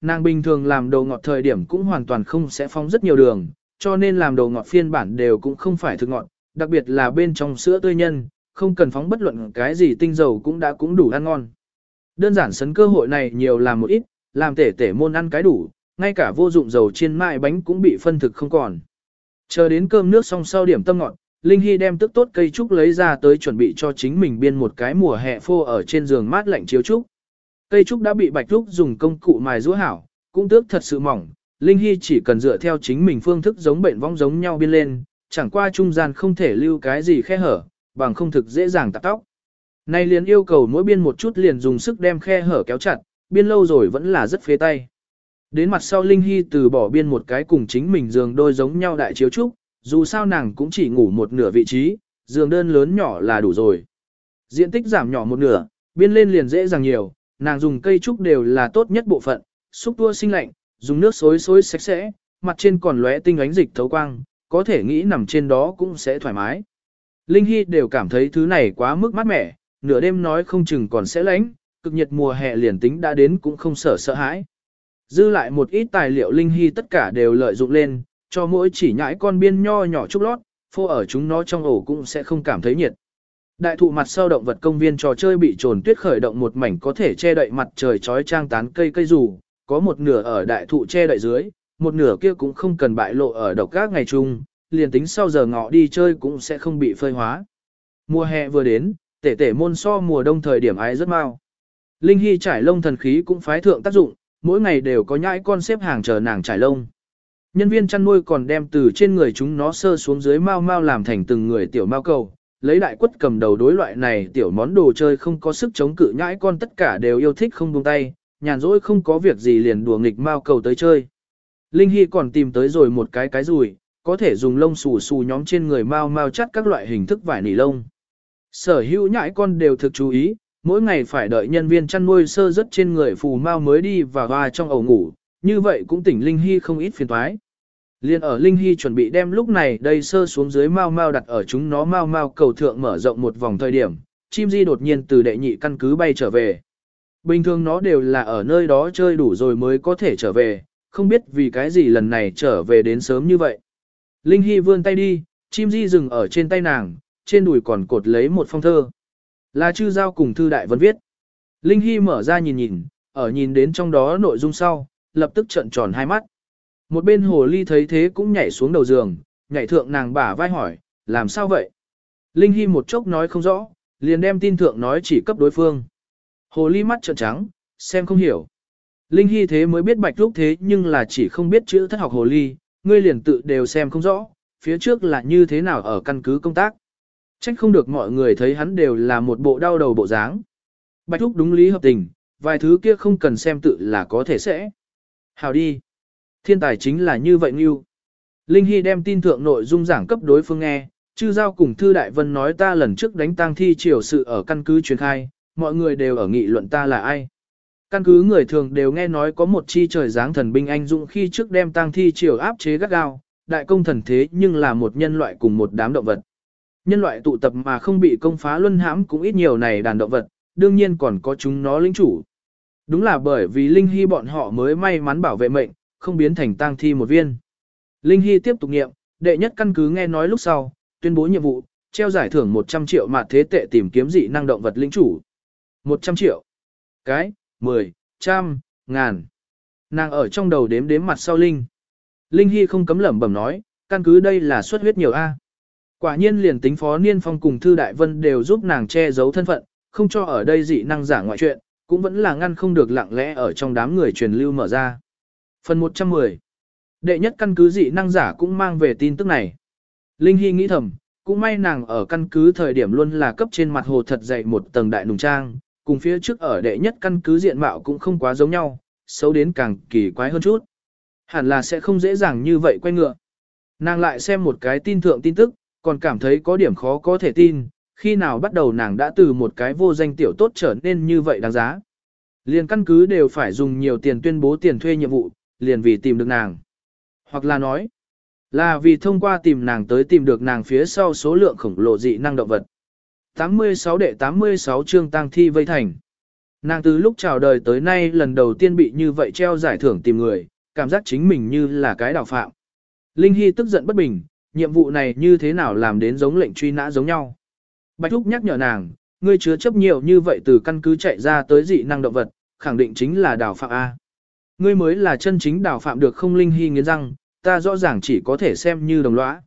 nàng bình thường làm đồ ngọt thời điểm cũng hoàn toàn không sẽ phóng rất nhiều đường, cho nên làm đồ ngọt phiên bản đều cũng không phải thực ngọt, đặc biệt là bên trong sữa tươi nhân, không cần phóng bất luận cái gì tinh dầu cũng đã cũng đủ ăn ngon. Đơn giản sấn cơ hội này nhiều làm một ít, làm tể tể môn ăn cái đủ, ngay cả vô dụng dầu chiên mại bánh cũng bị phân thực không còn. Chờ đến cơm nước xong sau điểm tâm ngọt, Linh Hy đem tức tốt cây trúc lấy ra tới chuẩn bị cho chính mình biên một cái mùa hè phô ở trên giường mát lạnh chiếu trúc. Cây trúc đã bị bạch trúc dùng công cụ mài rũa hảo, cũng tước thật sự mỏng, Linh Hy chỉ cần dựa theo chính mình phương thức giống bệnh vong giống nhau biên lên, chẳng qua trung gian không thể lưu cái gì khe hở, bằng không thực dễ dàng tạp tóc. Nay liền yêu cầu mỗi biên một chút liền dùng sức đem khe hở kéo chặt, biên lâu rồi vẫn là rất phế tay. Đến mặt sau Linh Hy từ bỏ biên một cái cùng chính mình giường đôi giống nhau đại chiếu trúc, dù sao nàng cũng chỉ ngủ một nửa vị trí, giường đơn lớn nhỏ là đủ rồi. Diện tích giảm nhỏ một nửa, biên lên liền dễ dàng nhiều, nàng dùng cây trúc đều là tốt nhất bộ phận, xúc tua sinh lạnh, dùng nước xối xối sạch sẽ, mặt trên còn lóe tinh ánh dịch thấu quang, có thể nghĩ nằm trên đó cũng sẽ thoải mái. Linh Hy đều cảm thấy thứ này quá mức mát mẻ, nửa đêm nói không chừng còn sẽ lạnh, cực nhiệt mùa hè liền tính đã đến cũng không sợ sợ hãi. Dư lại một ít tài liệu Linh Hy tất cả đều lợi dụng lên, cho mỗi chỉ nhãi con biên nho nhỏ chút lót, phô ở chúng nó trong ổ cũng sẽ không cảm thấy nhiệt. Đại thụ mặt sau động vật công viên trò chơi bị trồn tuyết khởi động một mảnh có thể che đậy mặt trời trói trang tán cây cây rủ, có một nửa ở đại thụ che đậy dưới, một nửa kia cũng không cần bại lộ ở độc các ngày chung, liền tính sau giờ ngọ đi chơi cũng sẽ không bị phơi hóa. Mùa hè vừa đến, tể tể môn so mùa đông thời điểm ái rất mau. Linh Hy trải lông thần khí cũng phái thượng tác dụng, mỗi ngày đều có nhãi con xếp hàng chờ nàng trải lông. Nhân viên chăn nuôi còn đem từ trên người chúng nó sơ xuống dưới mau mau làm thành từng người tiểu mao cầu, lấy đại quất cầm đầu đối loại này tiểu món đồ chơi không có sức chống cự nhãi con tất cả đều yêu thích không buông tay, nhàn rỗi không có việc gì liền đùa nghịch mao cầu tới chơi. Linh Hy còn tìm tới rồi một cái cái rùi, có thể dùng lông xù xù nhóm trên người mao mao chắt các loại hình thức vải nỉ lông. Sở hữu nhãi con đều thực chú ý, mỗi ngày phải đợi nhân viên chăn nuôi sơ rất trên người phù mao mới đi và hoa trong ổ ngủ, như vậy cũng tỉnh Linh Hy không ít phiền toái. Liên ở Linh Hy chuẩn bị đem lúc này đây sơ xuống dưới mau mau đặt ở chúng nó mau mau cầu thượng mở rộng một vòng thời điểm, chim di đột nhiên từ đệ nhị căn cứ bay trở về. Bình thường nó đều là ở nơi đó chơi đủ rồi mới có thể trở về, không biết vì cái gì lần này trở về đến sớm như vậy. Linh Hy vươn tay đi, chim di dừng ở trên tay nàng, trên đùi còn cột lấy một phong thơ. Là chư giao cùng thư đại vân viết. Linh Hy mở ra nhìn nhìn, ở nhìn đến trong đó nội dung sau, lập tức trợn tròn hai mắt. Một bên hồ ly thấy thế cũng nhảy xuống đầu giường, nhảy thượng nàng bả vai hỏi, làm sao vậy? Linh Hy một chốc nói không rõ, liền đem tin thượng nói chỉ cấp đối phương. Hồ ly mắt trợn trắng, xem không hiểu. Linh Hy thế mới biết bạch lúc thế nhưng là chỉ không biết chữ thất học hồ ly, ngươi liền tự đều xem không rõ, phía trước là như thế nào ở căn cứ công tác. Trách không được mọi người thấy hắn đều là một bộ đau đầu bộ dáng. Bạch Thúc đúng lý hợp tình, vài thứ kia không cần xem tự là có thể sẽ. Hào đi. Thiên tài chính là như vậy Ngưu. Linh Hy đem tin thượng nội dung giảng cấp đối phương nghe, chư giao cùng Thư Đại Vân nói ta lần trước đánh tang thi triều sự ở căn cứ truyền khai, mọi người đều ở nghị luận ta là ai. Căn cứ người thường đều nghe nói có một chi trời dáng thần binh anh dũng khi trước đem tang thi triều áp chế gắt gao, đại công thần thế nhưng là một nhân loại cùng một đám động vật. Nhân loại tụ tập mà không bị công phá luân hãm cũng ít nhiều này đàn động vật, đương nhiên còn có chúng nó lĩnh chủ. Đúng là bởi vì Linh Hy bọn họ mới may mắn bảo vệ mệnh, không biến thành tang thi một viên. Linh Hy tiếp tục nghiệm, đệ nhất căn cứ nghe nói lúc sau, tuyên bố nhiệm vụ, treo giải thưởng 100 triệu mạt thế tệ tìm kiếm dị năng động vật lĩnh chủ. 100 triệu. Cái, 10, trăm, ngàn. Nàng ở trong đầu đếm đếm mặt sau Linh. Linh Hy không cấm lẩm bẩm nói, căn cứ đây là xuất huyết nhiều A. Quả nhiên liền tính phó niên phong cùng Thư Đại Vân đều giúp nàng che giấu thân phận, không cho ở đây dị năng giả ngoại chuyện, cũng vẫn là ngăn không được lặng lẽ ở trong đám người truyền lưu mở ra. Phần 110 Đệ nhất căn cứ dị năng giả cũng mang về tin tức này. Linh Hy nghĩ thầm, cũng may nàng ở căn cứ thời điểm luôn là cấp trên mặt hồ thật dày một tầng đại nùng trang, cùng phía trước ở đệ nhất căn cứ diện mạo cũng không quá giống nhau, xấu đến càng kỳ quái hơn chút. Hẳn là sẽ không dễ dàng như vậy quay ngựa. Nàng lại xem một cái tin thượng tin tức, còn cảm thấy có điểm khó có thể tin, khi nào bắt đầu nàng đã từ một cái vô danh tiểu tốt trở nên như vậy đáng giá. Liền căn cứ đều phải dùng nhiều tiền tuyên bố tiền thuê nhiệm vụ, liền vì tìm được nàng. Hoặc là nói, là vì thông qua tìm nàng tới tìm được nàng phía sau số lượng khổng lồ dị năng động vật. 86 đệ 86 chương tăng thi vây thành. Nàng từ lúc chào đời tới nay lần đầu tiên bị như vậy treo giải thưởng tìm người, cảm giác chính mình như là cái đào phạm. Linh Hy tức giận bất bình, nhiệm vụ này như thế nào làm đến giống lệnh truy nã giống nhau. Bạch Thúc nhắc nhở nàng, ngươi chứa chấp nhiều như vậy từ căn cứ chạy ra tới dị năng động vật, khẳng định chính là đào phạm A. Ngươi mới là chân chính đào phạm được không Linh Hy nghiến răng, ta rõ ràng chỉ có thể xem như đồng lõa.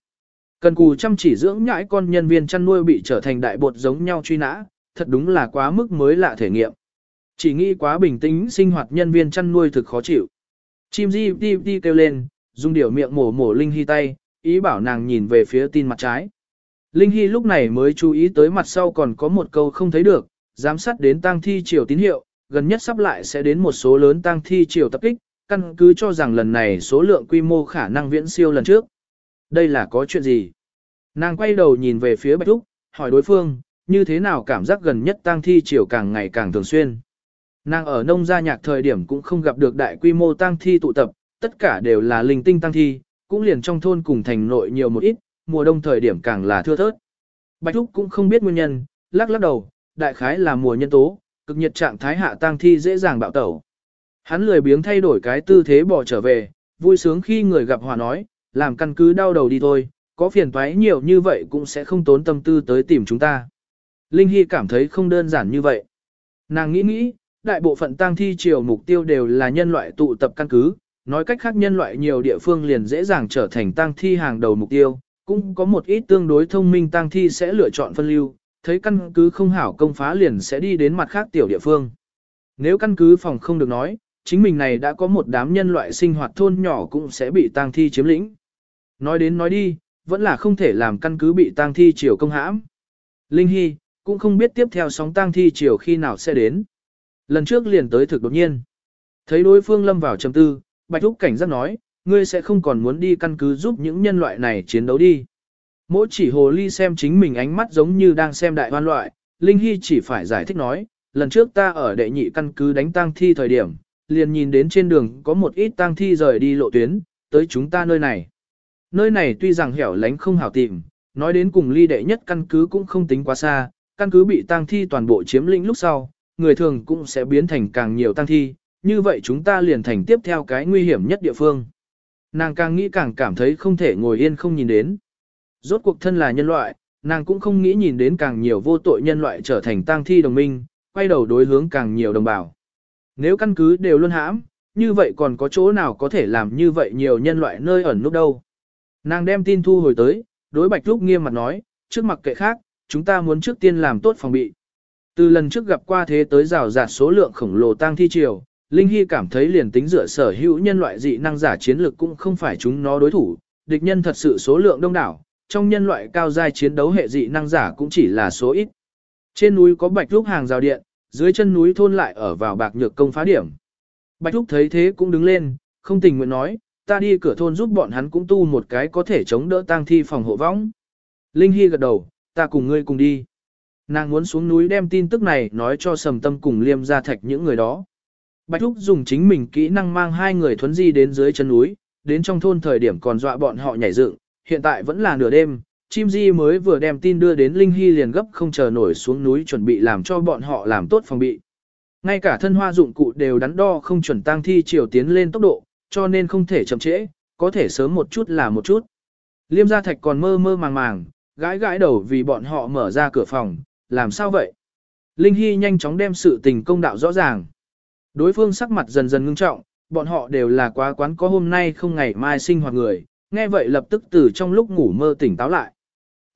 Cần cù chăm chỉ dưỡng nhãi con nhân viên chăn nuôi bị trở thành đại bột giống nhau truy nã, thật đúng là quá mức mới lạ thể nghiệm. Chỉ nghĩ quá bình tĩnh sinh hoạt nhân viên chăn nuôi thực khó chịu. Chim di đi đi kêu lên, dùng điểu miệng mổ mổ Linh Hy tay, ý bảo nàng nhìn về phía tin mặt trái. Linh Hy lúc này mới chú ý tới mặt sau còn có một câu không thấy được, giám sát đến tang thi chiều tín hiệu, gần nhất sắp lại sẽ đến một số lớn tang thi chiều tập kích, căn cứ cho rằng lần này số lượng quy mô khả năng viễn siêu lần trước. Đây là có chuyện gì? Nàng quay đầu nhìn về phía Bạch Thúc, hỏi đối phương, như thế nào cảm giác gần nhất tang thi chiều càng ngày càng thường xuyên. Nàng ở nông gia nhạc thời điểm cũng không gặp được đại quy mô tang thi tụ tập, tất cả đều là linh tinh tang thi, cũng liền trong thôn cùng thành nội nhiều một ít, mùa đông thời điểm càng là thưa thớt. Bạch Thúc cũng không biết nguyên nhân, lắc lắc đầu, đại khái là mùa nhân tố, cực nhiệt trạng thái hạ tang thi dễ dàng bạo tẩu. Hắn lười biếng thay đổi cái tư thế bỏ trở về, vui sướng khi người gặp hòa nói, làm căn cứ đau đầu đi thôi, có phiền toái nhiều như vậy cũng sẽ không tốn tâm tư tới tìm chúng ta. Linh Hy cảm thấy không đơn giản như vậy. Nàng nghĩ nghĩ, đại bộ phận tang thi chiều mục tiêu đều là nhân loại tụ tập căn cứ, nói cách khác nhân loại nhiều địa phương liền dễ dàng trở thành tang thi hàng đầu mục tiêu, cũng có một ít tương đối thông minh tang thi sẽ lựa chọn phân lưu, thấy căn cứ không hảo công phá liền sẽ đi đến mặt khác tiểu địa phương. Nếu căn cứ phòng không được nói, chính mình này đã có một đám nhân loại sinh hoạt thôn nhỏ cũng sẽ bị tang thi chiếm lĩnh. Nói đến nói đi, vẫn là không thể làm căn cứ bị tang thi chiều công hãm. Linh Hy, cũng không biết tiếp theo sóng tang thi chiều khi nào sẽ đến. Lần trước liền tới thực đột nhiên. Thấy đối phương lâm vào trầm tư, Bạch Thúc cảnh giác nói, ngươi sẽ không còn muốn đi căn cứ giúp những nhân loại này chiến đấu đi. Mỗi chỉ hồ ly xem chính mình ánh mắt giống như đang xem đại hoan loại, Linh Hy chỉ phải giải thích nói, lần trước ta ở đệ nhị căn cứ đánh tang thi thời điểm, liền nhìn đến trên đường có một ít tang thi rời đi lộ tuyến, tới chúng ta nơi này. Nơi này tuy rằng hẻo lánh không hảo tìm, nói đến cùng ly đệ nhất căn cứ cũng không tính quá xa, căn cứ bị tang thi toàn bộ chiếm lĩnh lúc sau, người thường cũng sẽ biến thành càng nhiều tang thi, như vậy chúng ta liền thành tiếp theo cái nguy hiểm nhất địa phương. Nàng càng nghĩ càng cảm thấy không thể ngồi yên không nhìn đến. Rốt cuộc thân là nhân loại, nàng cũng không nghĩ nhìn đến càng nhiều vô tội nhân loại trở thành tang thi đồng minh, quay đầu đối hướng càng nhiều đồng bào. Nếu căn cứ đều luôn hãm, như vậy còn có chỗ nào có thể làm như vậy nhiều nhân loại nơi ẩn núp đâu. Nàng đem tin thu hồi tới, đối Bạch Lúc nghiêm mặt nói, trước mặt kệ khác, chúng ta muốn trước tiên làm tốt phòng bị. Từ lần trước gặp qua thế tới rào rạt số lượng khổng lồ tang thi triều, Linh Hy cảm thấy liền tính dựa sở hữu nhân loại dị năng giả chiến lược cũng không phải chúng nó đối thủ, địch nhân thật sự số lượng đông đảo, trong nhân loại cao giai chiến đấu hệ dị năng giả cũng chỉ là số ít. Trên núi có Bạch Lúc hàng rào điện, dưới chân núi thôn lại ở vào bạc nhược công phá điểm. Bạch Lúc thấy thế cũng đứng lên, không tình nguyện nói, ta đi cửa thôn giúp bọn hắn cũng tu một cái có thể chống đỡ tang thi phòng hộ võng. Linh Hy gật đầu, ta cùng ngươi cùng đi. Nàng muốn xuống núi đem tin tức này nói cho sầm tâm cùng liêm ra thạch những người đó. Bạch Thúc dùng chính mình kỹ năng mang hai người thuấn di đến dưới chân núi, đến trong thôn thời điểm còn dọa bọn họ nhảy dựng, hiện tại vẫn là nửa đêm, chim di mới vừa đem tin đưa đến Linh Hy liền gấp không chờ nổi xuống núi chuẩn bị làm cho bọn họ làm tốt phòng bị. Ngay cả thân hoa dụng cụ đều đắn đo không chuẩn tăng thi chiều tiến lên tốc độ, cho nên không thể chậm trễ, có thể sớm một chút là một chút. Liêm gia thạch còn mơ mơ màng màng, gãi gãi đầu vì bọn họ mở ra cửa phòng, làm sao vậy? Linh Hy nhanh chóng đem sự tình công đạo rõ ràng. Đối phương sắc mặt dần dần ngưng trọng, bọn họ đều là quá quán có hôm nay không ngày mai sinh hoạt người, nghe vậy lập tức từ trong lúc ngủ mơ tỉnh táo lại.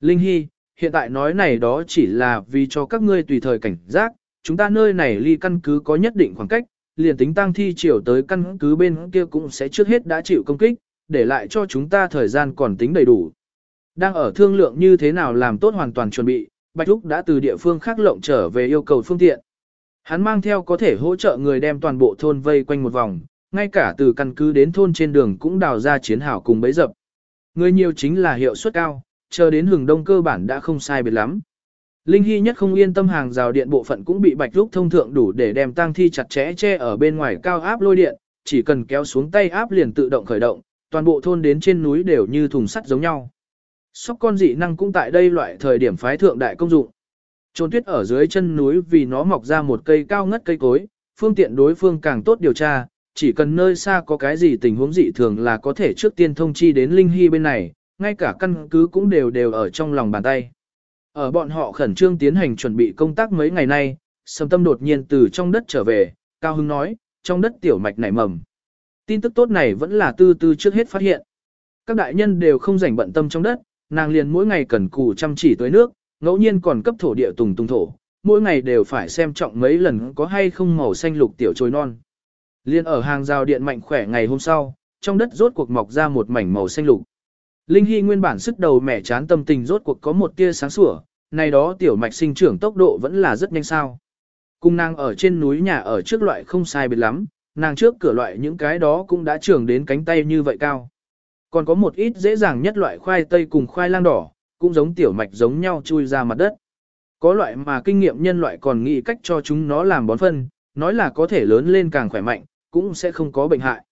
Linh Hy, hiện tại nói này đó chỉ là vì cho các ngươi tùy thời cảnh giác, chúng ta nơi này ly căn cứ có nhất định khoảng cách, liền tính tăng thi chiều tới căn cứ bên kia cũng sẽ trước hết đã chịu công kích, để lại cho chúng ta thời gian còn tính đầy đủ. Đang ở thương lượng như thế nào làm tốt hoàn toàn chuẩn bị, Bạch Úc đã từ địa phương khác lộng trở về yêu cầu phương tiện. Hắn mang theo có thể hỗ trợ người đem toàn bộ thôn vây quanh một vòng, ngay cả từ căn cứ đến thôn trên đường cũng đào ra chiến hào cùng bấy dập. Người nhiều chính là hiệu suất cao, chờ đến hừng đông cơ bản đã không sai biệt lắm. Linh Hy nhất không yên tâm hàng rào điện bộ phận cũng bị bạch lúc thông thượng đủ để đem tang thi chặt chẽ che ở bên ngoài cao áp lôi điện, chỉ cần kéo xuống tay áp liền tự động khởi động, toàn bộ thôn đến trên núi đều như thùng sắt giống nhau. Sóc con dị năng cũng tại đây loại thời điểm phái thượng đại công dụng. Trôn tuyết ở dưới chân núi vì nó mọc ra một cây cao ngất cây cối, phương tiện đối phương càng tốt điều tra, chỉ cần nơi xa có cái gì tình huống dị thường là có thể trước tiên thông chi đến Linh Hy bên này, ngay cả căn cứ cũng đều đều ở trong lòng bàn tay. Ở bọn họ khẩn trương tiến hành chuẩn bị công tác mấy ngày nay, Sầm Tâm đột nhiên từ trong đất trở về, Cao Hưng nói, trong đất tiểu mạch nảy mầm. Tin tức tốt này vẫn là tư tư trước hết phát hiện. Các đại nhân đều không rảnh bận tâm trong đất, nàng liền mỗi ngày cần cù chăm chỉ tới nước, ngẫu nhiên còn cấp thổ địa tùng tùng thổ, mỗi ngày đều phải xem trọng mấy lần có hay không màu xanh lục tiểu trôi non. Liên ở hàng rào điện mạnh khỏe ngày hôm sau, trong đất rốt cuộc mọc ra một mảnh màu xanh lục. Linh Hy nguyên bản sức đầu mẻ chán tâm tình rốt cuộc có một tia sáng sủa, này đó tiểu mạch sinh trưởng tốc độ vẫn là rất nhanh sao. Cung nàng ở trên núi nhà ở trước loại không sai biệt lắm, nàng trước cửa loại những cái đó cũng đã trưởng đến cánh tay như vậy cao. Còn có một ít dễ dàng nhất loại khoai tây cùng khoai lang đỏ, cũng giống tiểu mạch giống nhau chui ra mặt đất. Có loại mà kinh nghiệm nhân loại còn nghĩ cách cho chúng nó làm bón phân, nói là có thể lớn lên càng khỏe mạnh, cũng sẽ không có bệnh hại.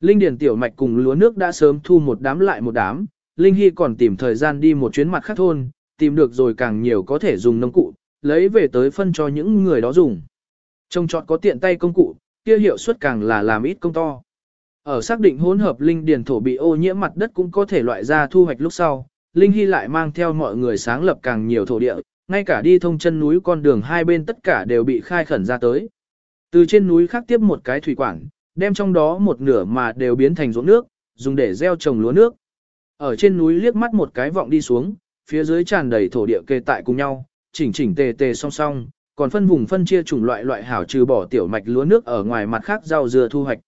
Linh Điền tiểu mạch cùng lúa nước đã sớm thu một đám lại một đám, Linh Hy còn tìm thời gian đi một chuyến mặt khác thôn, tìm được rồi càng nhiều có thể dùng nông cụ, lấy về tới phân cho những người đó dùng. Trông trọt có tiện tay công cụ, kia hiệu suất càng là làm ít công to. Ở xác định hỗn hợp linh điền thổ bị ô nhiễm mặt đất cũng có thể loại ra thu hoạch lúc sau, Linh Hy lại mang theo mọi người sáng lập càng nhiều thổ địa, ngay cả đi thông chân núi con đường hai bên tất cả đều bị khai khẩn ra tới. Từ trên núi khác tiếp một cái thủy quản, đem trong đó một nửa mà đều biến thành ruộng nước, dùng để gieo trồng lúa nước. Ở trên núi liếc mắt một cái vọng đi xuống, phía dưới tràn đầy thổ địa kê tại cùng nhau, chỉnh chỉnh tề tề song song, còn phân vùng phân chia chủng loại loại hảo trừ bỏ tiểu mạch lúa nước ở ngoài mặt khác rau dưa thu hoạch.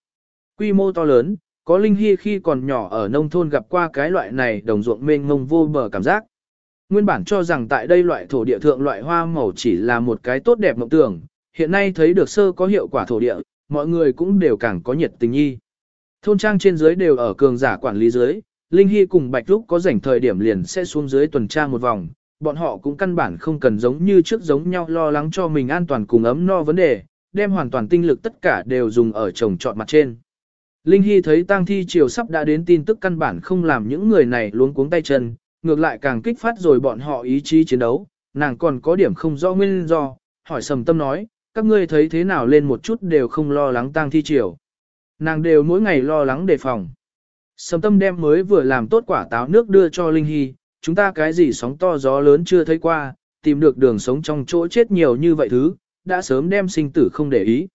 Quy mô to lớn, có Linh Hy khi còn nhỏ ở nông thôn gặp qua cái loại này đồng ruộng mênh mông vô bờ cảm giác. Nguyên bản cho rằng tại đây loại thổ địa thượng loại hoa màu chỉ là một cái tốt đẹp mộng tưởng, hiện nay thấy được sơ có hiệu quả thổ địa, mọi người cũng đều càng có nhiệt tình nhi. Thôn trang trên dưới đều ở cường giả quản lý dưới, Linh Hy cùng Bạch Lúc có rảnh thời điểm liền sẽ xuống dưới tuần tra một vòng, bọn họ cũng căn bản không cần giống như trước giống nhau lo lắng cho mình an toàn cùng ấm no vấn đề, đem hoàn toàn tinh lực tất cả đều dùng ở trồng trọt mặt trên. Linh Hy thấy tang thi chiều sắp đã đến tin tức căn bản không làm những người này luống cuống tay chân, ngược lại càng kích phát rồi bọn họ ý chí chiến đấu, nàng còn có điểm không rõ nguyên do, hỏi sầm tâm nói, các ngươi thấy thế nào lên một chút đều không lo lắng tang thi triều Nàng đều mỗi ngày lo lắng đề phòng. Sầm tâm đem mới vừa làm tốt quả táo nước đưa cho Linh Hy, chúng ta cái gì sóng to gió lớn chưa thấy qua, tìm được đường sống trong chỗ chết nhiều như vậy thứ, đã sớm đem sinh tử không để ý.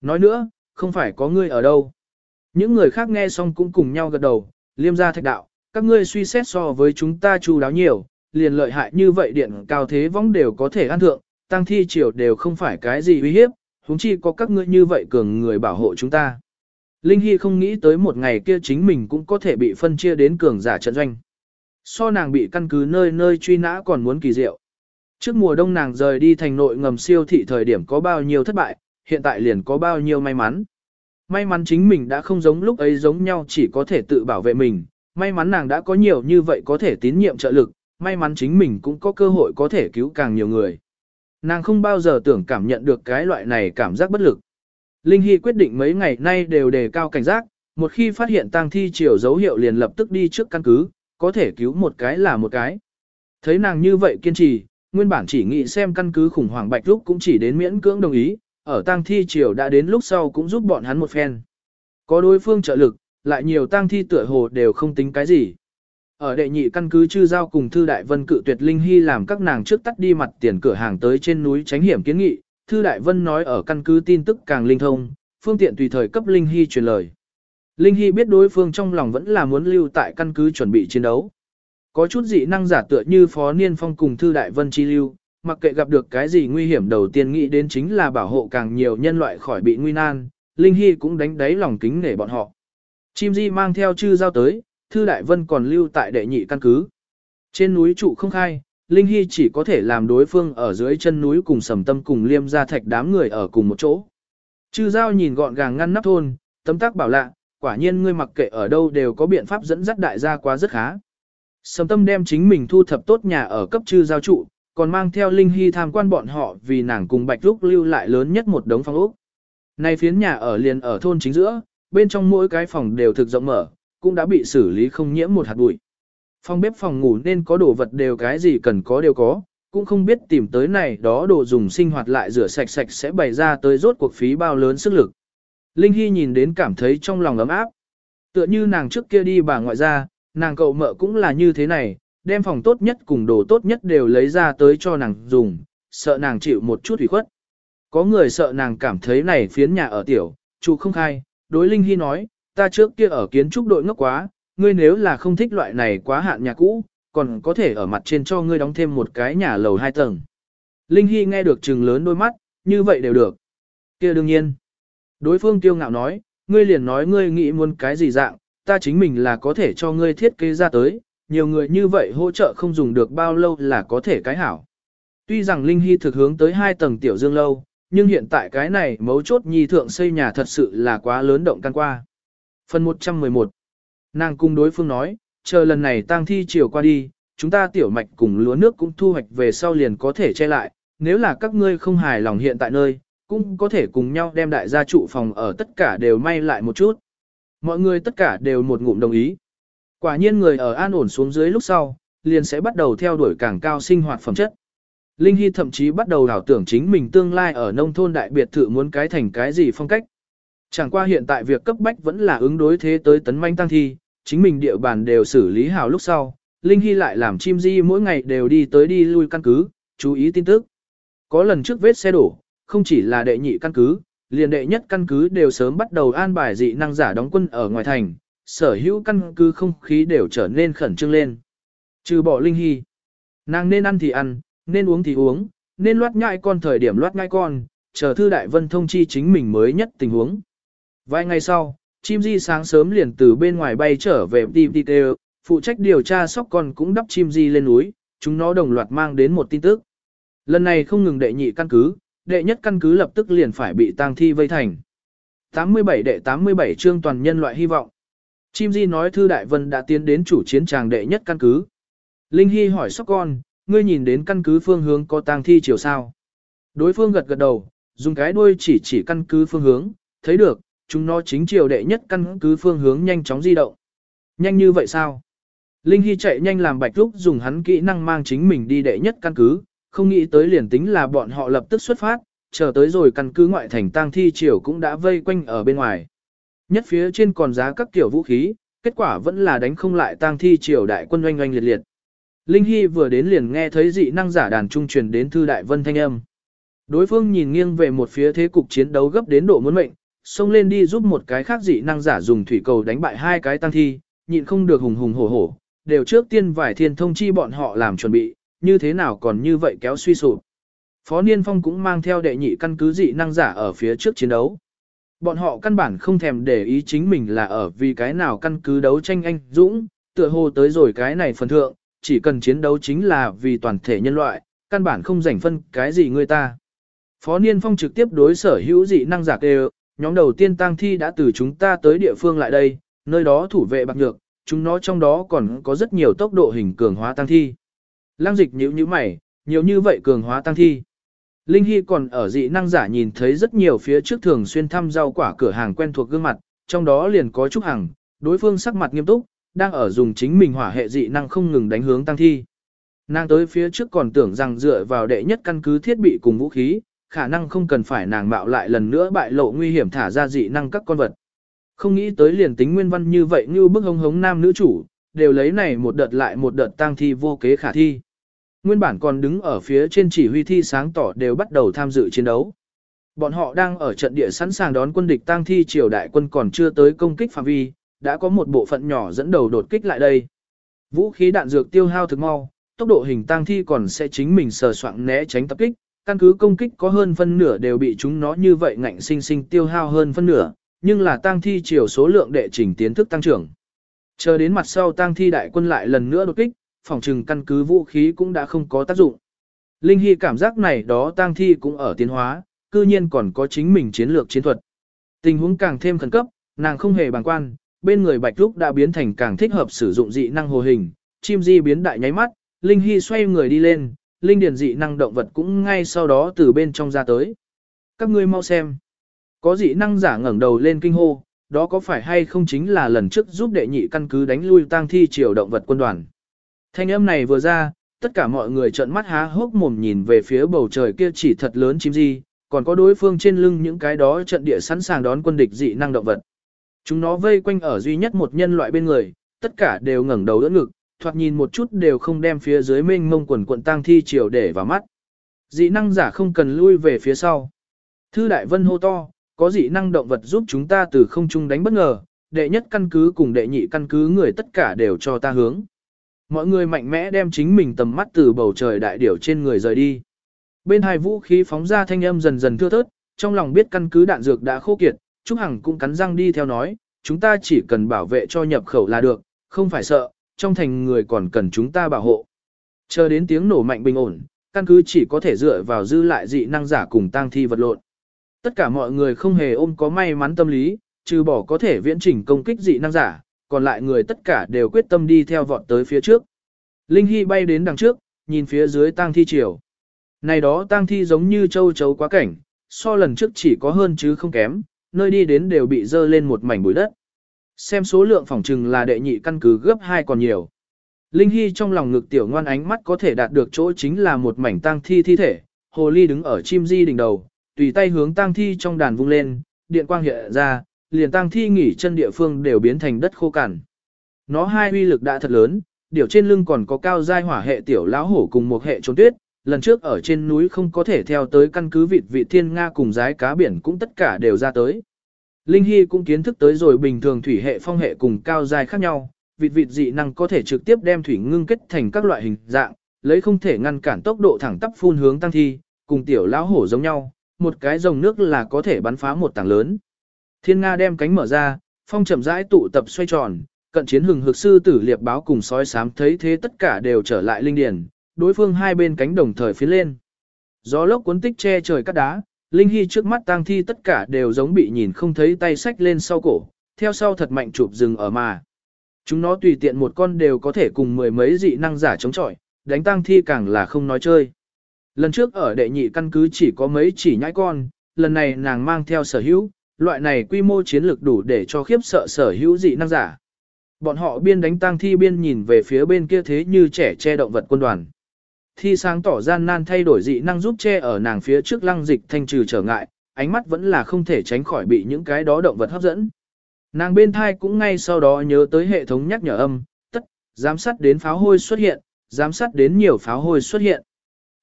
Nói nữa, không phải có ngươi ở đâu. Những người khác nghe xong cũng cùng nhau gật đầu, liêm gia thạch đạo, các ngươi suy xét so với chúng ta chu đáo nhiều, liền lợi hại như vậy điện cao thế võng đều có thể ăn thượng, tăng thi triều đều không phải cái gì uy hiếp, huống chi có các ngươi như vậy cường người bảo hộ chúng ta. Linh Hy không nghĩ tới một ngày kia chính mình cũng có thể bị phân chia đến cường giả trận doanh. So nàng bị căn cứ nơi nơi truy nã còn muốn kỳ diệu. Trước mùa đông nàng rời đi thành nội ngầm siêu thị thời điểm có bao nhiêu thất bại, hiện tại liền có bao nhiêu may mắn. May mắn chính mình đã không giống lúc ấy giống nhau chỉ có thể tự bảo vệ mình, may mắn nàng đã có nhiều như vậy có thể tín nhiệm trợ lực, may mắn chính mình cũng có cơ hội có thể cứu càng nhiều người. Nàng không bao giờ tưởng cảm nhận được cái loại này cảm giác bất lực. Linh Hy quyết định mấy ngày nay đều đề cao cảnh giác, một khi phát hiện tang thi chiều dấu hiệu liền lập tức đi trước căn cứ, có thể cứu một cái là một cái. Thấy nàng như vậy kiên trì, nguyên bản chỉ nghĩ xem căn cứ khủng hoảng bạch lúc cũng chỉ đến miễn cưỡng đồng ý, ở tang thi chiều đã đến lúc sau cũng giúp bọn hắn một phen. Có đối phương trợ lực, lại nhiều tang thi tựa hồ đều không tính cái gì. Ở đệ nhị căn cứ chư giao cùng Thư Đại Vân cự tuyệt Linh Hy làm các nàng trước tắt đi mặt tiền cửa hàng tới trên núi tránh hiểm kiến nghị, Thư Đại Vân nói ở căn cứ tin tức càng linh thông, phương tiện tùy thời cấp Linh Hy truyền lời. Linh Hy biết đối phương trong lòng vẫn là muốn lưu tại căn cứ chuẩn bị chiến đấu. Có chút dị năng giả tựa như Phó Niên Phong cùng Thư Đại Vân chi lưu, mặc kệ gặp được cái gì nguy hiểm đầu tiên nghĩ đến chính là bảo hộ càng nhiều nhân loại khỏi bị nguy nan, Linh Hy cũng đánh đáy lòng kính nể bọn họ. Chim Di mang theo chư giao tới, Thư Đại Vân còn lưu tại đệ nhị căn cứ. Trên núi trụ không khai, Linh Hy chỉ có thể làm đối phương ở dưới chân núi cùng sầm tâm cùng liêm ra thạch đám người ở cùng một chỗ. Chư giao nhìn gọn gàng ngăn nắp thôn, tấm tác bảo lạ, quả nhiên ngươi mặc kệ ở đâu đều có biện pháp dẫn dắt đại gia quá rất khá. Sầm tâm đem chính mình thu thập tốt nhà ở cấp chư giao trụ, còn mang theo Linh Hy tham quan bọn họ vì nàng cùng Bạch Lúc lưu lại lớn nhất một đống phòng ốc. Này phiến nhà ở liền ở thôn chính giữa, bên trong mỗi cái phòng đều thực rộng mở, cũng đã bị xử lý không nhiễm một hạt bụi. Phòng bếp phòng ngủ nên có đồ vật đều cái gì cần có đều có, cũng không biết tìm tới này đó đồ dùng sinh hoạt lại rửa sạch sạch sẽ bày ra tới rốt cuộc phí bao lớn sức lực. Linh Hy nhìn đến cảm thấy trong lòng ấm áp. Tựa như nàng trước kia đi bà ngoại ra, nàng cậu mợ cũng là như thế này, đem phòng tốt nhất cùng đồ tốt nhất đều lấy ra tới cho nàng dùng, sợ nàng chịu một chút ủy khuất. Có người sợ nàng cảm thấy này phiến nhà ở tiểu, chủ không khai, đối Linh Hy nói, ta trước kia ở kiến trúc đội ngốc quá, ngươi nếu là không thích loại này quá hạn nhà cũ, còn có thể ở mặt trên cho ngươi đóng thêm một cái nhà lầu hai tầng. Linh Hy nghe được trừng lớn đôi mắt, như vậy đều được. kia đương nhiên. Đối phương tiêu ngạo nói, ngươi liền nói ngươi nghĩ muốn cái gì dạng, ta chính mình là có thể cho ngươi thiết kế ra tới, nhiều người như vậy hỗ trợ không dùng được bao lâu là có thể cái hảo. Tuy rằng Linh Hy thực hướng tới hai tầng tiểu dương lâu, nhưng hiện tại cái này mấu chốt nhi thượng xây nhà thật sự là quá lớn động căn qua. Phần 111 Nàng cung đối phương nói, chờ lần này tang thi chiều qua đi, chúng ta tiểu mạch cùng lúa nước cũng thu hoạch về sau liền có thể che lại, nếu là các ngươi không hài lòng hiện tại nơi, cũng có thể cùng nhau đem đại gia trụ phòng ở tất cả đều may lại một chút. Mọi người tất cả đều một ngụm đồng ý. Quả nhiên người ở an ổn xuống dưới lúc sau, liền sẽ bắt đầu theo đuổi càng cao sinh hoạt phẩm chất. Linh Hy thậm chí bắt đầu đảo tưởng chính mình tương lai ở nông thôn đại biệt thự muốn cái thành cái gì phong cách. Chẳng qua hiện tại việc cấp bách vẫn là ứng đối thế tới tấn manh tăng thi, chính mình địa bàn đều xử lý hào lúc sau, Linh Hy lại làm chim di mỗi ngày đều đi tới đi lui căn cứ, chú ý tin tức. Có lần trước vết xe đổ, không chỉ là đệ nhị căn cứ, liền đệ nhất căn cứ đều sớm bắt đầu an bài dị năng giả đóng quân ở ngoài thành, sở hữu căn cứ không khí đều trở nên khẩn trương lên. Trừ bỏ Linh Hy, nàng nên ăn thì ăn, nên uống thì uống, nên loát nhai con thời điểm loát nhai con, chờ thư đại vân thông chi chính mình mới nhất tình huống. Vài ngày sau, chim di sáng sớm liền từ bên ngoài bay trở về TTT, phụ trách điều tra sóc con cũng đắp chim di lên núi, chúng nó đồng loạt mang đến một tin tức. Lần này không ngừng đệ nhị căn cứ, đệ nhất căn cứ lập tức liền phải bị tang thi vây thành. 87 đệ 87 chương toàn nhân loại hy vọng. Chim di nói Thư Đại Vân đã tiến đến chủ chiến tràng đệ nhất căn cứ. Linh Hy hỏi sóc con, ngươi nhìn đến căn cứ phương hướng có tang thi chiều sao. Đối phương gật gật đầu, dùng cái đuôi chỉ chỉ căn cứ phương hướng, thấy được, chúng nó chính chiều đệ nhất căn cứ phương hướng nhanh chóng di động. Nhanh như vậy sao? Linh Hy chạy nhanh làm bạch lúc dùng hắn kỹ năng mang chính mình đi đệ nhất căn cứ, không nghĩ tới liền tính là bọn họ lập tức xuất phát, chờ tới rồi căn cứ ngoại thành tang thi triều cũng đã vây quanh ở bên ngoài. Nhất phía trên còn giá các kiểu vũ khí, kết quả vẫn là đánh không lại tang thi triều đại quân oanh oanh liệt liệt. Linh Hy vừa đến liền nghe thấy dị năng giả đàn trung truyền đến thư đại vân thanh âm. Đối phương nhìn nghiêng về một phía thế cục chiến đấu gấp đến độ muốn mệnh, xông lên đi giúp một cái khác dị năng giả dùng thủy cầu đánh bại hai cái tăng thi, nhịn không được hùng hùng hổ hổ, đều trước tiên vải thiên thông chi bọn họ làm chuẩn bị, như thế nào còn như vậy kéo suy sụp. Phó Niên Phong cũng mang theo đệ nhị căn cứ dị năng giả ở phía trước chiến đấu. Bọn họ căn bản không thèm để ý chính mình là ở vì cái nào căn cứ đấu tranh anh dũng, tựa hồ tới rồi cái này phần thượng, chỉ cần chiến đấu chính là vì toàn thể nhân loại, căn bản không rảnh phân cái gì người ta. Phó Niên Phong trực tiếp đối sở hữu dị năng giả kêu, nhóm đầu tiên tang thi đã từ chúng ta tới địa phương lại đây, nơi đó thủ vệ bạc nhược, chúng nó trong đó còn có rất nhiều tốc độ hình cường hóa tang thi. Lăng dịch nhíu như mày, nhiều như vậy cường hóa tang thi. Linh Hy còn ở dị năng giả nhìn thấy rất nhiều phía trước thường xuyên thăm rau quả cửa hàng quen thuộc gương mặt, trong đó liền có Trúc Hằng, đối phương sắc mặt nghiêm túc, đang ở dùng chính mình hỏa hệ dị năng không ngừng đánh hướng tăng thi. Nàng tới phía trước còn tưởng rằng dựa vào đệ nhất căn cứ thiết bị cùng vũ khí, khả năng không cần phải nàng mạo lại lần nữa bại lộ nguy hiểm thả ra dị năng các con vật. Không nghĩ tới liền tính nguyên văn như vậy như bức hống hống nam nữ chủ, đều lấy này một đợt lại một đợt tang thi vô kế khả thi. Nguyên bản còn đứng ở phía trên chỉ huy thi sáng tỏ đều bắt đầu tham dự chiến đấu. Bọn họ đang ở trận địa sẵn sàng đón quân địch tang thi triều đại quân còn chưa tới công kích phạm vi, đã có một bộ phận nhỏ dẫn đầu đột kích lại đây. Vũ khí đạn dược tiêu hao thực mau, tốc độ hình tang thi còn sẽ chính mình sờ soạng né tránh tập kích, căn cứ công kích có hơn phân nửa đều bị chúng nó như vậy ngạnh sinh sinh tiêu hao hơn phân nửa, nhưng là tang thi chiều số lượng đệ trình tiến thức tăng trưởng. Chờ đến mặt sau tang thi đại quân lại lần nữa đột kích, phòng trừng căn cứ vũ khí cũng đã không có tác dụng. Linh Hy cảm giác này đó tang thi cũng ở tiến hóa, cư nhiên còn có chính mình chiến lược chiến thuật. Tình huống càng thêm khẩn cấp, nàng không hề bàng quan, bên người Bạch Lúc đã biến thành càng thích hợp sử dụng dị năng hồ hình, chim di biến đại nháy mắt, Linh Hy xoay người đi lên, linh điển dị năng động vật cũng ngay sau đó từ bên trong ra tới. Các ngươi mau xem. Có dị năng giả ngẩng đầu lên kinh hô, đó có phải hay không chính là lần trước giúp đệ nhị căn cứ đánh lui tang thi triều động vật quân đoàn. Thanh âm này vừa ra, tất cả mọi người trợn mắt há hốc mồm nhìn về phía bầu trời kia chỉ thật lớn chim gì, còn có đối phương trên lưng những cái đó trận địa sẵn sàng đón quân địch dị năng động vật. Chúng nó vây quanh ở duy nhất một nhân loại bên người, tất cả đều ngẩng đầu đỡ ngực, thoạt nhìn một chút đều không đem phía dưới mênh mông quần quận tang thi chiều để vào mắt. Dị năng giả không cần lui về phía sau. Thư Đại Vân hô to, có dị năng động vật giúp chúng ta từ không trung đánh bất ngờ, đệ nhất căn cứ cùng đệ nhị căn cứ người tất cả đều cho ta hướng. Mọi người mạnh mẽ đem chính mình tầm mắt từ bầu trời đại điểu trên người rời đi. Bên hai vũ khí phóng ra thanh âm dần dần thưa thớt, trong lòng biết căn cứ đạn dược đã khô kiệt, Trúc Hằng cũng cắn răng đi theo nói, chúng ta chỉ cần bảo vệ cho nhập khẩu là được, không phải sợ, trong thành người còn cần chúng ta bảo hộ. Chờ đến tiếng nổ mạnh bình ổn, căn cứ chỉ có thể dựa vào dư lại dị năng giả cùng tang thi vật lộn. Tất cả mọi người không hề ôm có may mắn tâm lý, trừ bỏ có thể viễn chỉnh công kích dị năng giả, còn lại người tất cả đều quyết tâm đi theo vọt tới phía trước. Linh Hy bay đến đằng trước, nhìn phía dưới tang thi chiều. Này đó tang thi giống như châu chấu quá cảnh, so lần trước chỉ có hơn chứ không kém, nơi đi đến đều bị dơ lên một mảnh bụi đất. Xem số lượng phòng trừng là đệ nhị căn cứ gấp hai còn nhiều. Linh Hy trong lòng ngực tiểu ngoan ánh mắt có thể đạt được chỗ chính là một mảnh tang thi thi thể, hồ ly đứng ở chim di đỉnh đầu, tùy tay hướng tang thi trong đàn vung lên, điện quang hiện ra, liền tang thi nghỉ chân địa phương đều biến thành đất khô cằn. Nó hai uy lực đã thật lớn, điều trên lưng còn có cao giai hỏa hệ tiểu lão hổ cùng một hệ trốn tuyết, lần trước ở trên núi không có thể theo tới căn cứ vịt vị thiên Nga cùng giái cá biển cũng tất cả đều ra tới. Linh Hy cũng kiến thức tới rồi bình thường thủy hệ phong hệ cùng cao dài khác nhau, vịt vịt dị năng có thể trực tiếp đem thủy ngưng kết thành các loại hình dạng, lấy không thể ngăn cản tốc độ thẳng tắp phun hướng tăng thi, cùng tiểu lão hổ giống nhau, một cái dòng nước là có thể bắn phá một tảng lớn. Thiên Nga đem cánh mở ra, phong chậm rãi tụ tập xoay tròn, cận chiến hừng hực sư tử liệp báo cùng sói sám thấy thế tất cả đều trở lại linh điển, đối phương hai bên cánh đồng thời phía lên. Gió lốc cuốn tích che trời cắt đá, Linh Hy trước mắt tang thi tất cả đều giống bị nhìn không thấy tay sách lên sau cổ, theo sau thật mạnh chụp rừng ở mà. Chúng nó tùy tiện một con đều có thể cùng mười mấy dị năng giả chống chọi, đánh tang thi càng là không nói chơi. Lần trước ở đệ nhị căn cứ chỉ có mấy chỉ nhãi con, lần này nàng mang theo sở hữu, loại này quy mô chiến lược đủ để cho khiếp sợ sở hữu dị năng giả. Bọn họ biên đánh tang thi biên nhìn về phía bên kia thế như trẻ che động vật quân đoàn. Thi sáng tỏ gian nan thay đổi dị năng giúp che ở nàng phía trước lăng dịch thanh trừ trở ngại, ánh mắt vẫn là không thể tránh khỏi bị những cái đó động vật hấp dẫn. Nàng bên thai cũng ngay sau đó nhớ tới hệ thống nhắc nhở âm, tất, giám sát đến pháo hôi xuất hiện, giám sát đến nhiều pháo hôi xuất hiện.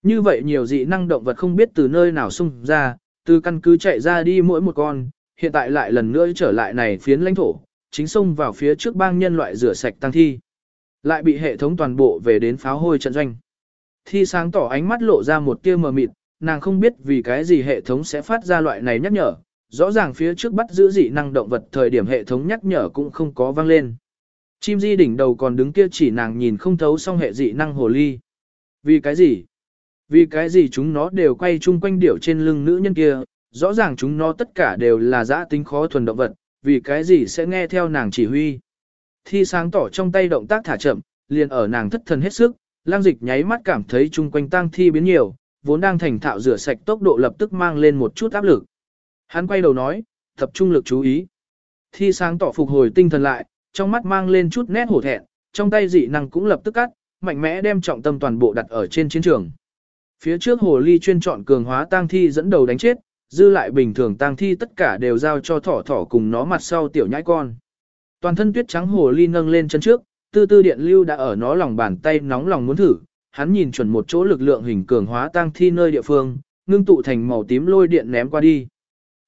Như vậy nhiều dị năng động vật không biết từ nơi nào xung ra, từ căn cứ chạy ra đi mỗi một con, hiện tại lại lần nữa trở lại này phiến lãnh thổ, chính xông vào phía trước bang nhân loại rửa sạch tăng thi. Lại bị hệ thống toàn bộ về đến pháo hôi trận doanh. Thi sáng tỏ ánh mắt lộ ra một tia mờ mịt, nàng không biết vì cái gì hệ thống sẽ phát ra loại này nhắc nhở, rõ ràng phía trước bắt giữ dị năng động vật thời điểm hệ thống nhắc nhở cũng không có vang lên. Chim di đỉnh đầu còn đứng kia chỉ nàng nhìn không thấu xong hệ dị năng hồ ly. Vì cái gì? Vì cái gì chúng nó đều quay chung quanh điểu trên lưng nữ nhân kia, rõ ràng chúng nó tất cả đều là giã tính khó thuần động vật, vì cái gì sẽ nghe theo nàng chỉ huy. Thi sáng tỏ trong tay động tác thả chậm, liền ở nàng thất thần hết sức, lang dịch nháy mắt cảm thấy chung quanh tang thi biến nhiều, vốn đang thành thạo rửa sạch tốc độ lập tức mang lên một chút áp lực. Hắn quay đầu nói, tập trung lực chú ý. Thi sáng tỏ phục hồi tinh thần lại, trong mắt mang lên chút nét hổ thẹn, trong tay dị năng cũng lập tức cắt, mạnh mẽ đem trọng tâm toàn bộ đặt ở trên chiến trường. Phía trước hồ ly chuyên chọn cường hóa tang thi dẫn đầu đánh chết, dư lại bình thường tang thi tất cả đều giao cho thỏ thỏ cùng nó mặt sau tiểu nhãi con. Toàn thân tuyết trắng hồ ly nâng lên chân trước, tư tư điện lưu đã ở nó lòng bàn tay nóng lòng muốn thử, hắn nhìn chuẩn một chỗ lực lượng hình cường hóa tăng thi nơi địa phương, ngưng tụ thành màu tím lôi điện ném qua đi.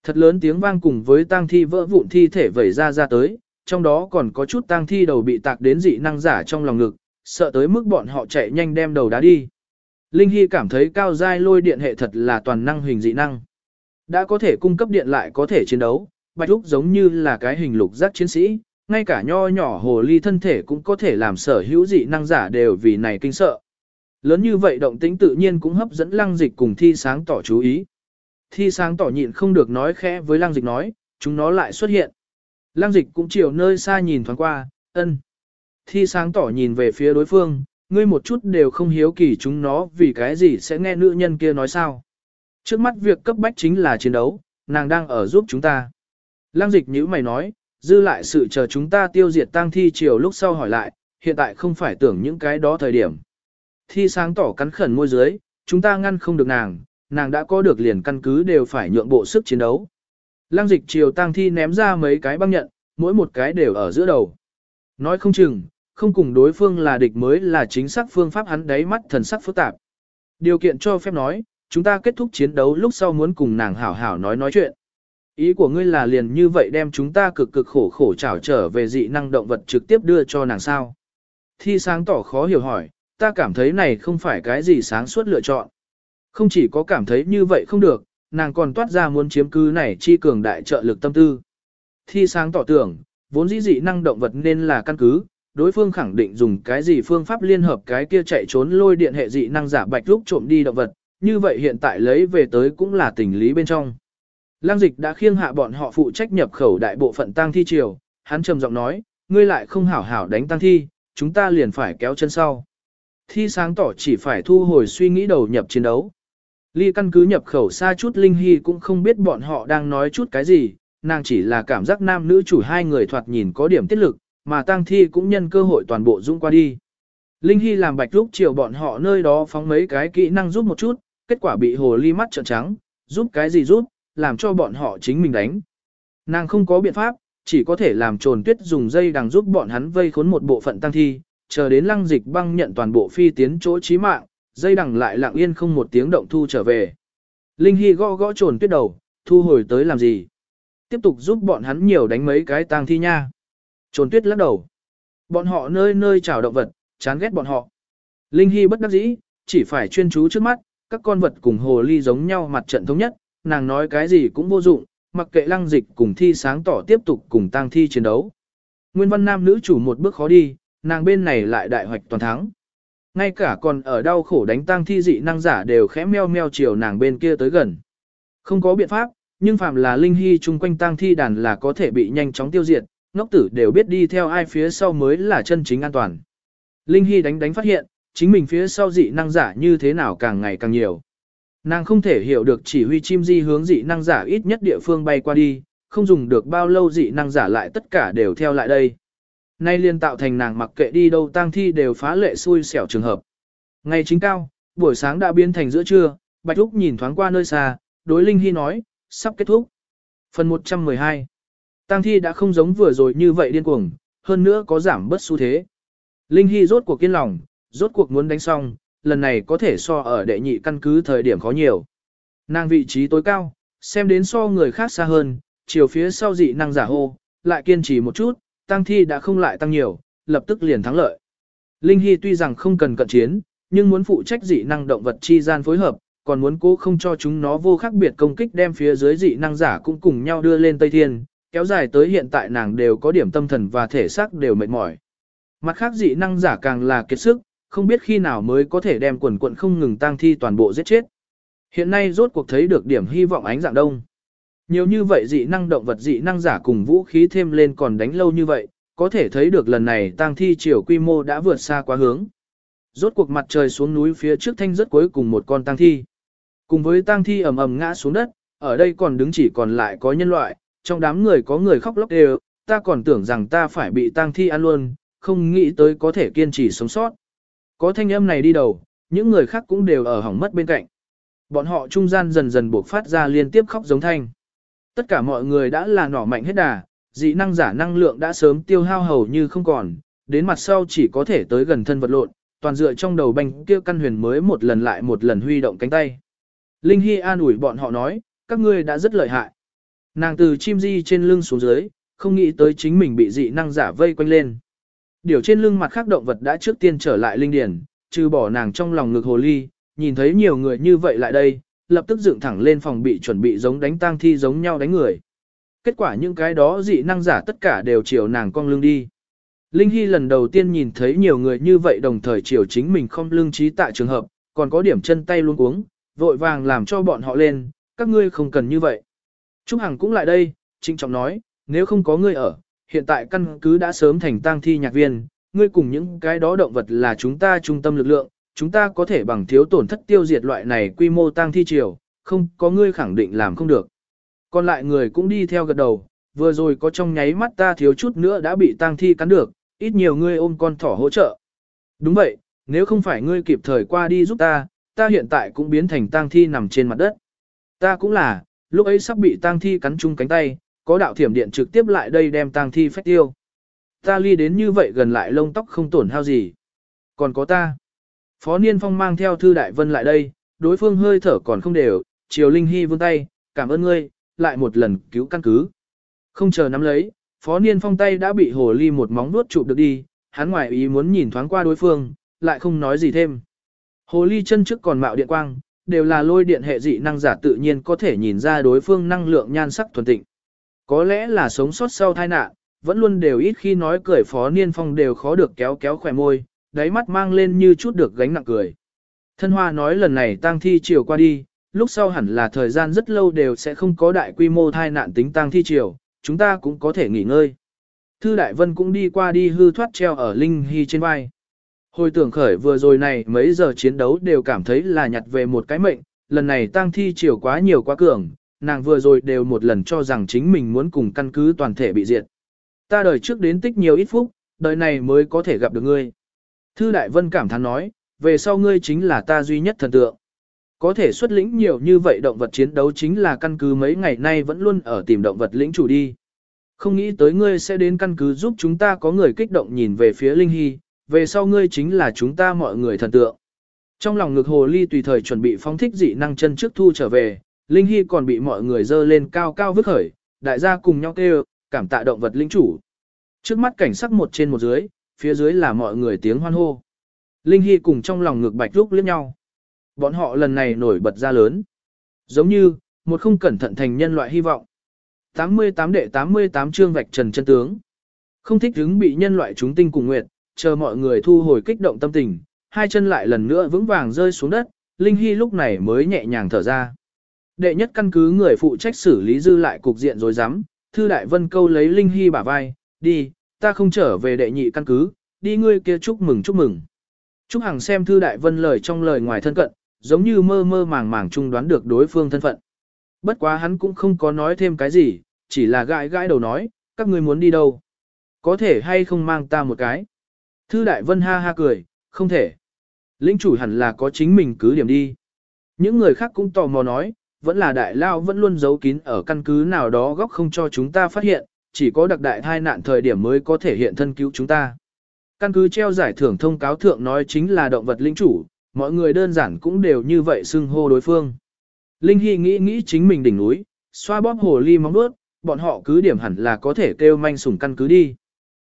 Thật lớn tiếng vang cùng với tang thi vỡ vụn thi thể vẩy ra ra tới, trong đó còn có chút tang thi đầu bị tạc đến dị năng giả trong lòng ngực, sợ tới mức bọn họ chạy nhanh đem đầu đá đi. Linh Hy cảm thấy cao giai lôi điện hệ thật là toàn năng hình dị năng. Đã có thể cung cấp điện lại có thể chiến đấu, Bạch Úc giống như là cái hình lục giác chiến sĩ, ngay cả nho nhỏ hồ ly thân thể cũng có thể làm sở hữu dị năng giả đều vì này kinh sợ. Lớn như vậy động tĩnh tự nhiên cũng hấp dẫn lăng dịch cùng thi sáng tỏ chú ý. Thi sáng tỏ nhịn không được nói khẽ với lăng dịch nói, chúng nó lại xuất hiện. Lăng dịch cũng chiều nơi xa nhìn thoáng qua, ân. Thi sáng tỏ nhìn về phía đối phương, ngươi một chút đều không hiếu kỳ chúng nó vì cái gì sẽ nghe nữ nhân kia nói sao. Trước mắt việc cấp bách chính là chiến đấu, nàng đang ở giúp chúng ta. Lăng dịch như mày nói, dư lại sự chờ chúng ta tiêu diệt tang thi chiều lúc sau hỏi lại, hiện tại không phải tưởng những cái đó thời điểm. Thi sáng tỏ cắn khẩn môi dưới, chúng ta ngăn không được nàng, nàng đã có được liền căn cứ đều phải nhượng bộ sức chiến đấu. Lăng dịch chiều tang thi ném ra mấy cái băng nhận, mỗi một cái đều ở giữa đầu. Nói không chừng, không cùng đối phương là địch mới là chính xác phương pháp hắn đáy mắt thần sắc phức tạp. Điều kiện cho phép nói, chúng ta kết thúc chiến đấu lúc sau muốn cùng nàng hảo hảo nói nói chuyện. Ý của ngươi là liền như vậy đem chúng ta cực cực khổ khổ trảo trở về dị năng động vật trực tiếp đưa cho nàng sao. Thi sáng tỏ khó hiểu hỏi, ta cảm thấy này không phải cái gì sáng suốt lựa chọn. Không chỉ có cảm thấy như vậy không được, nàng còn toát ra muốn chiếm cứ này chi cường đại trợ lực tâm tư. Thi sáng tỏ tưởng, vốn dĩ dị năng động vật nên là căn cứ, đối phương khẳng định dùng cái gì phương pháp liên hợp cái kia chạy trốn lôi điện hệ dị năng giả bạch lúc trộm đi động vật, như vậy hiện tại lấy về tới cũng là tình lý bên trong. Lang dịch đã khiêng hạ bọn họ phụ trách nhập khẩu đại bộ phận tang thi triều, hắn trầm giọng nói, ngươi lại không hảo hảo đánh tang thi, chúng ta liền phải kéo chân sau. Thi sáng tỏ chỉ phải thu hồi suy nghĩ đầu nhập chiến đấu. Ly căn cứ nhập khẩu xa chút Linh Hy cũng không biết bọn họ đang nói chút cái gì, nàng chỉ là cảm giác nam nữ chủ hai người thoạt nhìn có điểm tiết lực, mà tang thi cũng nhân cơ hội toàn bộ dũng qua đi. Linh Hy làm bạch lúc chiều bọn họ nơi đó phóng mấy cái kỹ năng giúp một chút, kết quả bị hồ ly mắt trợn trắng, giúp cái gì giúp, làm cho bọn họ chính mình đánh. Nàng không có biện pháp, chỉ có thể làm trồn tuyết dùng dây đằng giúp bọn hắn vây khốn một bộ phận tăng thi, chờ đến lăng dịch băng nhận toàn bộ phi tiến chỗ chí mạng, dây đằng lại lặng yên không một tiếng động thu trở về. Linh Hy gõ gõ trồn tuyết đầu, thu hồi tới làm gì? Tiếp tục giúp bọn hắn nhiều đánh mấy cái tang thi nha. Trồn tuyết lắc đầu. Bọn họ nơi nơi chào động vật, chán ghét bọn họ. Linh Hy bất đắc dĩ, chỉ phải chuyên chú trước mắt, các con vật cùng hồ ly giống nhau mặt trận thống nhất, nàng nói cái gì cũng vô dụng, mặc kệ lăng dịch cùng thi sáng tỏ tiếp tục cùng tang thi chiến đấu. Nguyên văn nam nữ chủ một bước khó đi, nàng bên này lại đại hoạch toàn thắng. Ngay cả còn ở đau khổ đánh tang thi dị năng giả đều khẽ meo meo chiều nàng bên kia tới gần. Không có biện pháp, nhưng phạm là linh hy chung quanh tang thi đàn là có thể bị nhanh chóng tiêu diệt, ngốc tử đều biết đi theo ai phía sau mới là chân chính an toàn. Linh hy đánh đánh phát hiện, chính mình phía sau dị năng giả như thế nào càng ngày càng nhiều. Nàng không thể hiểu được chỉ huy chim di hướng dị năng giả ít nhất địa phương bay qua đi, không dùng được bao lâu dị năng giả lại tất cả đều theo lại đây. Nay liên tạo thành nàng mặc kệ đi đâu tang thi đều phá lệ xui xẻo trường hợp. Ngày chính cao, buổi sáng đã biến thành giữa trưa, Bạch Úc nhìn thoáng qua nơi xa, đối Linh Hy nói, sắp kết thúc. Phần 112 Tang thi đã không giống vừa rồi như vậy điên cuồng, hơn nữa có giảm bớt xu thế. Linh Hy rốt cuộc kiên lòng, rốt cuộc muốn đánh xong, lần này có thể so ở đệ nhị căn cứ thời điểm khó nhiều. Nàng vị trí tối cao, xem đến so người khác xa hơn, chiều phía sau dị năng giả hô, lại kiên trì một chút, tăng thi đã không lại tăng nhiều, lập tức liền thắng lợi. Linh Hy tuy rằng không cần cận chiến, nhưng muốn phụ trách dị năng động vật chi gian phối hợp, còn muốn cố không cho chúng nó vô khác biệt công kích đem phía dưới dị năng giả cũng cùng nhau đưa lên Tây Thiên, kéo dài tới hiện tại nàng đều có điểm tâm thần và thể xác đều mệt mỏi. Mặt khác dị năng giả càng là kiệt sức, không biết khi nào mới có thể đem quần quận không ngừng tang thi toàn bộ giết chết. Hiện nay rốt cuộc thấy được điểm hy vọng ánh dạng đông. Nhiều như vậy dị năng động vật dị năng giả cùng vũ khí thêm lên còn đánh lâu như vậy, có thể thấy được lần này tang thi chiều quy mô đã vượt xa quá hướng. Rốt cuộc mặt trời xuống núi phía trước thanh rất cuối cùng một con tang thi. Cùng với tang thi ầm ầm ngã xuống đất, ở đây còn đứng chỉ còn lại có nhân loại, trong đám người có người khóc lóc đều, ta còn tưởng rằng ta phải bị tang thi ăn luôn, không nghĩ tới có thể kiên trì sống sót. Có thanh âm này đi đầu, những người khác cũng đều ở hỏng mất bên cạnh. Bọn họ trung gian dần dần buộc phát ra liên tiếp khóc giống thanh. Tất cả mọi người đã là nỏ mạnh hết đà, dị năng giả năng lượng đã sớm tiêu hao hầu như không còn, đến mặt sau chỉ có thể tới gần thân vật lộn, toàn dựa trong đầu banh kia căn huyền mới một lần lại một lần huy động cánh tay. Linh Hy an ủi bọn họ nói, các ngươi đã rất lợi hại. Nàng từ chim di trên lưng xuống dưới, không nghĩ tới chính mình bị dị năng giả vây quanh lên. Điều trên lưng mặt khác động vật đã trước tiên trở lại linh điển, trừ bỏ nàng trong lòng ngực hồ ly, nhìn thấy nhiều người như vậy lại đây, lập tức dựng thẳng lên phòng bị chuẩn bị giống đánh tang thi giống nhau đánh người. Kết quả những cái đó dị năng giả tất cả đều chiều nàng cong lưng đi. Linh Hy lần đầu tiên nhìn thấy nhiều người như vậy đồng thời chiều chính mình không lưng trí tại trường hợp, còn có điểm chân tay luôn uống, vội vàng làm cho bọn họ lên, các ngươi không cần như vậy. Trúc Hằng cũng lại đây, trinh trọng nói, nếu không có ngươi ở, hiện tại căn cứ đã sớm thành tang thi nhạc viên, ngươi cùng những cái đó động vật là chúng ta trung tâm lực lượng, chúng ta có thể bằng thiếu tổn thất tiêu diệt loại này quy mô tang thi triều, không có ngươi khẳng định làm không được. Còn lại người cũng đi theo gật đầu, vừa rồi có trong nháy mắt ta thiếu chút nữa đã bị tang thi cắn được, ít nhiều ngươi ôm con thỏ hỗ trợ. Đúng vậy, nếu không phải ngươi kịp thời qua đi giúp ta, ta hiện tại cũng biến thành tang thi nằm trên mặt đất. Ta cũng là, lúc ấy sắp bị tang thi cắn chung cánh tay, có đạo thiểm điện trực tiếp lại đây đem tang thi phách tiêu. Ta ly đến như vậy gần lại lông tóc không tổn hao gì. Còn có ta. Phó Niên Phong mang theo Thư Đại Vân lại đây, đối phương hơi thở còn không đều, Triều Linh Hy vươn tay, cảm ơn ngươi, lại một lần cứu căn cứ. Không chờ nắm lấy, Phó Niên Phong tay đã bị hồ ly một móng nuốt chụp được đi, hắn ngoài ý muốn nhìn thoáng qua đối phương, lại không nói gì thêm. Hồ ly chân trước còn mạo điện quang, đều là lôi điện hệ dị năng giả tự nhiên có thể nhìn ra đối phương năng lượng nhan sắc thuần tịnh. Có lẽ là sống sót sau tai nạn, vẫn luôn đều ít khi nói cười Phó Niên Phong đều khó được kéo kéo khỏe môi, đáy mắt mang lên như chút được gánh nặng cười. Thân Hoa nói lần này tang thi chiều qua đi, lúc sau hẳn là thời gian rất lâu đều sẽ không có đại quy mô tai nạn tính tang thi chiều, chúng ta cũng có thể nghỉ ngơi. Thư Đại Vân cũng đi qua đi hư thoát treo ở Linh Hy trên vai. Hồi tưởng khởi vừa rồi này mấy giờ chiến đấu đều cảm thấy là nhặt về một cái mệnh, lần này tang thi chiều quá nhiều quá cường, nàng vừa rồi đều một lần cho rằng chính mình muốn cùng căn cứ toàn thể bị diệt. Ta đời trước đến tích nhiều ít phúc, đời này mới có thể gặp được ngươi. Thư Đại Vân cảm thán nói, về sau ngươi chính là ta duy nhất thần tượng. Có thể xuất lĩnh nhiều như vậy động vật chiến đấu chính là căn cứ mấy ngày nay vẫn luôn ở tìm động vật lĩnh chủ đi. Không nghĩ tới ngươi sẽ đến căn cứ giúp chúng ta có người kích động nhìn về phía Linh Hy, về sau ngươi chính là chúng ta mọi người thần tượng. Trong lòng ngực hồ ly tùy thời chuẩn bị phóng thích dị năng chân trước thu trở về, Linh Hy còn bị mọi người dơ lên cao cao vứt khởi, đại gia cùng nhau kêu, cảm tạ động vật lĩnh chủ. Trước mắt cảnh sắc một trên một dưới, phía dưới là mọi người tiếng hoan hô. Linh Hy cùng trong lòng ngược bạch lúc liếc nhau. Bọn họ lần này nổi bật ra lớn. Giống như, một không cẩn thận thành nhân loại hy vọng. 88 đệ 88 chương vạch trần chân tướng. Không thích hứng bị nhân loại chúng tinh cùng nguyệt, chờ mọi người thu hồi kích động tâm tình, hai chân lại lần nữa vững vàng rơi xuống đất, Linh Hy lúc này mới nhẹ nhàng thở ra. Đệ nhất căn cứ người phụ trách xử lý dư lại cục diện rồi dám, Thư Đại Vân câu lấy Linh Hy bả vai, đi, ta không trở về đệ nhị căn cứ, đi ngươi kia chúc mừng chúc mừng. Trúc Hằng xem Thư Đại Vân lời trong lời ngoài thân cận, giống như mơ mơ màng màng chung đoán được đối phương thân phận. Bất quá hắn cũng không có nói thêm cái gì, chỉ là gãi gãi đầu nói, các ngươi muốn đi đâu? Có thể hay không mang ta một cái? Thư Đại Vân ha ha cười, không thể. Lĩnh chủ hẳn là có chính mình cứ điểm đi. Những người khác cũng tò mò nói, vẫn là đại lao vẫn luôn giấu kín ở căn cứ nào đó góc không cho chúng ta phát hiện, chỉ có đặc đại thai nạn thời điểm mới có thể hiện thân cứu chúng ta. Căn cứ treo giải thưởng thông cáo thượng nói chính là động vật linh chủ, mọi người đơn giản cũng đều như vậy xưng hô đối phương. Linh Hy nghĩ nghĩ chính mình đỉnh núi, xoa bóp hồ ly móng bước, bọn họ cứ điểm hẳn là có thể kêu manh sủng căn cứ đi.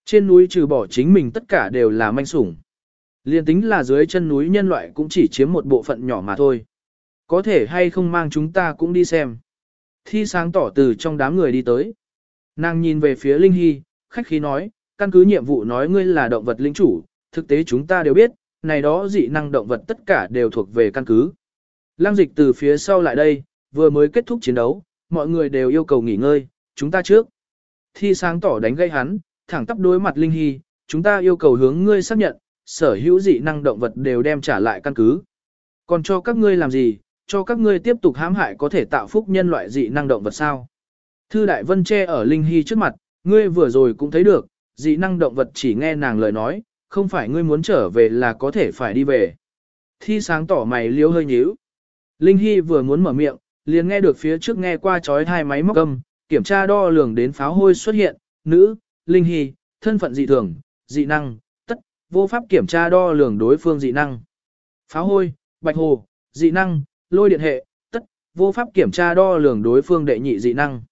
Trên núi trừ bỏ chính mình tất cả đều là manh sủng. Liên tính là dưới chân núi nhân loại cũng chỉ chiếm một bộ phận nhỏ mà thôi. Có thể hay không mang chúng ta cũng đi xem. Thi sáng tỏ từ trong đám người đi tới. Nàng nhìn về phía Linh Hy, khách khí nói, căn cứ nhiệm vụ nói ngươi là động vật linh chủ, thực tế chúng ta đều biết, này đó dị năng động vật tất cả đều thuộc về căn cứ. Lăng dịch từ phía sau lại đây, vừa mới kết thúc chiến đấu, mọi người đều yêu cầu nghỉ ngơi, chúng ta trước. Thi sáng tỏ đánh gây hắn, thẳng tắp đối mặt Linh Hy, chúng ta yêu cầu hướng ngươi xác nhận, sở hữu dị năng động vật đều đem trả lại căn cứ. Còn cho các ngươi làm gì, cho các ngươi tiếp tục hãm hại có thể tạo phúc nhân loại dị năng động vật sao? Thư Đại Vân che ở Linh Hy trước mặt, ngươi vừa rồi cũng thấy được, dị năng động vật chỉ nghe nàng lời nói, không phải ngươi muốn trở về là có thể phải đi về. Thi sáng tỏ mày liếu hơi nhíu. Linh Hy vừa muốn mở miệng, liền nghe được phía trước nghe qua chói hai máy móc âm, kiểm tra đo lường đến pháo hôi xuất hiện, nữ, Linh Hy, thân phận dị thường, dị năng, tất, vô pháp kiểm tra đo lường đối phương dị năng. Pháo hôi, bạch hồ, dị năng, lôi điện hệ, tất, vô pháp kiểm tra đo lường đối phương đệ nhị dị năng.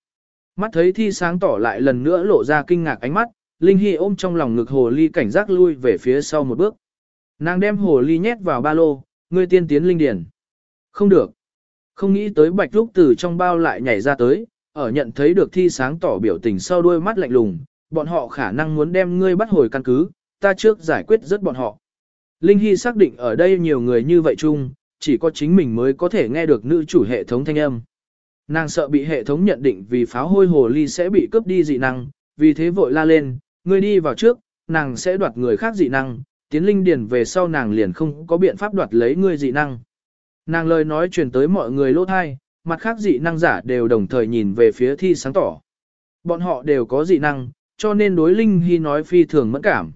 Mắt thấy thi sáng tỏ lại lần nữa lộ ra kinh ngạc ánh mắt, Linh Hy ôm trong lòng ngực hồ ly cảnh giác lui về phía sau một bước. Nàng đem hồ ly nhét vào ba lô, ngươi tiên tiến linh điển. Không được. Không nghĩ tới bạch lúc từ trong bao lại nhảy ra tới, ở nhận thấy được thi sáng tỏ biểu tình sau đuôi mắt lạnh lùng, bọn họ khả năng muốn đem ngươi bắt hồi căn cứ, ta trước giải quyết rất bọn họ. Linh Hy xác định ở đây nhiều người như vậy chung, chỉ có chính mình mới có thể nghe được nữ chủ hệ thống thanh âm. Nàng sợ bị hệ thống nhận định vì pháo hôi hồ ly sẽ bị cướp đi dị năng, vì thế vội la lên, ngươi đi vào trước, nàng sẽ đoạt người khác dị năng, tiến linh điền về sau nàng liền không có biện pháp đoạt lấy ngươi dị năng. Nàng lời nói truyền tới mọi người lỗ thai, mặt khác dị năng giả đều đồng thời nhìn về phía thi sáng tỏ. Bọn họ đều có dị năng, cho nên đối Linh Hy nói phi thường mẫn cảm.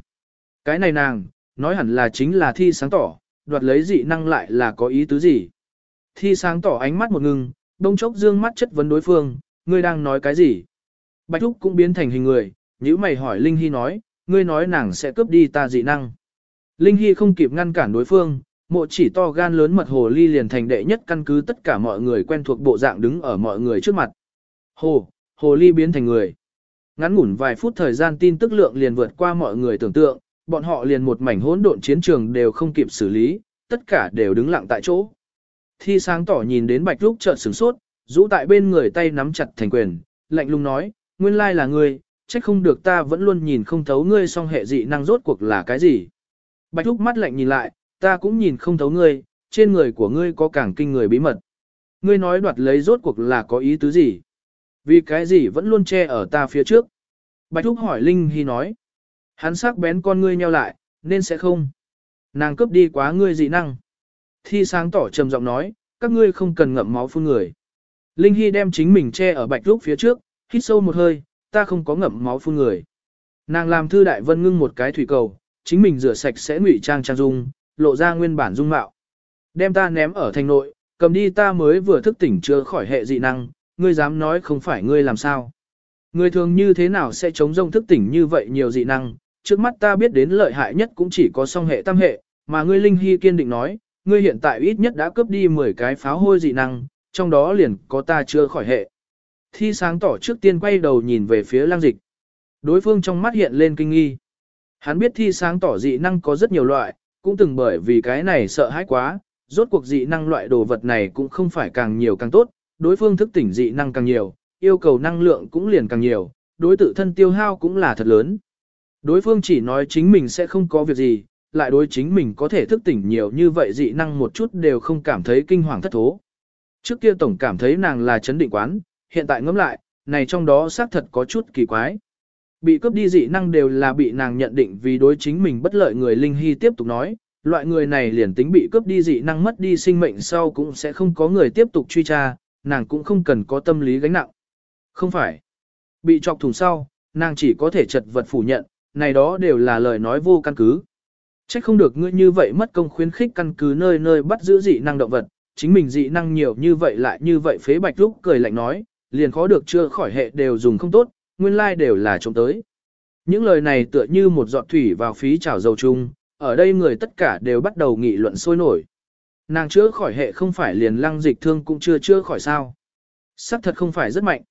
Cái này nàng, nói hẳn là chính là thi sáng tỏ, đoạt lấy dị năng lại là có ý tứ gì. Thi sáng tỏ ánh mắt một ngừng, đông chốc dương mắt chất vấn đối phương, ngươi đang nói cái gì? Bạch Thúc cũng biến thành hình người, nếu mày hỏi Linh Hy nói, ngươi nói nàng sẽ cướp đi ta dị năng. Linh Hy không kịp ngăn cản đối phương, mộ chỉ to gan lớn mật hồ ly liền thành đệ nhất căn cứ tất cả mọi người quen thuộc bộ dạng đứng ở mọi người trước mặt. Hồ, hồ ly biến thành người. Ngắn ngủn vài phút thời gian tin tức lượng liền vượt qua mọi người tưởng tượng, bọn họ liền một mảnh hỗn độn chiến trường đều không kịp xử lý, tất cả đều đứng lặng tại chỗ. Thi sáng tỏ nhìn đến bạch lúc chợt sửng sốt, rũ tại bên người tay nắm chặt thành quyền, lạnh lùng nói, nguyên lai là ngươi, trách không được ta vẫn luôn nhìn không thấu ngươi song hệ dị năng rốt cuộc là cái gì. Bạch lúc mắt lạnh nhìn lại, ta cũng nhìn không thấu ngươi, trên người của ngươi có càng kinh người bí mật. Ngươi nói đoạt lấy rốt cuộc là có ý tứ gì? Vì cái gì vẫn luôn che ở ta phía trước? Bạch Thúc hỏi Linh Hy nói. Hắn sắc bén con ngươi nheo lại, nên sẽ không. Nàng cướp đi quá ngươi dị năng. Thi sáng tỏ trầm giọng nói, các ngươi không cần ngậm máu phun người. Linh Hy đem chính mình che ở Bạch lúc phía trước, hít sâu một hơi, ta không có ngậm máu phun người. Nàng làm thư đại vân ngưng một cái thủy cầu, chính mình rửa sạch sẽ ngụy trang trang dung, lộ ra nguyên bản dung mạo. Đem ta ném ở thành nội, cầm đi ta mới vừa thức tỉnh chưa khỏi hệ dị năng, ngươi dám nói không phải ngươi làm sao. Người thường như thế nào sẽ chống rông thức tỉnh như vậy nhiều dị năng, trước mắt ta biết đến lợi hại nhất cũng chỉ có song hệ tam hệ, mà ngươi Linh Hy kiên định nói, ngươi hiện tại ít nhất đã cướp đi 10 cái pháo hôi dị năng, trong đó liền có ta chưa khỏi hệ. Thi sáng tỏ trước tiên quay đầu nhìn về phía lang dịch. Đối phương trong mắt hiện lên kinh nghi. Hắn biết thi sáng tỏ dị năng có rất nhiều loại, cũng từng bởi vì cái này sợ hãi quá, rốt cuộc dị năng loại đồ vật này cũng không phải càng nhiều càng tốt, đối phương thức tỉnh dị năng càng nhiều, yêu cầu năng lượng cũng liền càng nhiều, đối tự thân tiêu hao cũng là thật lớn. Đối phương chỉ nói chính mình sẽ không có việc gì, lại đối chính mình có thể thức tỉnh nhiều như vậy dị năng một chút đều không cảm thấy kinh hoàng thất thố. Trước kia tổng cảm thấy nàng là chấn định quán, hiện tại ngẫm lại, này trong đó xác thật có chút kỳ quái. Bị cướp đi dị năng đều là bị nàng nhận định vì đối chính mình bất lợi người Linh Hy tiếp tục nói, loại người này liền tính bị cướp đi dị năng mất đi sinh mệnh sau cũng sẽ không có người tiếp tục truy tra, nàng cũng không cần có tâm lý gánh nặng. Không phải. Bị chọc thủng sau, nàng chỉ có thể chật vật phủ nhận, này đó đều là lời nói vô căn cứ. Trách không được ngươi như vậy mất công khuyến khích căn cứ nơi nơi bắt giữ dị năng động vật, chính mình dị năng nhiều như vậy lại như vậy phế bạch lúc cười lạnh nói, liền khó được chưa khỏi hệ đều dùng không tốt, nguyên lai like đều là trông tới. Những lời này tựa như một giọt thủy vào phí chảo dầu chung, ở đây người tất cả đều bắt đầu nghị luận sôi nổi. Nàng chữa khỏi hệ không phải liền lăng dịch thương cũng chưa chữa khỏi sao. Sắc thật không phải rất mạnh.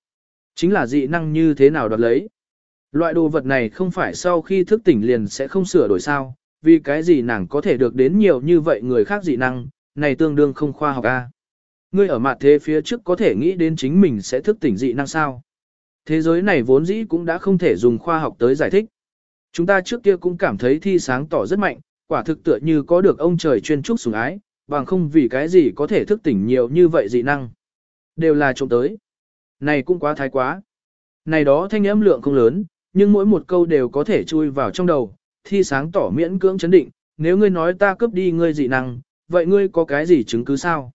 Chính là dị năng như thế nào đoạt lấy. Loại đồ vật này không phải sau khi thức tỉnh liền sẽ không sửa đổi sao, vì cái gì nàng có thể được đến nhiều như vậy người khác dị năng, này tương đương không khoa học a. Ngươi ở mặt thế phía trước có thể nghĩ đến chính mình sẽ thức tỉnh dị năng sao. Thế giới này vốn dĩ cũng đã không thể dùng khoa học tới giải thích. Chúng ta trước kia cũng cảm thấy thi sáng tỏ rất mạnh, quả thực tựa như có được ông trời chuyên trúc sủng ái, bằng không vì cái gì có thể thức tỉnh nhiều như vậy dị năng. Đều là trộm tới. Này cũng quá thái quá. Này đó thanh âm lượng không lớn, nhưng mỗi một câu đều có thể chui vào trong đầu, thi sáng tỏ miễn cưỡng chấn định, nếu ngươi nói ta cướp đi ngươi dị năng, vậy ngươi có cái gì chứng cứ sao?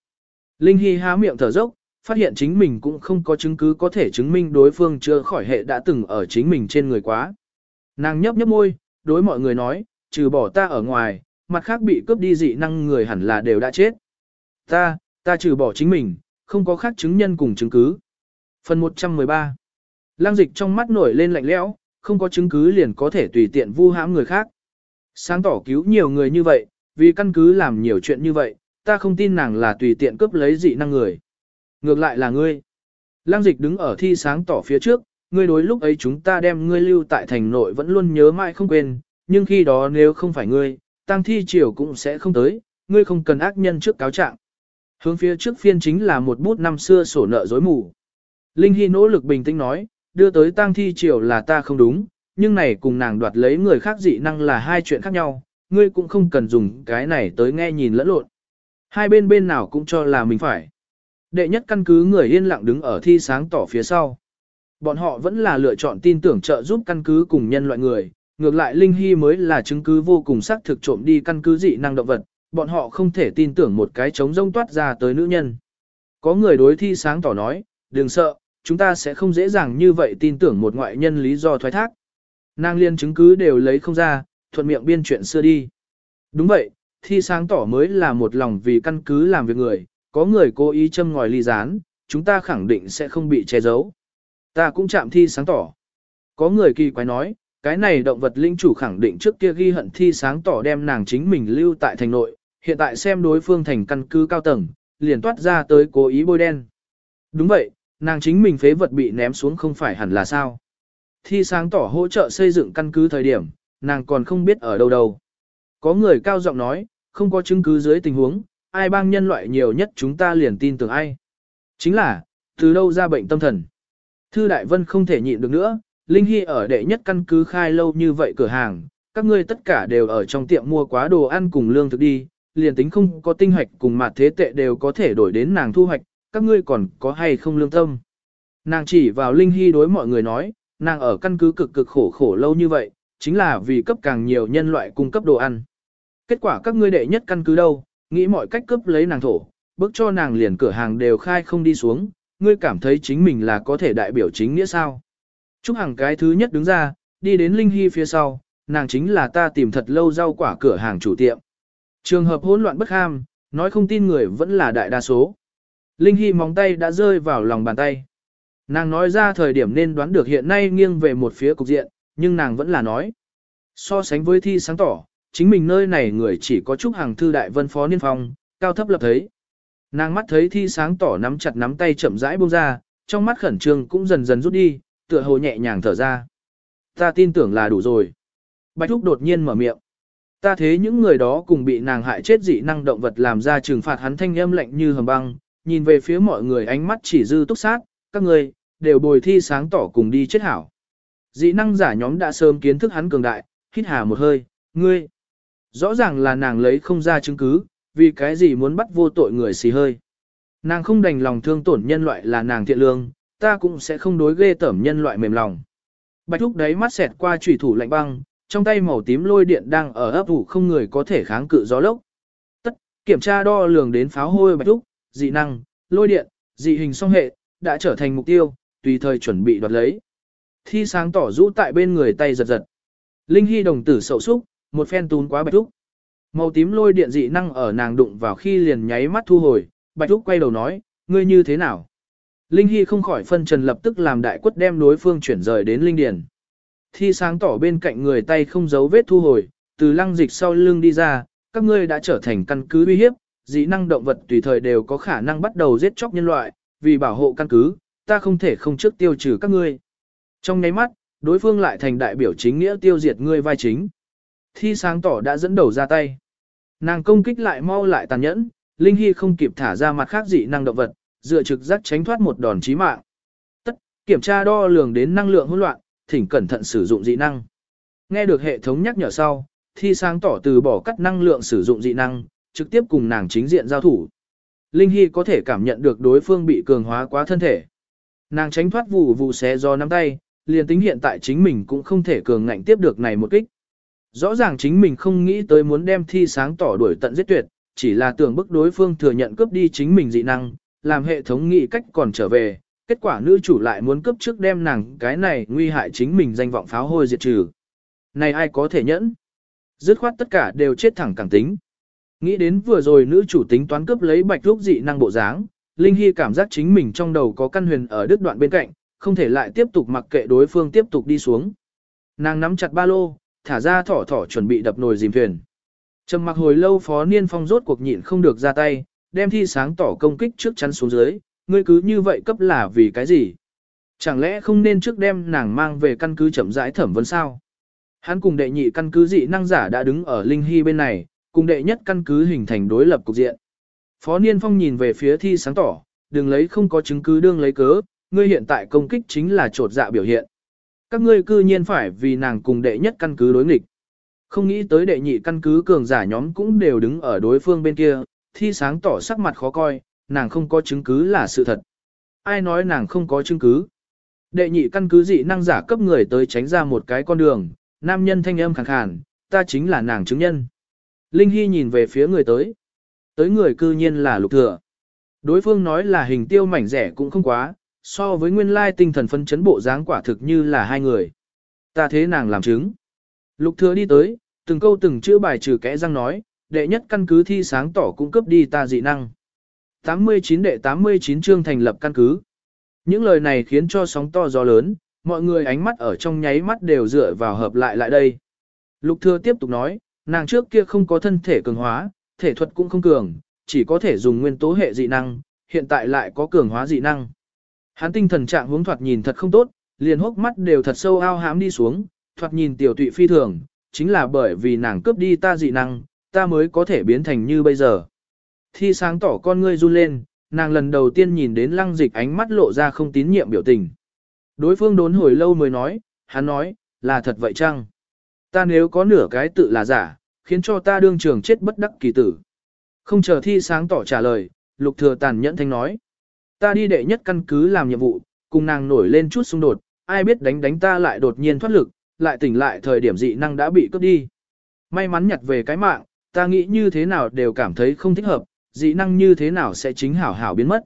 Linh Hy há miệng thở dốc, phát hiện chính mình cũng không có chứng cứ có thể chứng minh đối phương chưa khỏi hệ đã từng ở chính mình trên người quá. Nàng nhấp nhấp môi, đối mọi người nói, trừ bỏ ta ở ngoài, mặt khác bị cướp đi dị năng người hẳn là đều đã chết. Ta, ta trừ bỏ chính mình, không có khác chứng nhân cùng chứng cứ. Phần 113 Lăng dịch trong mắt nổi lên lạnh lẽo, không có chứng cứ liền có thể tùy tiện vu hãm người khác. Sáng tỏ cứu nhiều người như vậy, vì căn cứ làm nhiều chuyện như vậy, ta không tin nàng là tùy tiện cướp lấy dị năng người. Ngược lại là ngươi. Lăng dịch đứng ở thi sáng tỏ phía trước, ngươi đối lúc ấy chúng ta đem ngươi lưu tại thành nội vẫn luôn nhớ mãi không quên, nhưng khi đó nếu không phải ngươi, tăng thi triều cũng sẽ không tới, ngươi không cần ác nhân trước cáo trạng. Hướng phía trước phiên chính là một bút năm xưa sổ nợ dối mù. Linh Hy nỗ lực bình tĩnh nói, đưa tới tang thi triều là ta không đúng, nhưng này cùng nàng đoạt lấy người khác dị năng là hai chuyện khác nhau, ngươi cũng không cần dùng cái này tới nghe nhìn lẫn lộn. Hai bên bên nào cũng cho là mình phải. Đệ nhất căn cứ người yên lặng đứng ở thi sáng tỏ phía sau. Bọn họ vẫn là lựa chọn tin tưởng trợ giúp căn cứ cùng nhân loại người, ngược lại Linh Hy mới là chứng cứ vô cùng xác thực trộm đi căn cứ dị năng động vật, bọn họ không thể tin tưởng một cái trống rông toát ra tới nữ nhân. Có người đối thi sáng tỏ nói, đừng sợ, chúng ta sẽ không dễ dàng như vậy tin tưởng một ngoại nhân lý do thoái thác. Nàng liên chứng cứ đều lấy không ra, thuận miệng biên chuyện xưa đi. Đúng vậy, thi sáng tỏ mới là một lòng vì căn cứ làm việc người, có người cố ý châm ngòi ly gián, chúng ta khẳng định sẽ không bị che giấu. Ta cũng chạm thi sáng tỏ. Có người kỳ quái nói, cái này động vật linh chủ khẳng định trước kia ghi hận thi sáng tỏ đem nàng chính mình lưu tại thành nội, hiện tại xem đối phương thành căn cứ cao tầng, liền toát ra tới cố ý bôi đen. Đúng vậy, nàng chính mình phế vật bị ném xuống không phải hẳn là sao. Thi sáng tỏ hỗ trợ xây dựng căn cứ thời điểm, nàng còn không biết ở đâu đâu. Có người cao giọng nói, không có chứng cứ dưới tình huống, ai bang nhân loại nhiều nhất chúng ta liền tin tưởng ai. Chính là, từ đâu ra bệnh tâm thần. Thư Đại Vân không thể nhịn được nữa, Linh Hy ở đệ nhất căn cứ khai lâu như vậy cửa hàng, các ngươi tất cả đều ở trong tiệm mua quá đồ ăn cùng lương thực đi, liền tính không có tinh hoạch cùng mặt thế tệ đều có thể đổi đến nàng thu hoạch, các ngươi còn có hay không lương tâm. Nàng chỉ vào Linh Hy đối mọi người nói, nàng ở căn cứ cực cực khổ khổ lâu như vậy, chính là vì cấp càng nhiều nhân loại cung cấp đồ ăn. Kết quả các ngươi đệ nhất căn cứ đâu, nghĩ mọi cách cấp lấy nàng thổ, bước cho nàng liền cửa hàng đều khai không đi xuống, ngươi cảm thấy chính mình là có thể đại biểu chính nghĩa sao. Trúc Hằng cái thứ nhất đứng ra, đi đến Linh Hy phía sau, nàng chính là ta tìm thật lâu rau quả cửa hàng chủ tiệm. Trường hợp hỗn loạn bất ham, nói không tin người vẫn là đại đa số. Linh Hy móng tay đã rơi vào lòng bàn tay. Nàng nói ra thời điểm nên đoán được hiện nay nghiêng về một phía cục diện, nhưng nàng vẫn là nói. So sánh với thi sáng tỏ, chính mình nơi này người chỉ có chúc hàng thư đại vân phó niên phong, cao thấp lập thấy. Nàng mắt thấy thi sáng tỏ nắm chặt nắm tay chậm rãi buông ra, trong mắt khẩn trương cũng dần dần rút đi, tựa hồ nhẹ nhàng thở ra. Ta tin tưởng là đủ rồi. Bạch Thúc đột nhiên mở miệng. Ta thế những người đó cùng bị nàng hại chết dị năng động vật làm ra trừng phạt hắn thanh âm lạnh như hầm băng, nhìn về phía mọi người ánh mắt chỉ dư túc sát, các người, đều bồi thi sáng tỏ cùng đi chết hảo. Dị năng giả nhóm đã sớm kiến thức hắn cường đại, hít hà một hơi, ngươi. Rõ ràng là nàng lấy không ra chứng cứ, vì cái gì muốn bắt vô tội người xì hơi. Nàng không đành lòng thương tổn nhân loại là nàng thiện lương, ta cũng sẽ không đối ghê tẩm nhân loại mềm lòng. Bạch Thúc đấy mắt xẹt qua chủy thủ lạnh băng, trong tay màu tím lôi điện đang ở ấp ủ không người có thể kháng cự gió lốc. Tất, kiểm tra đo lường đến pháo hôi Bạch Thúc, dị năng, lôi điện, dị hình song hệ, đã trở thành mục tiêu, tùy thời chuẩn bị đoạt lấy. Thi sáng tỏ rũ tại bên người tay giật giật. Linh Hy đồng tử sậu xúc, một phen tún quá Bạch Thúc. Màu tím lôi điện dị năng ở nàng đụng vào khi liền nháy mắt thu hồi, Bạch Thúc quay đầu nói, ngươi như thế nào? Linh Hy không khỏi phân trần lập tức làm đại quất đem đối phương chuyển rời đến Linh Điền. Thi sáng tỏ bên cạnh người tay không giấu vết thu hồi, từ lăng dịch sau lưng đi ra, các ngươi đã trở thành căn cứ uy hiếp, dị năng động vật tùy thời đều có khả năng bắt đầu giết chóc nhân loại, vì bảo hộ căn cứ, ta không thể không trước tiêu trừ các ngươi. Trong nháy mắt, đối phương lại thành đại biểu chính nghĩa tiêu diệt ngươi vai chính. Thi sáng tỏ đã dẫn đầu ra tay. Nàng công kích lại mau lại tàn nhẫn, Linh Hy không kịp thả ra mặt khác dị năng động vật, dựa trực giác tránh thoát một đòn chí mạng. Tất, kiểm tra đo lường đến năng lượng hỗn loạn, thỉnh cẩn thận sử dụng dị năng. Nghe được hệ thống nhắc nhở sau, thi sáng tỏ từ bỏ cắt năng lượng sử dụng dị năng, trực tiếp cùng nàng chính diện giao thủ. Linh Hy có thể cảm nhận được đối phương bị cường hóa quá thân thể. Nàng tránh thoát vụ vụ xé do nắm tay, liền tính hiện tại chính mình cũng không thể cường ngạnh tiếp được này một kích. Rõ ràng chính mình không nghĩ tới muốn đem thi sáng tỏ đuổi tận giết tuyệt, chỉ là tưởng bức đối phương thừa nhận cướp đi chính mình dị năng, làm hệ thống nghĩ cách còn trở về, kết quả nữ chủ lại muốn cướp trước đem nàng cái này nguy hại chính mình danh vọng pháo hôi diệt trừ. Này ai có thể nhẫn? Dứt khoát tất cả đều chết thẳng càng tính. Nghĩ đến vừa rồi nữ chủ tính toán cướp lấy bạch lúc dị năng bộ dáng, Linh Hy cảm giác chính mình trong đầu có căn huyền ở đứt đoạn bên cạnh, không thể lại tiếp tục mặc kệ đối phương tiếp tục đi xuống. Nàng nắm chặt ba lô, thả ra thỏ thỏ chuẩn bị đập nồi dìm thuyền. Trầm mặc hồi lâu phó niên phong rốt cuộc nhịn không được ra tay, đem thi sáng tỏ công kích trước chắn xuống dưới, ngươi cứ như vậy cấp là vì cái gì? Chẳng lẽ không nên trước đem nàng mang về căn cứ chậm rãi thẩm vấn sao? Hắn cùng đệ nhị căn cứ dị năng giả đã đứng ở Linh Hy bên này, cùng đệ nhất căn cứ hình thành đối lập cục diện. Phó Niên Phong nhìn về phía thi sáng tỏ, đừng lấy không có chứng cứ đương lấy cớ, ngươi hiện tại công kích chính là trột dạ biểu hiện. Các ngươi cư nhiên phải vì nàng cùng đệ nhất căn cứ đối nghịch. Không nghĩ tới đệ nhị căn cứ cường giả nhóm cũng đều đứng ở đối phương bên kia, thi sáng tỏ sắc mặt khó coi, nàng không có chứng cứ là sự thật. Ai nói nàng không có chứng cứ? Đệ nhị căn cứ dị năng giả cấp người tới tránh ra một cái con đường, nam nhân thanh âm khàn khàn, ta chính là nàng chứng nhân. Linh Hy nhìn về phía người tới. Tới người cư nhiên là lục thừa. Đối phương nói là hình tiêu mảnh rẻ cũng không quá, so với nguyên lai tinh thần phân chấn bộ dáng quả thực như là hai người. Ta thế nàng làm chứng. Lục thừa đi tới, từng câu từng chữ bài trừ kẽ răng nói, đệ nhất căn cứ thi sáng tỏ cung cấp đi ta dị năng. 89 đệ 89 chương thành lập căn cứ. Những lời này khiến cho sóng to gió lớn, mọi người ánh mắt ở trong nháy mắt đều dựa vào hợp lại lại đây. Lục thừa tiếp tục nói, nàng trước kia không có thân thể cường hóa, thể thuật cũng không cường, chỉ có thể dùng nguyên tố hệ dị năng, hiện tại lại có cường hóa dị năng. Hắn tinh thần trạng hướng thoạt nhìn thật không tốt, liền hốc mắt đều thật sâu ao hám đi xuống, thoạt nhìn tiểu tụy phi thường, chính là bởi vì nàng cướp đi ta dị năng, ta mới có thể biến thành như bây giờ. Thi sáng tỏ con ngươi run lên, nàng lần đầu tiên nhìn đến lăng dịch ánh mắt lộ ra không tín nhiệm biểu tình. Đối phương đốn hồi lâu mới nói, hắn nói, là thật vậy chăng? Ta nếu có nửa cái tự là giả, khiến cho ta đương trường chết bất đắc kỳ tử. Không chờ thi sáng tỏ trả lời, lục thừa tàn nhẫn thanh nói. Ta đi đệ nhất căn cứ làm nhiệm vụ, cùng nàng nổi lên chút xung đột, ai biết đánh đánh ta lại đột nhiên thoát lực, lại tỉnh lại thời điểm dị năng đã bị cướp đi. May mắn nhặt về cái mạng, ta nghĩ như thế nào đều cảm thấy không thích hợp, dị năng như thế nào sẽ chính hảo hảo biến mất.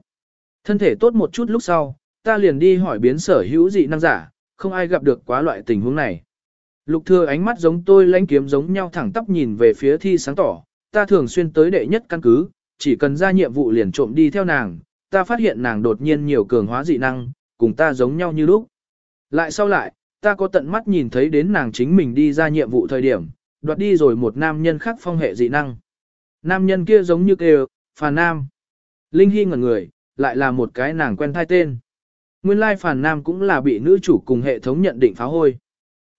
Thân thể tốt một chút lúc sau, ta liền đi hỏi biến sở hữu dị năng giả, không ai gặp được quá loại tình huống này. Lục thừa ánh mắt giống tôi lãnh kiếm giống nhau thẳng tắp nhìn về phía thi sáng tỏ, ta thường xuyên tới đệ nhất căn cứ, chỉ cần ra nhiệm vụ liền trộm đi theo nàng, ta phát hiện nàng đột nhiên nhiều cường hóa dị năng, cùng ta giống nhau như lúc. Lại sau lại, ta có tận mắt nhìn thấy đến nàng chính mình đi ra nhiệm vụ thời điểm, đoạt đi rồi một nam nhân khác phong hệ dị năng. Nam nhân kia giống như kêu, phàn nam. Linh Hy ngẩn người, lại là một cái nàng quen thai tên. Nguyên lai phàn nam cũng là bị nữ chủ cùng hệ thống nhận định phá hôi.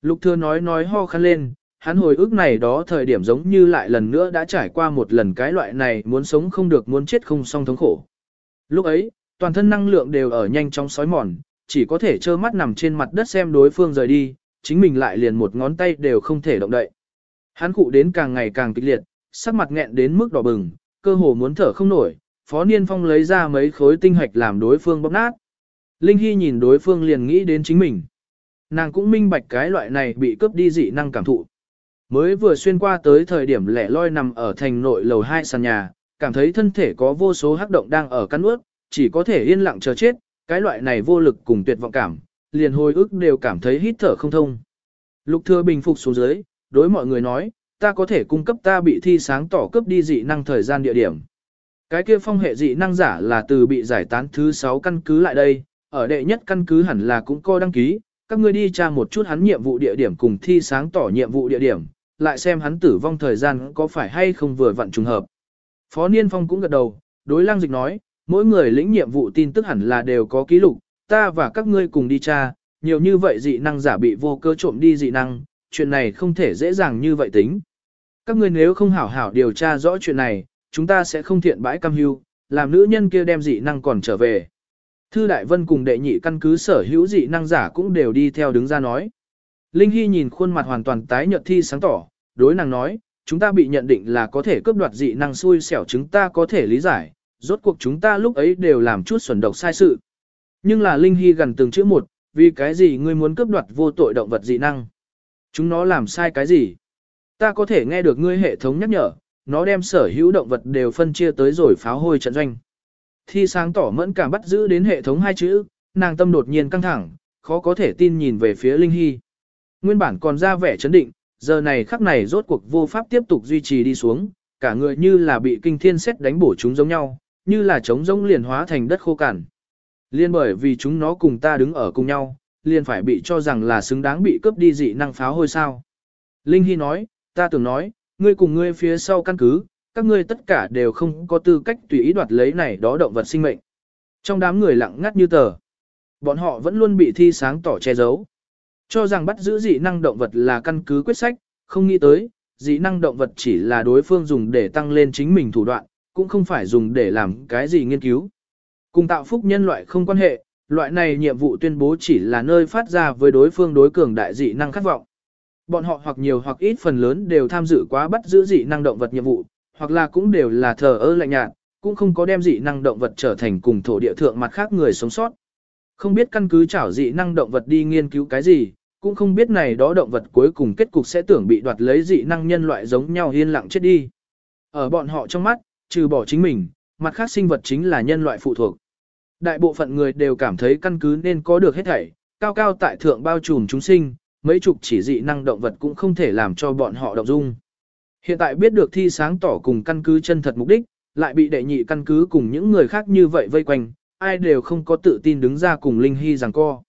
Lục thừa nói nói ho khăn lên, hắn hồi ức này đó thời điểm giống như lại lần nữa đã trải qua một lần cái loại này muốn sống không được muốn chết không xong thống khổ. Lúc ấy, toàn thân năng lượng đều ở nhanh chóng sói mòn, chỉ có thể trơ mắt nằm trên mặt đất xem đối phương rời đi, chính mình lại liền một ngón tay đều không thể động đậy. Hắn cụ đến càng ngày càng kịch liệt, sắc mặt nghẹn đến mức đỏ bừng, cơ hồ muốn thở không nổi, Phó Niên Phong lấy ra mấy khối tinh hạch làm đối phương bóp nát. Linh Hy nhìn đối phương liền nghĩ đến chính mình. Nàng cũng minh bạch cái loại này bị cướp đi dị năng cảm thụ. Mới vừa xuyên qua tới thời điểm lẻ loi nằm ở thành nội lầu hai sàn nhà, cảm thấy thân thể có vô số hắc động đang ở căn ướt, chỉ có thể yên lặng chờ chết, cái loại này vô lực cùng tuyệt vọng cảm, liền hồi ức đều cảm thấy hít thở không thông. Lục thừa bình phục xuống dưới, đối mọi người nói, ta có thể cung cấp ta bị thi sáng tỏ cấp đi dị năng thời gian địa điểm. Cái kia phong hệ dị năng giả là từ bị giải tán thứ 6 căn cứ lại đây, ở đệ nhất căn cứ hẳn là cũng có đăng ký, các ngươi đi tra một chút hắn nhiệm vụ địa điểm cùng thi sáng tỏ nhiệm vụ địa điểm, lại xem hắn tử vong thời gian có phải hay không vừa vặn trùng hợp. Phó Niên Phong cũng gật đầu, đối lang dịch nói, mỗi người lĩnh nhiệm vụ tin tức hẳn là đều có ký lục, ta và các ngươi cùng đi tra, nhiều như vậy dị năng giả bị vô cơ trộm đi dị năng, chuyện này không thể dễ dàng như vậy tính. Các ngươi nếu không hảo hảo điều tra rõ chuyện này, chúng ta sẽ không thiện bãi cam hưu, làm nữ nhân kia đem dị năng còn trở về. Thư Đại Vân cùng đệ nhị căn cứ sở hữu dị năng giả cũng đều đi theo đứng ra nói. Linh Hy nhìn khuôn mặt hoàn toàn tái nhợt thi sáng tỏ, đối nàng nói, chúng ta bị nhận định là có thể cướp đoạt dị năng xui xẻo chúng ta có thể lý giải, rốt cuộc chúng ta lúc ấy đều làm chút xuẩn độc sai sự. Nhưng là Linh Hy gần từng chữ một, vì cái gì ngươi muốn cướp đoạt vô tội động vật dị năng? Chúng nó làm sai cái gì? Ta có thể nghe được ngươi hệ thống nhắc nhở, nó đem sở hữu động vật đều phân chia tới rồi pháo hôi trận doanh. Thi sáng tỏ mẫn cảm bắt giữ đến hệ thống hai chữ, nàng tâm đột nhiên căng thẳng, khó có thể tin nhìn về phía Linh Hy. Nguyên bản còn ra vẻ chấn định, giờ này khắc này rốt cuộc vô pháp tiếp tục duy trì đi xuống, cả người như là bị kinh thiên xét đánh bổ chúng giống nhau, như là trống rỗng liền hóa thành đất khô cằn. Liên bởi vì chúng nó cùng ta đứng ở cùng nhau, liền phải bị cho rằng là xứng đáng bị cướp đi dị năng pháo hôi sao. Linh Hy nói, ta tưởng nói, ngươi cùng ngươi phía sau căn cứ, các ngươi tất cả đều không có tư cách tùy ý đoạt lấy này đó động vật sinh mệnh. Trong đám người lặng ngắt như tờ, bọn họ vẫn luôn bị thi sáng tỏ che giấu. Cho rằng bắt giữ dị năng động vật là căn cứ quyết sách, không nghĩ tới, dị năng động vật chỉ là đối phương dùng để tăng lên chính mình thủ đoạn, cũng không phải dùng để làm cái gì nghiên cứu. Cùng tạo phúc nhân loại không quan hệ, loại này nhiệm vụ tuyên bố chỉ là nơi phát ra với đối phương đối cường đại dị năng khát vọng. Bọn họ hoặc nhiều hoặc ít phần lớn đều tham dự quá bắt giữ dị năng động vật nhiệm vụ, hoặc là cũng đều là thờ ơ lạnh nhạt, cũng không có đem dị năng động vật trở thành cùng thổ địa thượng mặt khác người sống sót. Không biết căn cứ chảo dị năng động vật đi nghiên cứu cái gì, cũng không biết này đó động vật cuối cùng kết cục sẽ tưởng bị đoạt lấy dị năng nhân loại giống nhau yên lặng chết đi. Ở bọn họ trong mắt, trừ bỏ chính mình, mặt khác sinh vật chính là nhân loại phụ thuộc. Đại bộ phận người đều cảm thấy căn cứ nên có được hết thảy, cao cao tại thượng bao trùm chúng sinh, mấy chục chỉ dị năng động vật cũng không thể làm cho bọn họ động dung. Hiện tại biết được thi sáng tỏ cùng căn cứ chân thật mục đích, lại bị đệ nhị căn cứ cùng những người khác như vậy vây quanh, ai đều không có tự tin đứng ra cùng Linh Hy rằng co.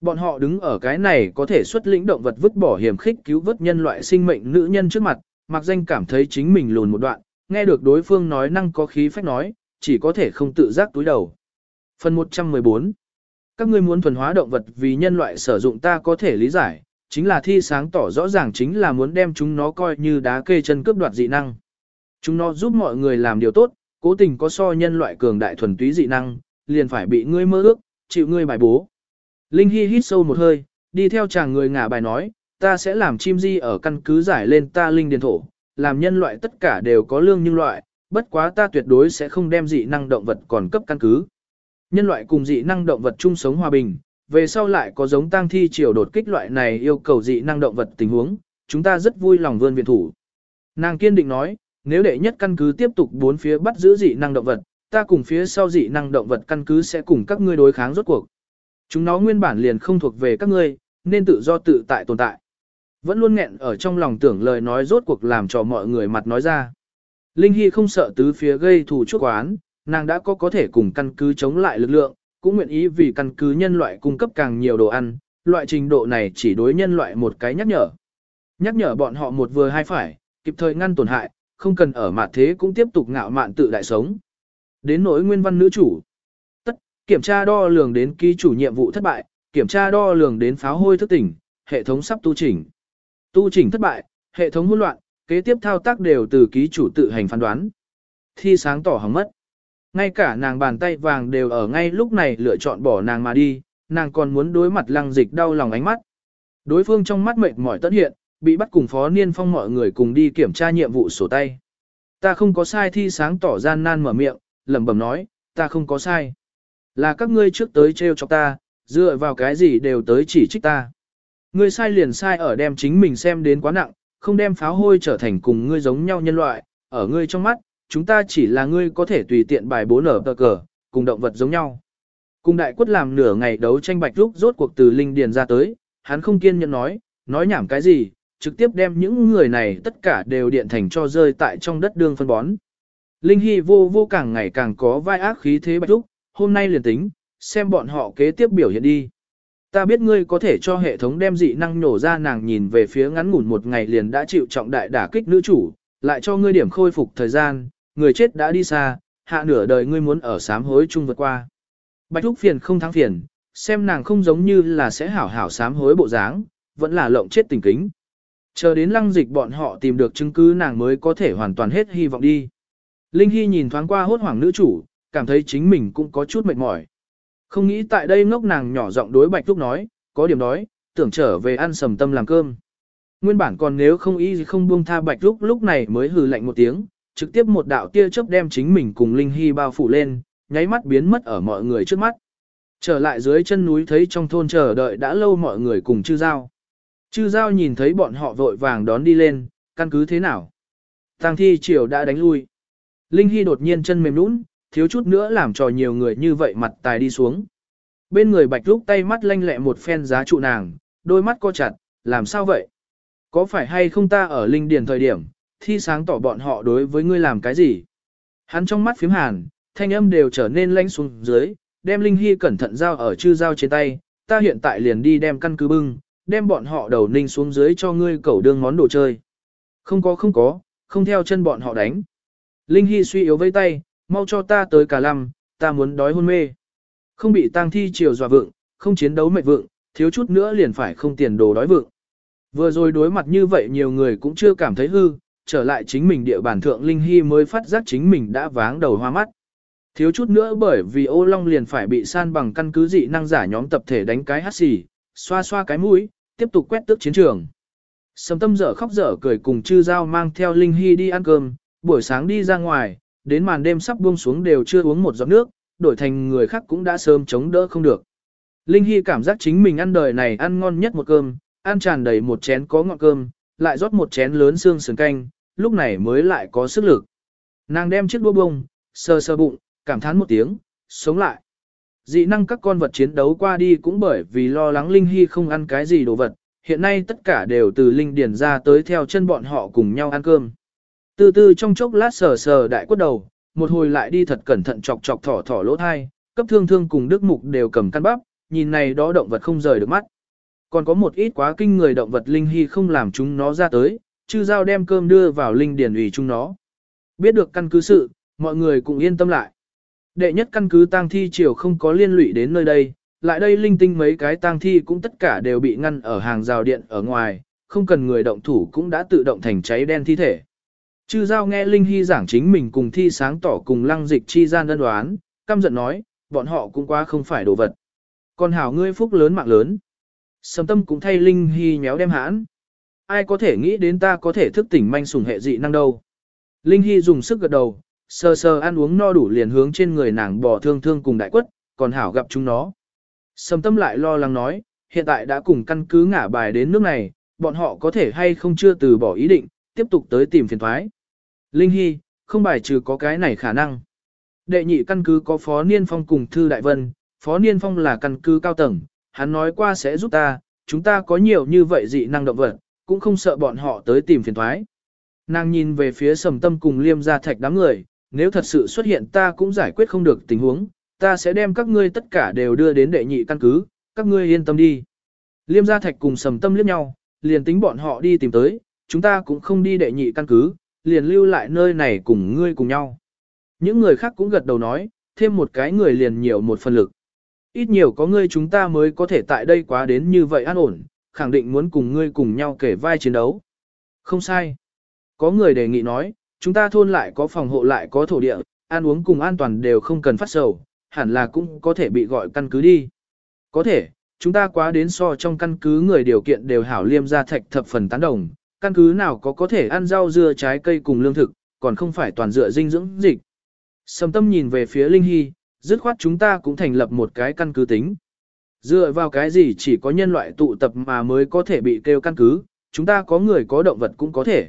Bọn họ đứng ở cái này có thể xuất lĩnh động vật vứt bỏ hiểm khích cứu vớt nhân loại sinh mệnh nữ nhân trước mặt, mặc danh cảm thấy chính mình lùn một đoạn, nghe được đối phương nói năng có khí phách nói, chỉ có thể không tự giác túi đầu. Phần 114 Các ngươi muốn thuần hóa động vật vì nhân loại sử dụng ta có thể lý giải, chính là thi sáng tỏ rõ ràng chính là muốn đem chúng nó coi như đá kê chân cướp đoạt dị năng. Chúng nó giúp mọi người làm điều tốt, cố tình có so nhân loại cường đại thuần túy dị năng, liền phải bị ngươi mơ ước, chịu ngươi bài bố. Linh Hy hít sâu một hơi, đi theo chàng người ngả bài nói, ta sẽ làm chim di ở căn cứ giải lên ta linh điền thổ, làm nhân loại tất cả đều có lương nhưng loại, bất quá ta tuyệt đối sẽ không đem dị năng động vật còn cấp căn cứ. Nhân loại cùng dị năng động vật chung sống hòa bình, về sau lại có giống tang thi triều đột kích loại này yêu cầu dị năng động vật tình huống, chúng ta rất vui lòng vươn viện thủ. Nàng kiên định nói, nếu đệ nhất căn cứ tiếp tục bốn phía bắt giữ dị năng động vật, ta cùng phía sau dị năng động vật căn cứ sẽ cùng các ngươi đối kháng rốt cuộc. Chúng nó nguyên bản liền không thuộc về các ngươi, nên tự do tự tại tồn tại. Vẫn luôn nghẹn ở trong lòng tưởng lời nói rốt cuộc làm cho mọi người mặt nói ra. Linh Hy không sợ tứ phía gây thù chuốc oán, nàng đã có có thể cùng căn cứ chống lại lực lượng, cũng nguyện ý vì căn cứ nhân loại cung cấp càng nhiều đồ ăn, loại trình độ này chỉ đối nhân loại một cái nhắc nhở. Nhắc nhở bọn họ một vừa hai phải, kịp thời ngăn tổn hại, không cần ở mặt thế cũng tiếp tục ngạo mạn tự đại sống. Đến nỗi nguyên văn nữ chủ. Tất, kiểm tra đo lường đến ký chủ nhiệm vụ thất bại, kiểm tra đo lường đến pháo hôi thức tỉnh, hệ thống sắp tu chỉnh. Tu chỉnh thất bại, hệ thống hỗn loạn, kế tiếp thao tác đều từ ký chủ tự hành phán đoán. Thi sáng tỏ hỏng mất. Ngay cả nàng bàn tay vàng đều ở ngay lúc này lựa chọn bỏ nàng mà đi, nàng còn muốn đối mặt lăng dịch đau lòng ánh mắt. Đối phương trong mắt mệt mỏi tất hiện, bị bắt cùng phó niên phong mọi người cùng đi kiểm tra nhiệm vụ sổ tay. Ta không có sai thi sáng tỏ gian nan mở miệng, lẩm bẩm nói, ta không có sai. Là các ngươi trước tới trêu cho ta, dựa vào cái gì đều tới chỉ trích ta. Ngươi sai liền sai ở đem chính mình xem đến quá nặng, không đem pháo hôi trở thành cùng ngươi giống nhau nhân loại, ở ngươi trong mắt, chúng ta chỉ là ngươi có thể tùy tiện bài bố nở tờ cờ, cùng động vật giống nhau. Cùng đại quất làm nửa ngày đấu tranh bạch lúc rốt cuộc từ linh điền ra tới, hắn không kiên nhẫn nói, nói nhảm cái gì, trực tiếp đem những người này tất cả đều điện thành cho rơi tại trong đất đương phân bón. Linh Hy vô vô càng ngày càng có vai ác khí thế bạch lúc, hôm nay liền tính, xem bọn họ kế tiếp biểu hiện đi. Ta biết ngươi có thể cho hệ thống đem dị năng nổ ra nàng nhìn về phía ngắn ngủn một ngày liền đã chịu trọng đại đả kích nữ chủ, lại cho ngươi điểm khôi phục thời gian, người chết đã đi xa, hạ nửa đời ngươi muốn ở sám hối chung vượt qua. Bạch Thúc phiền không thắng phiền, xem nàng không giống như là sẽ hảo hảo sám hối bộ dáng, vẫn là lộng chết tình kính. Chờ đến lăng dịch bọn họ tìm được chứng cứ nàng mới có thể hoàn toàn hết hy vọng đi. Linh Hy nhìn thoáng qua hốt hoảng nữ chủ, cảm thấy chính mình cũng có chút mệt mỏi. Không nghĩ tại đây ngốc nàng nhỏ giọng đối Bạch Thúc nói, có điểm đói, tưởng trở về ăn sầm tâm làm cơm. Nguyên bản còn nếu không ý gì không buông tha Bạch Thúc lúc này mới hừ lạnh một tiếng, trực tiếp một đạo tia chớp đem chính mình cùng Linh Hy bao phủ lên, nháy mắt biến mất ở mọi người trước mắt. Trở lại dưới chân núi thấy trong thôn chờ đợi đã lâu mọi người cùng chư giao. Chư giao nhìn thấy bọn họ vội vàng đón đi lên, căn cứ thế nào? Tang thi triều đã đánh lui. Linh Hy đột nhiên chân mềm nũng, thiếu chút nữa làm cho nhiều người như vậy mặt tài đi xuống. Bên người bạch lúc tay mắt lanh lẹ một phen giá trụ nàng, đôi mắt co chặt, làm sao vậy? Có phải hay không ta ở linh điền thời điểm, thi sáng tỏ bọn họ đối với ngươi làm cái gì? Hắn trong mắt phím hàn, thanh âm đều trở nên lanh xuống dưới, đem Linh Hy cẩn thận giao ở chư giao trên tay, ta hiện tại liền đi đem căn cứ bưng, đem bọn họ đầu ninh xuống dưới cho ngươi cẩu đương món đồ chơi. Không có không có, không theo chân bọn họ đánh. Linh Hy suy yếu với tay, mau cho ta tới cả lăm, ta muốn đói hôn mê. Không bị tang thi chiều dọa vượng, không chiến đấu mệt vượng, thiếu chút nữa liền phải không tiền đồ đói vượng. Vừa rồi đối mặt như vậy nhiều người cũng chưa cảm thấy hư, trở lại chính mình địa bàn thượng Linh Hy mới phát giác chính mình đã váng đầu hoa mắt. Thiếu chút nữa bởi vì ô long liền phải bị san bằng căn cứ dị năng giả nhóm tập thể đánh cái hát xì, xoa xoa cái mũi, tiếp tục quét tước chiến trường. Sầm tâm dở khóc dở cười cùng chư giao mang theo Linh Hy đi ăn cơm, buổi sáng đi ra ngoài, đến màn đêm sắp buông xuống đều chưa uống một giọt nước, đổi thành người khác cũng đã sớm chống đỡ không được. Linh Hy cảm giác chính mình ăn đời này ăn ngon nhất một cơm, ăn tràn đầy một chén có ngọt cơm, lại rót một chén lớn xương sườn canh, lúc này mới lại có sức lực. Nàng đem chiếc đua bông, sờ sờ bụng, cảm thán một tiếng, sống lại. Dị năng các con vật chiến đấu qua đi cũng bởi vì lo lắng Linh Hy không ăn cái gì đồ vật, hiện nay tất cả đều từ linh điền ra tới theo chân bọn họ cùng nhau ăn cơm. Từ từ trong chốc lát sờ sờ đại quất đầu, một hồi lại đi thật cẩn thận chọc chọc thỏ thỏ lỗ thai, cấp thương thương cùng đức mục đều cầm căn bắp, nhìn này đó động vật không rời được mắt. Còn có một ít quá kinh người động vật linh hy không làm chúng nó ra tới, chư giao đem cơm đưa vào linh điển ủy chung nó. Biết được căn cứ sự, mọi người cũng yên tâm lại. Đệ nhất căn cứ tang thi chiều không có liên lụy đến nơi đây, lại đây linh tinh mấy cái tang thi cũng tất cả đều bị ngăn ở hàng rào điện ở ngoài, không cần người động thủ cũng đã tự động thành cháy đen thi thể. Chư giao nghe Linh Hy giảng chính mình cùng thi sáng tỏ cùng lăng dịch chi gian đơn đoán, căm giận nói, bọn họ cũng quá không phải đồ vật. Còn hảo ngươi phúc lớn mạng lớn. Sầm tâm cũng thay Linh Hy nhéo đem hãn. Ai có thể nghĩ đến ta có thể thức tỉnh manh sủng hệ dị năng đâu. Linh Hy dùng sức gật đầu, sờ sờ ăn uống no đủ liền hướng trên người nàng bò thương thương cùng đại quất, còn hảo gặp chúng nó. Sầm tâm lại lo lắng nói, hiện tại đã cùng căn cứ ngả bài đến nước này, bọn họ có thể hay không chưa từ bỏ ý định, tiếp tục tới tìm phiền thoái. Linh Hy, không bài trừ có cái này khả năng. Đệ nhị căn cứ có Phó Niên Phong cùng Thư Đại Vân, Phó Niên Phong là căn cứ cao tầng, hắn nói qua sẽ giúp ta, chúng ta có nhiều như vậy dị năng động vật, cũng không sợ bọn họ tới tìm phiền thoái. Nàng nhìn về phía sầm tâm cùng liêm gia thạch đám người, nếu thật sự xuất hiện ta cũng giải quyết không được tình huống, ta sẽ đem các ngươi tất cả đều đưa đến đệ nhị căn cứ, các ngươi yên tâm đi. Liêm gia thạch cùng sầm tâm liếc nhau, liền tính bọn họ đi tìm tới, chúng ta cũng không đi đệ nhị căn cứ, liền lưu lại nơi này cùng ngươi cùng nhau. Những người khác cũng gật đầu nói, thêm một cái người liền nhiều một phần lực. Ít nhiều có ngươi chúng ta mới có thể tại đây quá đến như vậy an ổn, khẳng định muốn cùng ngươi cùng nhau kể vai chiến đấu. Không sai. Có người đề nghị nói, chúng ta thôn lại có phòng hộ lại có thổ địa, ăn uống cùng an toàn đều không cần phát sầu, hẳn là cũng có thể bị gọi căn cứ đi. Có thể, chúng ta quá đến so trong căn cứ người điều kiện đều hảo liêm ra thạch thập phần tán đồng, căn cứ nào có có thể ăn rau dưa trái cây cùng lương thực, còn không phải toàn dựa dinh dưỡng dịch. Sầm tâm nhìn về phía Linh Hy, dứt khoát chúng ta cũng thành lập một cái căn cứ tính. Dựa vào cái gì chỉ có nhân loại tụ tập mà mới có thể bị kêu căn cứ, chúng ta có người có động vật cũng có thể.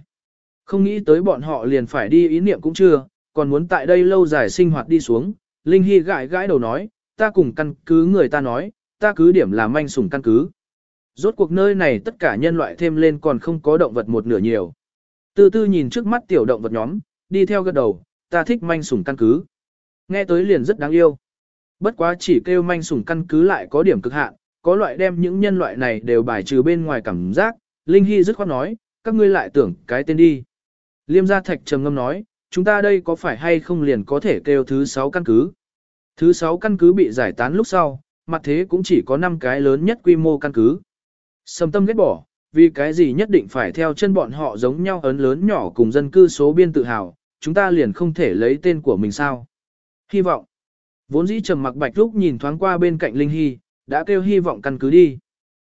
Không nghĩ tới bọn họ liền phải đi ý niệm cũng chưa, còn muốn tại đây lâu dài sinh hoạt đi xuống. Linh Hy gãi gãi đầu nói, ta cùng căn cứ người ta nói, ta cứ điểm là manh sủng căn cứ. Rốt cuộc nơi này tất cả nhân loại thêm lên còn không có động vật một nửa nhiều. Từ tư nhìn trước mắt tiểu động vật nhóm, đi theo gật đầu, ta thích manh sủng căn cứ. Nghe tới liền rất đáng yêu. Bất quá chỉ kêu manh sủng căn cứ lại có điểm cực hạn, có loại đem những nhân loại này đều bài trừ bên ngoài cảm giác. Linh Hy dứt khoát nói, các ngươi lại tưởng cái tên đi. Liêm gia thạch trầm ngâm nói, chúng ta đây có phải hay không liền có thể kêu thứ 6 căn cứ. Thứ 6 căn cứ bị giải tán lúc sau, mặt thế cũng chỉ có 5 cái lớn nhất quy mô căn cứ. Sầm tâm ghét bỏ, vì cái gì nhất định phải theo chân bọn họ giống nhau ấn lớn nhỏ cùng dân cư số biên tự hào, chúng ta liền không thể lấy tên của mình sao. Hy vọng. Vốn dĩ trầm mặc bạch lúc nhìn thoáng qua bên cạnh Linh Hy, đã kêu hy vọng căn cứ đi.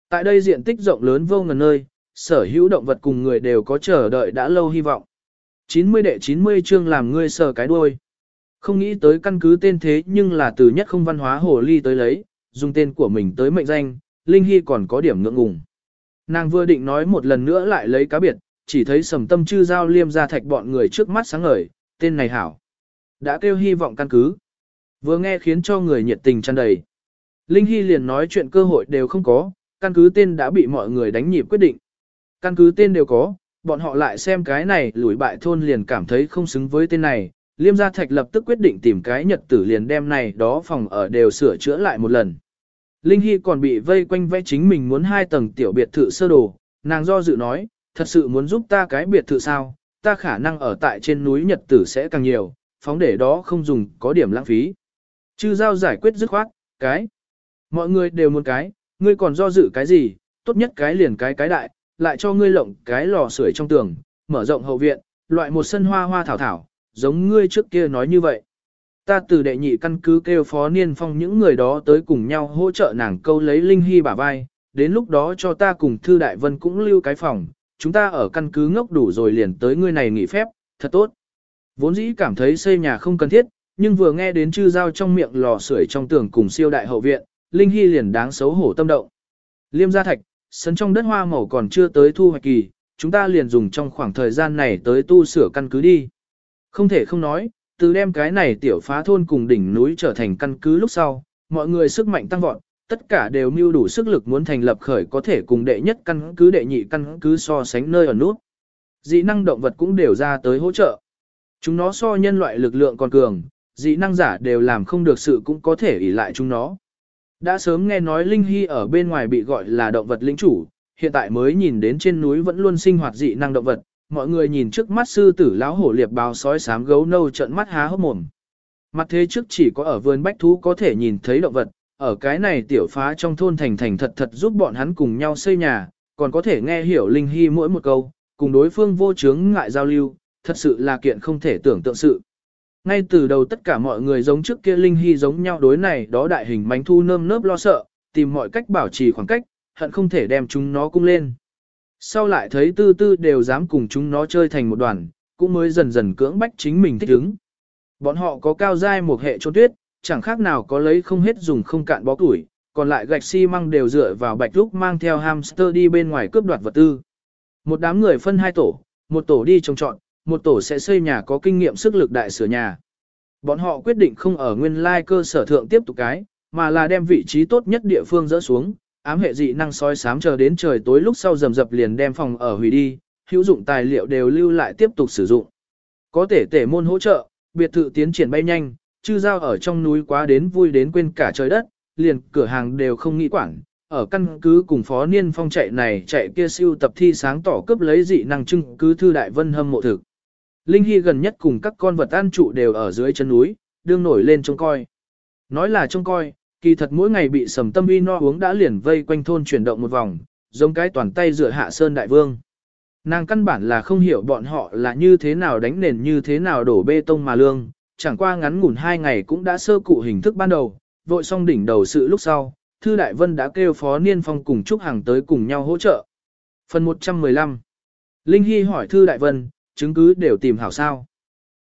Tại đây diện tích rộng lớn vô ngần nơi, sở hữu động vật cùng người đều có chờ đợi đã lâu hy vọng. 90 đệ 90 chương làm ngươi sờ cái đuôi. Không nghĩ tới căn cứ tên thế nhưng là từ nhất không văn hóa hồ ly tới lấy, dùng tên của mình tới mệnh danh, Linh Hy còn có điểm ngượng ngùng. Nàng vừa định nói một lần nữa lại lấy cá biệt, chỉ thấy sầm tâm chư giao liêm ra thạch bọn người trước mắt sáng ngời, tên này hảo. Đã kêu hy vọng căn cứ. Vừa nghe khiến cho người nhiệt tình tràn đầy. Linh Hy liền nói chuyện cơ hội đều không có, căn cứ tên đã bị mọi người đánh nhịp quyết định. Căn cứ tên đều có, bọn họ lại xem cái này lùi bại thôn liền cảm thấy không xứng với tên này. Liêm gia thạch lập tức quyết định tìm cái nhật tử liền đem này đó phòng ở đều sửa chữa lại một lần. Linh Hy còn bị vây quanh vẽ chính mình muốn hai tầng tiểu biệt thự sơ đồ, nàng do dự nói, thật sự muốn giúp ta cái biệt thự sao, ta khả năng ở tại trên núi Nhật tử sẽ càng nhiều, phóng để đó không dùng có điểm lãng phí. Chư giao giải quyết dứt khoát, cái. Mọi người đều muốn cái, ngươi còn do dự cái gì, tốt nhất cái liền cái cái đại, lại cho ngươi lộng cái lò sưởi trong tường, mở rộng hậu viện, loại một sân hoa hoa thảo thảo, giống ngươi trước kia nói như vậy. Ta từ đệ nhị căn cứ kêu phó niên phong những người đó tới cùng nhau hỗ trợ nàng câu lấy Linh Hy bả vai, đến lúc đó cho ta cùng Thư Đại Vân cũng lưu cái phòng, chúng ta ở căn cứ ngốc đủ rồi liền tới ngươi này nghỉ phép, thật tốt. Vốn dĩ cảm thấy xây nhà không cần thiết, nhưng vừa nghe đến chư dao trong miệng lò sưởi trong tường cùng siêu đại hậu viện, Linh Hy liền đáng xấu hổ tâm động. Liêm gia thạch, sân trong đất hoa màu còn chưa tới thu hoạch kỳ, chúng ta liền dùng trong khoảng thời gian này tới tu sửa căn cứ đi. Không thể không nói, từ đem cái này tiểu phá thôn cùng đỉnh núi trở thành căn cứ lúc sau, mọi người sức mạnh tăng vọt, tất cả đều mưu đủ sức lực muốn thành lập khởi có thể cùng đệ nhất căn cứ đệ nhị căn cứ so sánh nơi ở nút. Dị năng động vật cũng đều ra tới hỗ trợ. Chúng nó so nhân loại lực lượng còn cường, dị năng giả đều làm không được sự cũng có thể ỷ lại chúng nó. Đã sớm nghe nói Linh Hy ở bên ngoài bị gọi là động vật lĩnh chủ, hiện tại mới nhìn đến trên núi vẫn luôn sinh hoạt dị năng động vật, mọi người nhìn trước mắt sư tử lão hổ liệp báo sói sám gấu nâu trợn mắt há hốc mồm. Mặt thế trước chỉ có ở vườn bách thú có thể nhìn thấy động vật, ở cái này tiểu phá trong thôn thành thành thật thật giúp bọn hắn cùng nhau xây nhà, còn có thể nghe hiểu Linh Hy mỗi một câu, cùng đối phương vô chướng ngại giao lưu, thật sự là kiện không thể tưởng tượng sự. Ngay từ đầu tất cả mọi người giống trước kia Linh Hy giống nhau đối này đó đại hình bánh thu nơm nớp lo sợ, tìm mọi cách bảo trì khoảng cách, hận không thể đem chúng nó cung lên. Sau lại thấy tư tư đều dám cùng chúng nó chơi thành một đoàn, cũng mới dần dần cưỡng bách chính mình thích ứng. Bọn họ có cao giai một hệ trôn tuyết, chẳng khác nào có lấy không hết dùng không cạn bó tuổi, còn lại gạch xi măng đều dựa vào bạch lúc mang theo hamster đi bên ngoài cướp đoạt vật tư. Một đám người phân hai tổ, một tổ đi trồng trọn, một tổ sẽ xây nhà có kinh nghiệm sức lực đại sửa nhà. Bọn họ quyết định không ở nguyên lai cơ sở thượng tiếp tục cái, mà là đem vị trí tốt nhất địa phương dỡ xuống, ám hệ dị năng soi sám chờ đến trời tối lúc sau rầm rập liền đem phòng ở hủy đi, hữu dụng tài liệu đều lưu lại tiếp tục sử dụng. Có thể tể môn hỗ trợ, biệt thự tiến triển bay nhanh, chư giao ở trong núi quá đến vui đến quên cả trời đất, liền cửa hàng đều không nghĩ quản. Ở căn cứ cùng phó niên phong chạy này chạy kia siêu tập thi sáng tỏ cướp lấy dị năng trưng cứ thư đại vân hâm mộ thực. Linh Hy gần nhất cùng các con vật ăn trụ đều ở dưới chân núi, đương nổi lên trông coi. Nói là trông coi, kỳ thật mỗi ngày bị sầm tâm uy no uống đã liền vây quanh thôn chuyển động một vòng, giống cái toàn tay dựa hạ sơn đại vương. Nàng căn bản là không hiểu bọn họ là như thế nào đánh nền như thế nào đổ bê tông mà lương, chẳng qua ngắn ngủn hai ngày cũng đã sơ cụ hình thức ban đầu, vội xong đỉnh đầu sự lúc sau, Thư Đại Vân đã kêu Phó Niên Phong cùng Trúc Hằng tới cùng nhau hỗ trợ. Phần 115 Linh Hy hỏi Thư Đại Vân, chứng cứ đều tìm hảo sao.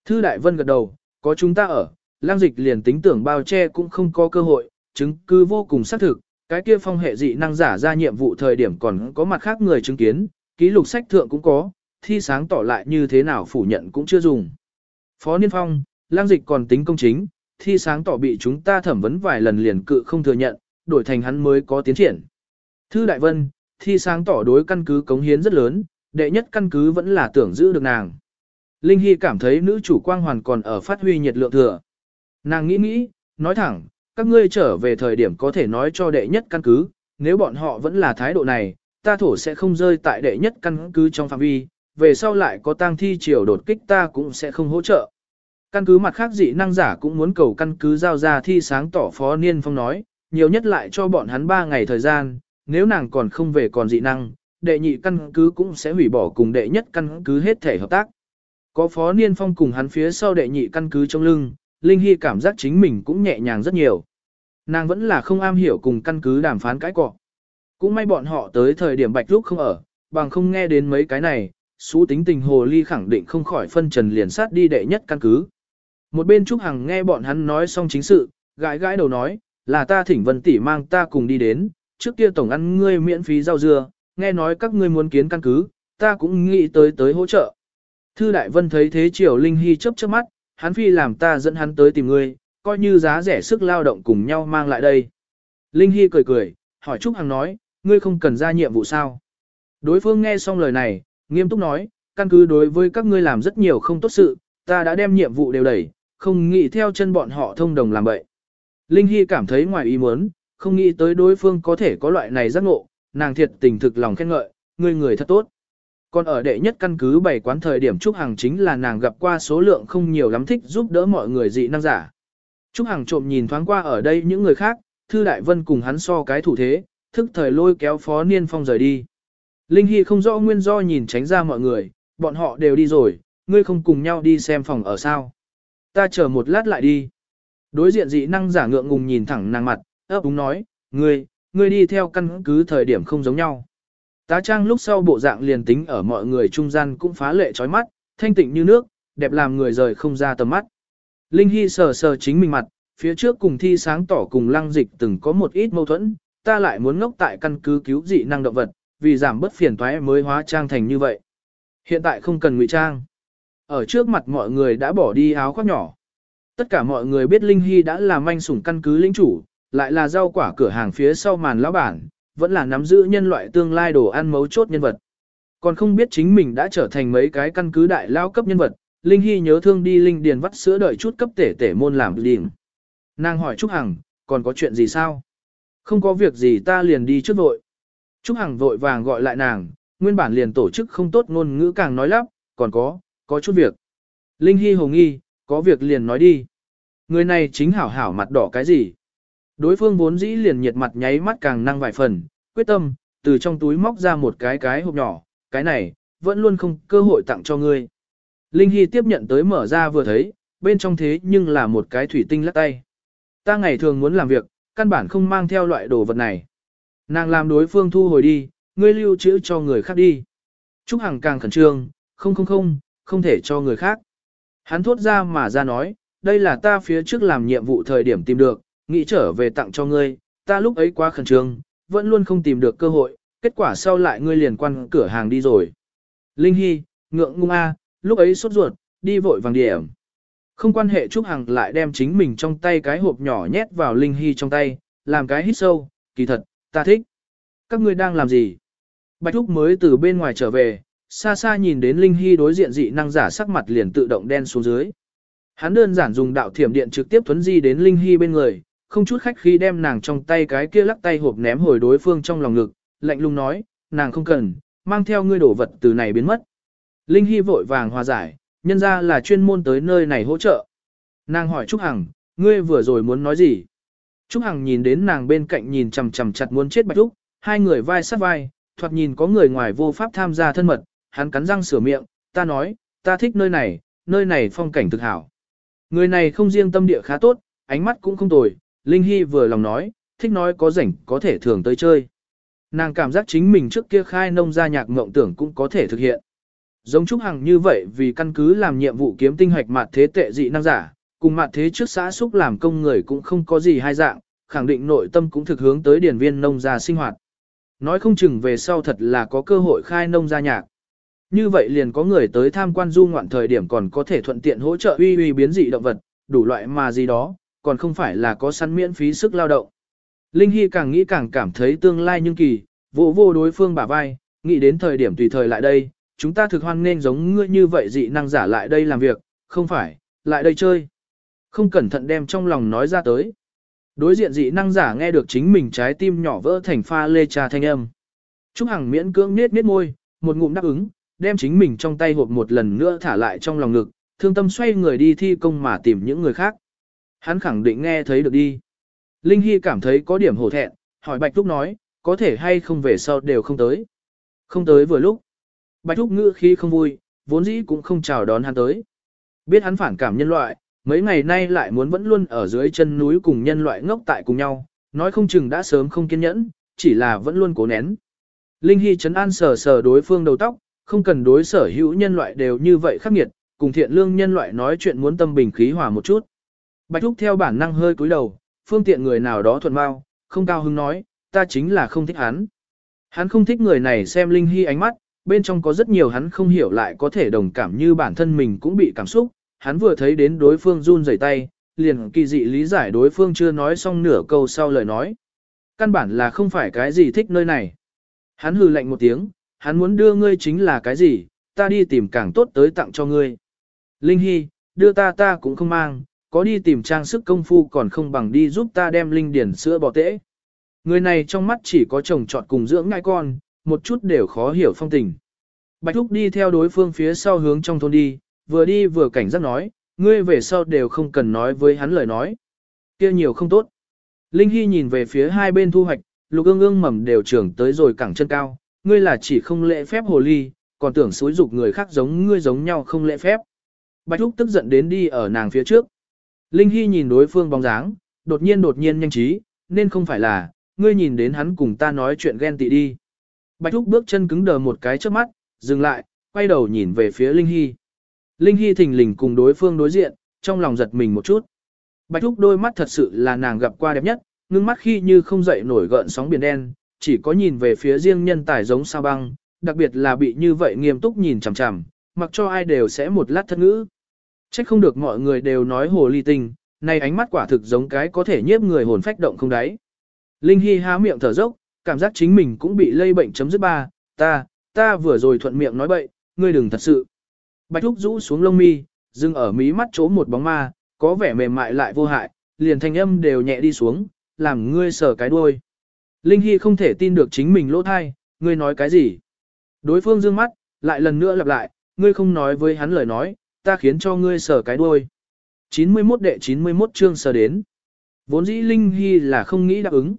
Thư Đại Vân gật đầu, có chúng ta ở, lang dịch liền tính tưởng bao che cũng không có cơ hội, chứng cứ vô cùng xác thực, cái kia phong hệ dị năng giả ra nhiệm vụ thời điểm còn có mặt khác người chứng kiến, ký lục sách thượng cũng có, thi sáng tỏ lại như thế nào phủ nhận cũng chưa dùng. Phó Niên Phong, lang dịch còn tính công chính, thi sáng tỏ bị chúng ta thẩm vấn vài lần liền cự không thừa nhận, đổi thành hắn mới có tiến triển. Thư Đại Vân, thi sáng tỏ đối căn cứ cống hiến rất lớn, đệ nhất căn cứ vẫn là tưởng giữ được nàng. Linh Hy cảm thấy nữ chủ quang hoàn còn ở phát huy nhiệt lượng thừa. Nàng nghĩ nghĩ, nói thẳng, các ngươi trở về thời điểm có thể nói cho đệ nhất căn cứ, nếu bọn họ vẫn là thái độ này, ta thổ sẽ không rơi tại đệ nhất căn cứ trong phạm vi, về sau lại có tang thi triều đột kích ta cũng sẽ không hỗ trợ. Căn cứ mặt khác dị năng giả cũng muốn cầu căn cứ giao ra thi sáng tỏ phó niên phong nói, nhiều nhất lại cho bọn hắn 3 ngày thời gian, nếu nàng còn không về còn dị năng, đệ nhị căn cứ cũng sẽ hủy bỏ cùng đệ nhất căn cứ hết thể hợp tác. Có phó niên phong cùng hắn phía sau đệ nhị căn cứ trong lưng, Linh Hy cảm giác chính mình cũng nhẹ nhàng rất nhiều. Nàng vẫn là không am hiểu cùng căn cứ đàm phán cái cọ. Cũng may bọn họ tới thời điểm bạch lúc không ở, bằng không nghe đến mấy cái này, xú tính tình hồ ly khẳng định không khỏi phân trần liền sát đi đệ nhất căn cứ. Một bên Trúc Hằng nghe bọn hắn nói xong chính sự, gãi gãi đầu nói, là ta thỉnh Vân tỷ mang ta cùng đi đến, trước kia tổng ăn ngươi miễn phí rau dưa, nghe nói các ngươi muốn kiến căn cứ, ta cũng nghĩ tới tới hỗ trợ. Thư Đại Vân thấy thế Triều Linh Hy chớp chớp mắt, hắn phi làm ta dẫn hắn tới tìm ngươi, coi như giá rẻ sức lao động cùng nhau mang lại đây. Linh Hy cười cười, hỏi Trúc Hằng nói, ngươi không cần ra nhiệm vụ sao? Đối phương nghe xong lời này, nghiêm túc nói, căn cứ đối với các ngươi làm rất nhiều không tốt sự, ta đã đem nhiệm vụ đều đẩy, không nghĩ theo chân bọn họ thông đồng làm vậy. Linh Hy cảm thấy ngoài ý muốn, không nghĩ tới đối phương có thể có loại này giác ngộ, nàng thiệt tình thực lòng khen ngợi, ngươi người thật tốt. Còn ở đệ nhất căn cứ bảy quán thời điểm Trúc Hằng chính là nàng gặp qua số lượng không nhiều lắm thích giúp đỡ mọi người dị năng giả. Trúc Hằng trộm nhìn thoáng qua ở đây những người khác, Thư Đại Vân cùng hắn so cái thủ thế, thức thời lôi kéo Phó Niên Phong rời đi. Linh Hy không rõ nguyên do nhìn tránh ra mọi người, bọn họ đều đi rồi, ngươi không cùng nhau đi xem phòng ở sao. Ta chờ một lát lại đi. Đối diện dị năng giả ngượng ngùng nhìn thẳng nàng mặt, ấp úng nói, ngươi, ngươi đi theo căn cứ thời điểm không giống nhau. Tá trang lúc sau bộ dạng liền tính ở mọi người trung gian cũng phá lệ chói mắt, thanh tịnh như nước, đẹp làm người rời không ra tầm mắt. Linh Hy sờ sờ chính mình mặt, phía trước cùng thi sáng tỏ cùng lăng dịch từng có một ít mâu thuẫn, ta lại muốn ngốc tại căn cứ cứu dị năng động vật, vì giảm bất phiền toái mới hóa trang thành như vậy. Hiện tại không cần ngụy trang. Ở trước mặt mọi người đã bỏ đi áo khoác nhỏ. Tất cả mọi người biết Linh Hy đã là manh sủng căn cứ lĩnh chủ, lại là rau quả cửa hàng phía sau màn lão bản, vẫn là nắm giữ nhân loại tương lai đồ ăn mấu chốt nhân vật. Còn không biết chính mình đã trở thành mấy cái căn cứ đại lao cấp nhân vật, Linh Hy nhớ thương đi Linh Điền vắt sữa đợi chút cấp tể tể môn làm điểm. Nàng hỏi Trúc Hằng, còn có chuyện gì sao? Không có việc gì ta liền đi trước vội. Trúc Hằng vội vàng gọi lại nàng, nguyên bản liền tổ chức không tốt ngôn ngữ càng nói lắp, còn có, có chút việc. Linh Hy hồ nghi, có việc liền nói đi. Người này chính hảo hảo mặt đỏ cái gì? Đối phương vốn dĩ liền nhiệt mặt nháy mắt càng năng vài phần, quyết tâm, từ trong túi móc ra một cái cái hộp nhỏ, cái này, vẫn luôn không cơ hội tặng cho ngươi. Linh Hy tiếp nhận tới mở ra vừa thấy, bên trong thế nhưng là một cái thủy tinh lắc tay. Ta ngày thường muốn làm việc, căn bản không mang theo loại đồ vật này. Nàng làm đối phương thu hồi đi, ngươi lưu trữ cho người khác đi. Trúc Hằng càng khẩn trương, không không không, không thể cho người khác. Hắn thốt ra mà ra nói, đây là ta phía trước làm nhiệm vụ thời điểm tìm được, nghĩ trở về tặng cho ngươi, ta lúc ấy quá khẩn trương, vẫn luôn không tìm được cơ hội, kết quả sau lại ngươi liền quan cửa hàng đi rồi. Linh Hy, ngượng ngung a, lúc ấy sốt ruột, đi vội vàng điểm. Không quan hệ Trúc Hằng lại đem chính mình trong tay cái hộp nhỏ nhét vào Linh Hy trong tay, làm cái hít sâu, kỳ thật, ta thích. Các ngươi đang làm gì? Bạch Trúc mới từ bên ngoài trở về, xa xa nhìn đến Linh Hy đối diện dị năng giả sắc mặt liền tự động đen xuống dưới. Hắn đơn giản dùng đạo thiểm điện trực tiếp thuấn di đến Linh Hy bên người, không chút khách khi đem nàng trong tay cái kia lắc tay hộp ném hồi đối phương trong lòng ngực, lạnh lùng nói, nàng không cần, mang theo ngươi đổ vật từ này biến mất. Linh Hy vội vàng hòa giải, nhân ra là chuyên môn tới nơi này hỗ trợ. Nàng hỏi Trúc Hằng, ngươi vừa rồi muốn nói gì? Trúc Hằng nhìn đến nàng bên cạnh nhìn chằm chằm chặt muốn chết Bạch Trúc, hai người vai sát vai, thoạt nhìn có người ngoài vô pháp tham gia thân mật, hắn cắn răng sửa miệng, ta nói, ta thích nơi này, nơi này phong cảnh thực hảo. Người này không riêng tâm địa khá tốt, ánh mắt cũng không tồi, Linh Hy vừa lòng nói, thích nói có rảnh có thể thường tới chơi. Nàng cảm giác chính mình trước kia khai nông gia nhạc mộng tưởng cũng có thể thực hiện. Giống Trúc Hằng như vậy vì căn cứ làm nhiệm vụ kiếm tinh hoạch mặt thế tệ dị năng giả, cùng mặt thế trước xã xúc làm công người cũng không có gì hai dạng, khẳng định nội tâm cũng thực hướng tới điển viên nông gia sinh hoạt. Nói không chừng về sau thật là có cơ hội khai nông gia nhạc. Như vậy liền có người tới tham quan du ngoạn thời điểm còn có thể thuận tiện hỗ trợ uy uy biến dị động vật, đủ loại mà gì đó, còn không phải là có săn miễn phí sức lao động. Linh Hy càng nghĩ càng cảm thấy tương lai nhưng kỳ, vô vô đối phương bả vai, nghĩ đến thời điểm tùy thời lại đây, chúng ta thực hoan nên giống ngươi như vậy dị năng giả lại đây làm việc, không phải, lại đây chơi. Không cẩn thận đem trong lòng nói ra tới. Đối diện dị năng giả nghe được chính mình trái tim nhỏ vỡ thành pha lê trà thanh âm. Trúc Hằng miễn cưỡng nết nết môi, một ngụm đáp ứng, đem chính mình trong tay hộp một lần nữa thả lại trong lòng ngực, thương tâm xoay người đi thi công mà tìm những người khác. Hắn khẳng định nghe thấy được đi. Linh Hy cảm thấy có điểm hổ thẹn, hỏi Bạch Thúc nói, có thể hay không về sau đều không tới. Không tới vừa lúc. Bạch Thúc ngữ khi không vui, vốn dĩ cũng không chào đón hắn tới. Biết hắn phản cảm nhân loại, mấy ngày nay lại muốn vẫn luôn ở dưới chân núi cùng nhân loại ngốc tại cùng nhau, nói không chừng đã sớm không kiên nhẫn, chỉ là vẫn luôn cố nén. Linh Hy chấn an sờ sờ đối phương đầu tóc, không cần đối sở hữu nhân loại đều như vậy khắc nghiệt, cùng thiện lương nhân loại nói chuyện muốn tâm bình khí hòa một chút. Bạch Thúc theo bản năng hơi cúi đầu, phương tiện người nào đó thuận mau, không cao hứng nói, ta chính là không thích hắn. Hắn không thích người này xem Linh Hy ánh mắt, bên trong có rất nhiều hắn không hiểu lại có thể đồng cảm như bản thân mình cũng bị cảm xúc, hắn vừa thấy đến đối phương run rẩy tay, liền kỳ dị lý giải đối phương chưa nói xong nửa câu sau lời nói. Căn bản là không phải cái gì thích nơi này. Hắn hừ lạnh một tiếng, hắn muốn đưa ngươi chính là cái gì, ta đi tìm càng tốt tới tặng cho ngươi. Linh Hy, đưa ta ta cũng không mang, có đi tìm trang sức công phu còn không bằng đi giúp ta đem linh điển sữa bò tễ. Người này trong mắt chỉ có chồng chọn cùng dưỡng ngai con, một chút đều khó hiểu phong tình. Bạch Thúc đi theo đối phương phía sau hướng trong thôn đi, vừa đi vừa cảnh giác nói, ngươi về sau đều không cần nói với hắn lời nói. kia nhiều không tốt. Linh Hy nhìn về phía hai bên thu hoạch, lục ương ương mầm đều trưởng tới rồi cẳng chân cao, ngươi là chỉ không lễ phép hồ ly, còn tưởng xúi dục người khác giống ngươi giống nhau không lễ phép. Bạch Thúc tức giận đến đi ở nàng phía trước. Linh Hy nhìn đối phương bóng dáng, đột nhiên đột nhiên nhanh trí, nên không phải là, ngươi nhìn đến hắn cùng ta nói chuyện ghen tị đi. Bạch Thúc bước chân cứng đờ một cái trước mắt, dừng lại, quay đầu nhìn về phía Linh Hy. Linh Hy thình lình cùng đối phương đối diện, trong lòng giật mình một chút. Bạch Thúc đôi mắt thật sự là nàng gặp qua đẹp nhất, ngưng mắt khi như không dậy nổi gợn sóng biển đen, chỉ có nhìn về phía riêng nhân tài giống sao băng, đặc biệt là bị như vậy nghiêm túc nhìn chằm chằm, mặc cho ai đều sẽ một lát thất ngữ. Trách không được mọi người đều nói hồ ly tinh, này ánh mắt quả thực giống cái có thể nhiếp người hồn phách động không đáy. Linh Hy há miệng thở dốc, cảm giác chính mình cũng bị lây bệnh chấm dứt ba, ta, ta vừa rồi thuận miệng nói bậy, ngươi đừng thật sự. Bạch Thúc rũ xuống lông mi, dừng ở mí mắt chỗ một bóng ma, có vẻ mềm mại lại vô hại, liền thanh âm đều nhẹ đi xuống, làm ngươi sờ cái đuôi. Linh Hy không thể tin được chính mình lỗ thai, ngươi nói cái gì? Đối phương dương mắt, lại lần nữa lặp lại, ngươi không nói với hắn lời nói, ta khiến cho ngươi sờ cái đuôi. 91 đệ 91 chương sờ đến. Vốn dĩ Linh Hy là không nghĩ đáp ứng.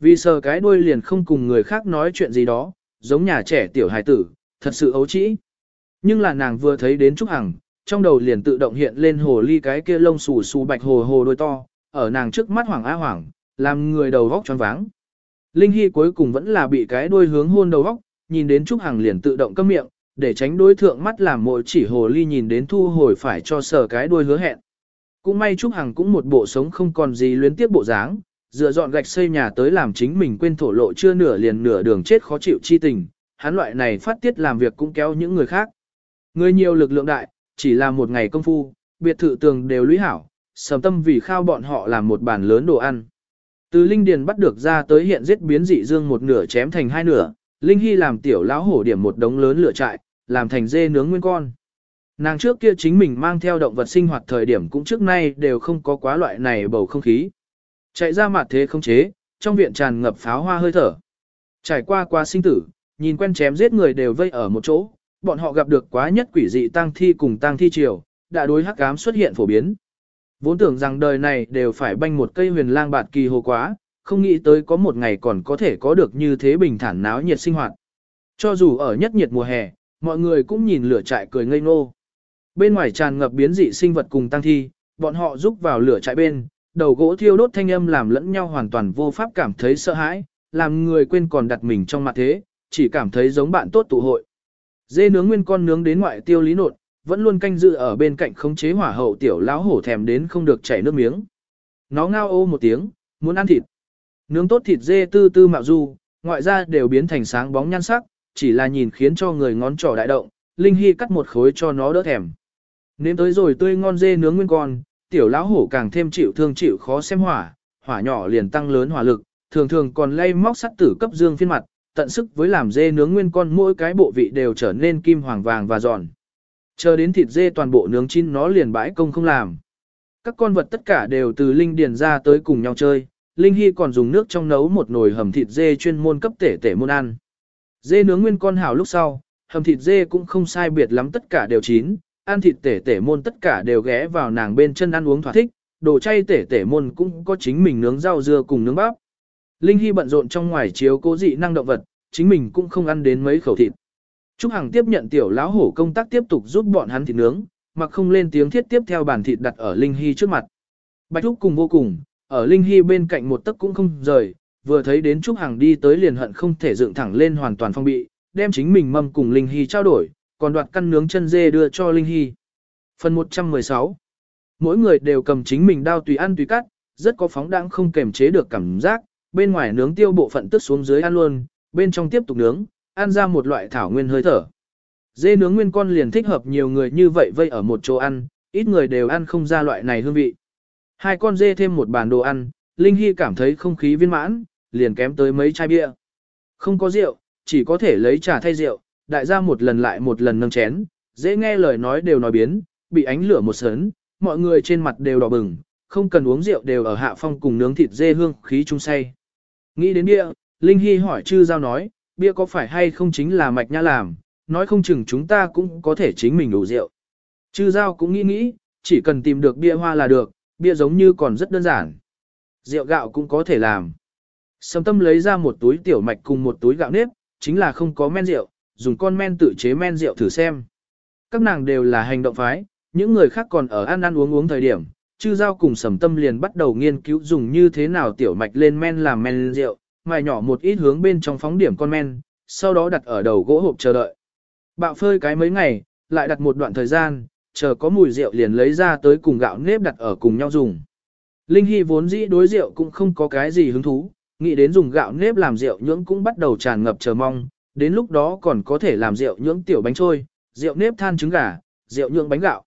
Vì sờ cái đuôi liền không cùng người khác nói chuyện gì đó, giống nhà trẻ tiểu hài tử, thật sự ấu trĩ. Nhưng là nàng vừa thấy đến Trúc Hằng, trong đầu liền tự động hiện lên hồ ly cái kia lông xù xù bạch hồ hồ đôi to, ở nàng trước mắt hoảng á hoảng, làm người đầu góc choáng váng. Linh Hy cuối cùng vẫn là bị cái đuôi hướng hôn đầu góc, nhìn đến Trúc Hằng liền tự động câm miệng, để tránh đối thượng mắt làm mỗi chỉ hồ ly nhìn đến thu hồi phải cho sở cái đuôi hứa hẹn. Cũng may Trúc Hằng cũng một bộ sống không còn gì luyến tiếp bộ dáng, dựa dọn gạch xây nhà tới làm chính mình quên thổ lộ chưa nửa liền nửa đường chết khó chịu chi tình, hắn loại này phát tiết làm việc cũng kéo những người khác. Người nhiều lực lượng đại, chỉ là một ngày công phu, biệt thự tường đều lũy hảo, sầm tâm vì khao bọn họ làm một bàn lớn đồ ăn. Từ Linh Điền bắt được ra tới hiện giết biến dị dương một nửa chém thành hai nửa, Linh Hy làm tiểu lão hổ điểm một đống lớn lửa trại, làm thành dê nướng nguyên con. Nàng trước kia chính mình mang theo động vật sinh hoạt thời điểm cũng trước nay đều không có quá loại này bầu không khí. Chạy ra mặt thế không chế, trong viện tràn ngập pháo hoa hơi thở. Trải qua qua sinh tử, nhìn quen chém giết người đều vây ở một chỗ, bọn họ gặp được quá nhất quỷ dị tang thi cùng tang thi triều, đã đối hắc ám xuất hiện phổ biến. Vốn tưởng rằng đời này đều phải banh một cây huyền lang bạt kỳ hồ quá, không nghĩ tới có một ngày còn có thể có được như thế bình thản náo nhiệt sinh hoạt. Cho dù ở nhất nhiệt mùa hè, mọi người cũng nhìn lửa trại cười ngây ngô. Bên ngoài tràn ngập biến dị sinh vật cùng tăng thi, bọn họ rúc vào lửa trại bên, đầu gỗ thiêu đốt thanh âm làm lẫn nhau hoàn toàn vô pháp cảm thấy sợ hãi, làm người quên còn đặt mình trong mặt thế, chỉ cảm thấy giống bạn tốt tụ hội. Dê nướng nguyên con nướng đến ngoại tiêu lý nột, vẫn luôn canh dự ở bên cạnh khống chế hỏa hậu tiểu lão hổ thèm đến không được chảy nước miếng. Nó ngao ô một tiếng, muốn ăn thịt. Nướng tốt thịt dê tư tư mạo du, ngoại ra đều biến thành sáng bóng nhan sắc, chỉ là nhìn khiến cho người ngón trỏ đại động, Linh Hy cắt một khối cho nó đỡ thèm. Nếm tới rồi tươi ngon dê nướng nguyên con, tiểu lão hổ càng thêm chịu thương chịu khó xem hỏa, hỏa nhỏ liền tăng lớn hỏa lực, thường thường còn lay móc sắt tử cấp dương phiên mặt, tận sức với làm dê nướng nguyên con mỗi cái bộ vị đều trở nên kim hoàng vàng và giòn. Chờ đến thịt dê toàn bộ nướng chín nó liền bãi công không làm. Các con vật tất cả đều từ linh điền ra tới cùng nhau chơi, Linh Hy còn dùng nước trong nấu một nồi hầm thịt dê chuyên môn cấp tể tể môn ăn. Dê nướng nguyên con hảo lúc sau, hầm thịt dê cũng không sai biệt lắm tất cả đều chín, ăn thịt tể tể môn tất cả đều ghé vào nàng bên chân ăn uống thỏa thích, đồ chay tể tể môn cũng có chính mình nướng rau dưa cùng nướng bắp. Linh Hy bận rộn trong ngoài chiếu cố dị năng động vật, chính mình cũng không ăn đến mấy khẩu thịt. Trúc Hằng tiếp nhận tiểu lão hổ công tác tiếp tục giúp bọn hắn thịt nướng, mặc không lên tiếng thiết tiếp theo bàn thịt đặt ở Linh Hy trước mặt. Bạch Trúc cùng vô cùng, ở Linh Hy bên cạnh một tấc cũng không rời, vừa thấy đến Trúc Hằng đi tới liền hận không thể dựng thẳng lên hoàn toàn phong bị, đem chính mình mâm cùng Linh Hy trao đổi, còn đoạt căn nướng chân dê đưa cho Linh Hy. Phần 116 Mỗi người đều cầm chính mình đao tùy ăn tùy cắt, rất có phóng đãng không kềm chế được cảm giác, bên ngoài nướng tiêu bộ phận tức xuống dưới ăn luôn, bên trong tiếp tục nướng, ăn ra một loại thảo nguyên hơi thở. Dê nướng nguyên con liền thích hợp nhiều người như vậy vây ở một chỗ ăn, ít người đều ăn không ra loại này hương vị. Hai con dê thêm một bàn đồ ăn, Linh Hy cảm thấy không khí viên mãn, liền kém tới mấy chai bia. Không có rượu, chỉ có thể lấy trà thay rượu, đại gia một lần lại một lần nâng chén, dễ nghe lời nói đều nói biến, bị ánh lửa một sớn, mọi người trên mặt đều đỏ bừng, không cần uống rượu đều ở hạ phong cùng nướng thịt dê hương khí trung say. Nghĩ đến bia, Linh Hy hỏi chư giao nói, bia có phải hay không chính là mạch nha làm, nói không chừng chúng ta cũng có thể chính mình đủ rượu. Chư giao cũng nghĩ nghĩ, chỉ cần tìm được bia hoa là được, bia giống như còn rất đơn giản. Rượu gạo cũng có thể làm. Sầm tâm lấy ra một túi tiểu mạch cùng một túi gạo nếp, chính là không có men rượu, dùng con men tự chế men rượu thử xem. Các nàng đều là hành động phái, những người khác còn ở ăn ăn uống uống thời điểm, chư giao cùng sầm tâm liền bắt đầu nghiên cứu dùng như thế nào tiểu mạch lên men làm men rượu, mài nhỏ một ít hướng bên trong phóng điểm con men, sau đó đặt ở đầu gỗ hộp chờ đợi. Bạo phơi cái mấy ngày, lại đặt một đoạn thời gian, chờ có mùi rượu liền lấy ra tới cùng gạo nếp đặt ở cùng nhau dùng. Linh Hy vốn dĩ đối rượu cũng không có cái gì hứng thú, nghĩ đến dùng gạo nếp làm rượu nhưỡng cũng bắt đầu tràn ngập chờ mong, đến lúc đó còn có thể làm rượu nhưỡng tiểu bánh trôi, rượu nếp than trứng gà, rượu nhưỡng bánh gạo.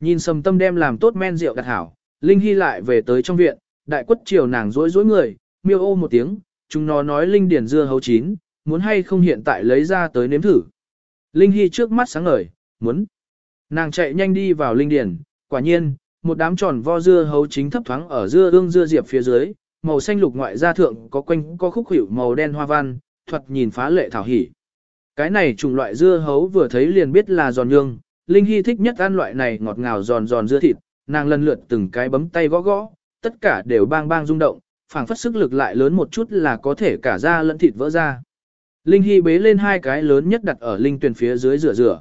Nhìn sầm tâm đem làm tốt men rượu đặt hảo, Linh Hy lại về tới trong viện, đại quất chiều nàng rối rối người, miêu ô một tiếng, chúng nó nói Linh Điền dưa hấu chín, muốn hay không hiện tại lấy ra tới nếm thử. Linh Hy trước mắt sáng ngời, muốn. Nàng chạy nhanh đi vào Linh điển. quả nhiên, một đám tròn vo dưa hấu chính thấp thoáng ở dưa ương dưa diệp phía dưới, màu xanh lục ngoại gia thượng có quanh có khúc hiệu màu đen hoa văn, thuật nhìn phá lệ thảo hỉ. Cái này trùng loại dưa hấu vừa thấy liền biết là giòn nhương, Linh Hy thích nhất ăn loại này ngọt ngào giòn giòn dưa thịt, nàng lần lượt từng cái bấm tay gõ gõ, tất cả đều bang bang rung động, phảng phất sức lực lại lớn một chút là có thể cả da lẫn thịt vỡ ra. Linh Hy bế lên hai cái lớn nhất đặt ở linh tuyển phía dưới rửa rửa.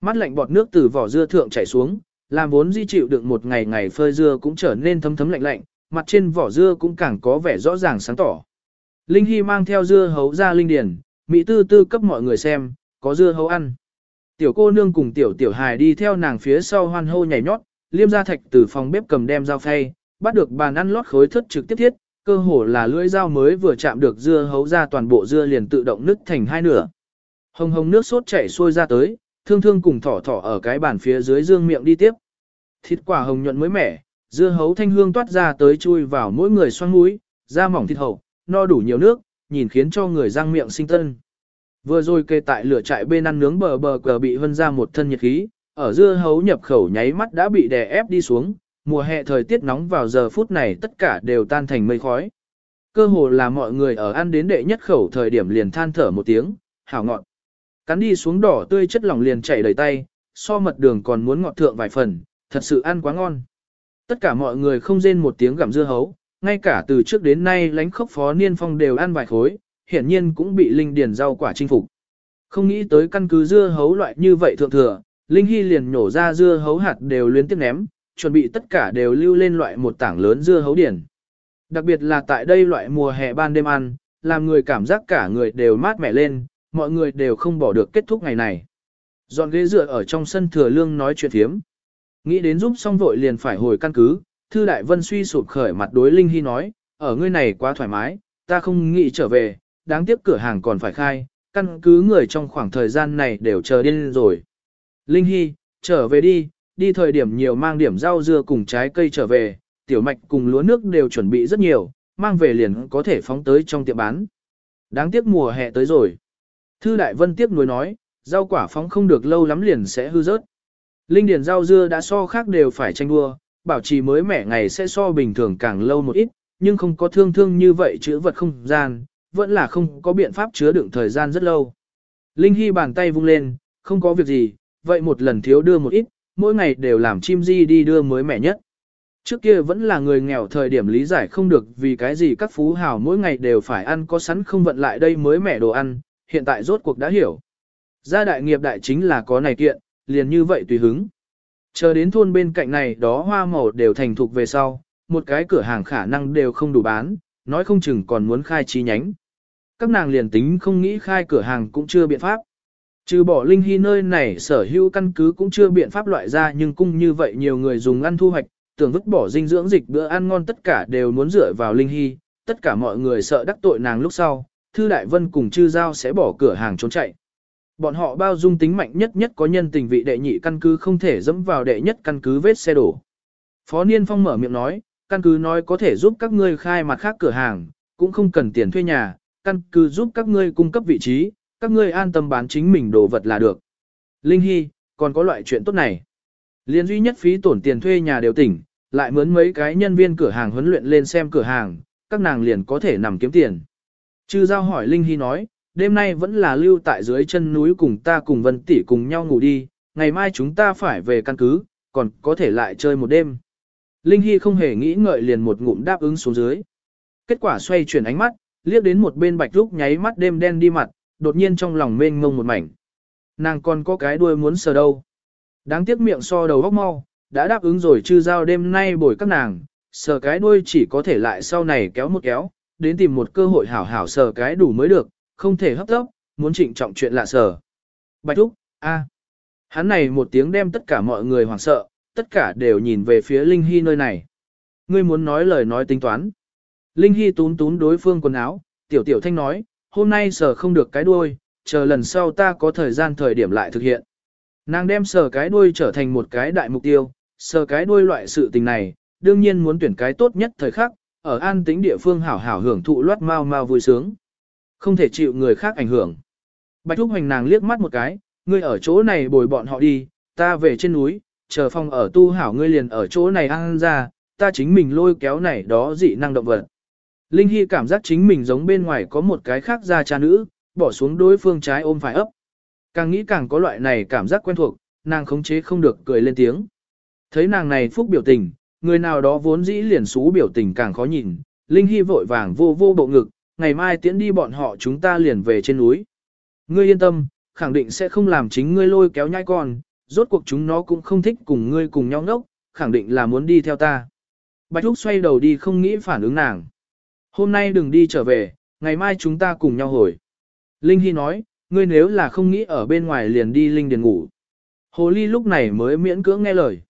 Mắt lạnh bọt nước từ vỏ dưa thượng chảy xuống, làm vốn di chịu đựng một ngày ngày phơi dưa cũng trở nên thấm thấm lạnh lạnh, mặt trên vỏ dưa cũng càng có vẻ rõ ràng sáng tỏ. Linh Hy mang theo dưa hấu ra linh điển, Mỹ tư tư cấp mọi người xem, có dưa hấu ăn. Tiểu cô nương cùng tiểu tiểu hài đi theo nàng phía sau hoan hô nhảy nhót, liêm gia thạch từ phòng bếp cầm đem dao phay, bắt được bàn ăn lót khối thất trực tiếp thiết, cơ hồ là lưỡi dao mới vừa chạm được dưa hấu ra toàn bộ dưa liền tự động nứt thành hai nửa. Hồng hồng nước sốt chảy xuôi ra tới, thương thương cùng thỏ thỏ ở cái bàn phía dưới dương miệng đi tiếp. Thịt quả hồng nhuận mới mẻ, dưa hấu thanh hương toát ra tới chui vào mỗi người xoăn mũi, da mỏng thịt hậu, no đủ nhiều nước, nhìn khiến cho người răng miệng sinh tân. Vừa rồi kê tại lửa trại bên ăn nướng bờ bờ cờ bị hân ra một thân nhiệt khí, ở dưa hấu nhập khẩu nháy mắt đã bị đè ép đi xuống, mùa hè thời tiết nóng vào giờ phút này tất cả đều tan thành mây khói. Cơ hồ là mọi người ở ăn đến đệ nhất khẩu thời điểm liền than thở một tiếng, hảo ngọn. Cắn đi xuống đỏ tươi chất lỏng liền chảy đầy tay, so mật đường còn muốn ngọt thượng vài phần, thật sự ăn quá ngon. Tất cả mọi người không rên một tiếng gặm dưa hấu, ngay cả từ trước đến nay lánh khốc phó niên phong đều ăn vài khối, hiển nhiên cũng bị linh điền rau quả chinh phục. Không nghĩ tới căn cứ dưa hấu loại như vậy thượng thừa, Linh Hy liền nhổ ra dưa hấu hạt đều liên tiếp ném, chuẩn bị tất cả đều lưu lên loại một tảng lớn dưa hấu điển. Đặc biệt là tại đây loại mùa hè ban đêm ăn, làm người cảm giác cả người đều mát mẻ lên, mọi người đều không bỏ được kết thúc ngày này. Dọn ghế dựa ở trong sân thừa lương nói chuyện thiếm. Nghĩ đến giúp xong vội liền phải hồi căn cứ, Thư Đại Vân suy sụp khởi mặt đối Linh Hy nói, ở ngươi này quá thoải mái, ta không nghĩ trở về, đáng tiếc cửa hàng còn phải khai, căn cứ người trong khoảng thời gian này đều chờ điên rồi. Linh Hy, trở về đi, đi thời điểm nhiều mang điểm rau dưa cùng trái cây trở về, tiểu mạch cùng lúa nước đều chuẩn bị rất nhiều, mang về liền có thể phóng tới trong tiệm bán. Đáng tiếc mùa hè tới rồi. Thư Đại Vân tiếp nối nói, rau quả phóng không được lâu lắm liền sẽ hư rớt. Linh điền rau dưa đã so khác đều phải tranh đua, bảo trì mới mẻ ngày sẽ so bình thường càng lâu một ít, nhưng không có thương thương như vậy chữ vật không gian, vẫn là không có biện pháp chứa đựng thời gian rất lâu. Linh Hy bàn tay vung lên, không có việc gì, vậy một lần thiếu đưa một ít, mỗi ngày đều làm chim di đi đưa mới mẻ nhất. Trước kia vẫn là người nghèo thời điểm lý giải không được vì cái gì các phú hào mỗi ngày đều phải ăn có sẵn không vận lại đây mới mẻ đồ ăn, hiện tại rốt cuộc đã hiểu. Gia đại nghiệp đại chính là có này kiện, liền như vậy tùy hứng. Chờ đến thôn bên cạnh này đó hoa màu đều thành thục về sau, một cái cửa hàng khả năng đều không đủ bán, nói không chừng còn muốn khai chi nhánh. Các nàng liền tính không nghĩ khai cửa hàng cũng chưa biện pháp. Trừ bỏ Linh Hy nơi này sở hữu căn cứ cũng chưa biện pháp loại ra nhưng cung như vậy nhiều người dùng ăn thu hoạch, tưởng vứt bỏ dinh dưỡng dịch bữa ăn ngon tất cả đều muốn dựa vào Linh Hy, tất cả mọi người sợ đắc tội nàng lúc sau, Thư Đại Vân cùng Trư Giao sẽ bỏ cửa hàng trốn chạy. Bọn họ bao dung tính mạnh nhất nhất có nhân tình vị đệ nhị căn cứ không thể dẫm vào đệ nhất căn cứ vết xe đổ. Phó Niên Phong mở miệng nói, căn cứ nói có thể giúp các ngươi khai mặt khác cửa hàng, cũng không cần tiền thuê nhà, căn cứ giúp các ngươi cung cấp vị trí, các ngươi an tâm bán chính mình đồ vật là được. Linh Hy, còn có loại chuyện tốt này. Liên duy nhất phí tổn tiền thuê nhà đều tỉnh, lại mướn mấy cái nhân viên cửa hàng huấn luyện lên xem cửa hàng, các nàng liền có thể nằm kiếm tiền. Chư giao hỏi Linh Hy nói, đêm nay vẫn là lưu tại dưới chân núi cùng ta cùng Vân Tỷ cùng nhau ngủ đi, ngày mai chúng ta phải về căn cứ, còn có thể lại chơi một đêm. Linh Hy không hề nghĩ ngợi liền một ngụm đáp ứng xuống dưới. Kết quả xoay chuyển ánh mắt, liếc đến một bên bạch lúc nháy mắt đêm đen đi mặt, đột nhiên trong lòng mênh mông một mảnh. Nàng còn có cái đuôi muốn sờ đâu. Đáng tiếc miệng so đầu góc mau, đã đáp ứng rồi chư giao đêm nay bồi các nàng, sờ cái đuôi chỉ có thể lại sau này kéo một kéo, đến tìm một cơ hội hảo hảo sờ cái đủ mới được, không thể hấp tấp, muốn trịnh trọng chuyện lạ sờ. Bạch Úc, a, Hắn này một tiếng đem tất cả mọi người hoảng sợ, tất cả đều nhìn về phía Linh Hy nơi này. Ngươi muốn nói lời nói tính toán. Linh Hy tún tún đối phương quần áo, tiểu tiểu thanh nói, hôm nay sờ không được cái đuôi, chờ lần sau ta có thời gian thời điểm lại thực hiện. Nàng đem sờ cái đuôi trở thành một cái đại mục tiêu, sờ cái đuôi loại sự tình này, đương nhiên muốn tuyển cái tốt nhất thời khắc, ở an tĩnh địa phương hảo hảo hưởng thụ loát mau mau vui sướng. Không thể chịu người khác ảnh hưởng. Bạch Thúc Hoành nàng liếc mắt một cái, ngươi ở chỗ này bồi bọn họ đi, ta về trên núi, chờ phong ở tu hảo ngươi liền ở chỗ này ăn ra, ta chính mình lôi kéo này đó dị năng động vật. Linh Hy cảm giác chính mình giống bên ngoài có một cái khác ra cha nữ, bỏ xuống đối phương trái ôm phải ấp. Càng nghĩ càng có loại này cảm giác quen thuộc, nàng khống chế không được cười lên tiếng. Thấy nàng này phúc biểu tình, người nào đó vốn dĩ liền xú biểu tình càng khó nhìn, Linh Hy vội vàng vô vô bộ ngực, ngày mai tiễn đi bọn họ chúng ta liền về trên núi. Ngươi yên tâm, khẳng định sẽ không làm chính ngươi lôi kéo nhai con, rốt cuộc chúng nó cũng không thích cùng ngươi cùng nhau ngốc, khẳng định là muốn đi theo ta. Bạch Thúc xoay đầu đi không nghĩ phản ứng nàng. Hôm nay đừng đi trở về, ngày mai chúng ta cùng nhau hồi. Linh Hy nói, ngươi nếu là không nghĩ ở bên ngoài liền đi Linh Điền ngủ. Hồ Ly lúc này mới miễn cưỡng nghe lời.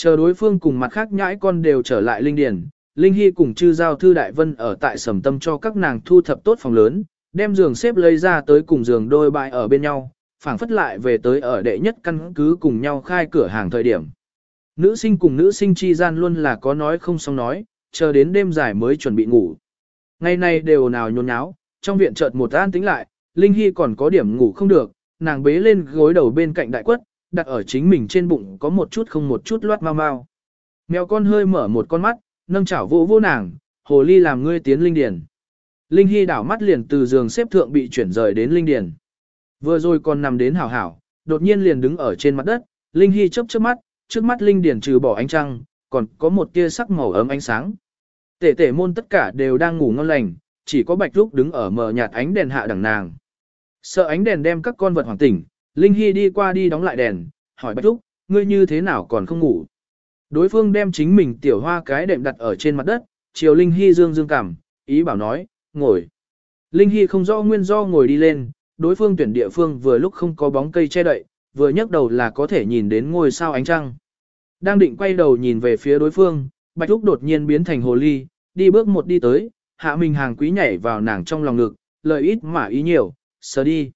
Chờ đối phương cùng mặt khác nhãi con đều trở lại Linh Điền, Linh Hy cùng chư giao thư đại vân ở tại sầm tâm cho các nàng thu thập tốt phòng lớn, đem giường xếp lấy ra tới cùng giường đôi bại ở bên nhau, phảng phất lại về tới ở đệ nhất căn cứ cùng nhau khai cửa hàng thời điểm. Nữ sinh cùng nữ sinh chi gian luôn là có nói không xong nói, chờ đến đêm dài mới chuẩn bị ngủ. Ngày nay đều nào nhốn nháo, trong viện chợt một an tính lại, Linh Hy còn có điểm ngủ không được, nàng bế lên gối đầu bên cạnh đại quất, đặt ở chính mình trên bụng có một chút không một chút loát mau mau. Mèo con hơi mở một con mắt, nâng chảo vỗ vô nàng, hồ ly làm ngươi tiến linh điển. Linh Hy đảo mắt liền từ giường xếp thượng bị chuyển rời đến linh điển. Vừa rồi còn nằm đến hảo hảo, đột nhiên liền đứng ở trên mặt đất, Linh Hy chớp chớp mắt, trước mắt linh điển trừ bỏ ánh trăng, còn có một tia sắc màu ấm ánh sáng. Tể tể môn tất cả đều đang ngủ ngon lành, chỉ có bạch lúc đứng ở mờ nhạt ánh đèn hạ đằng nàng. Sợ ánh đèn đem các con vật hoàng tỉnh, Linh Hy đi qua đi đóng lại đèn, hỏi bạch Thúc, ngươi như thế nào còn không ngủ. Đối phương đem chính mình tiểu hoa cái đệm đặt ở trên mặt đất, chiều Linh Hy dương dương cảm, ý bảo nói, ngồi. Linh Hy không rõ nguyên do ngồi đi lên, đối phương tuyển địa phương vừa lúc không có bóng cây che đậy, vừa nhấc đầu là có thể nhìn đến ngôi sao ánh trăng. Đang định quay đầu nhìn về phía đối phương, Bạch Úc đột nhiên biến thành hồ ly, đi bước một đi tới, hạ mình hàng quý nhảy vào nàng trong lòng ngực, lời ít mà ý nhiều, sờ đi.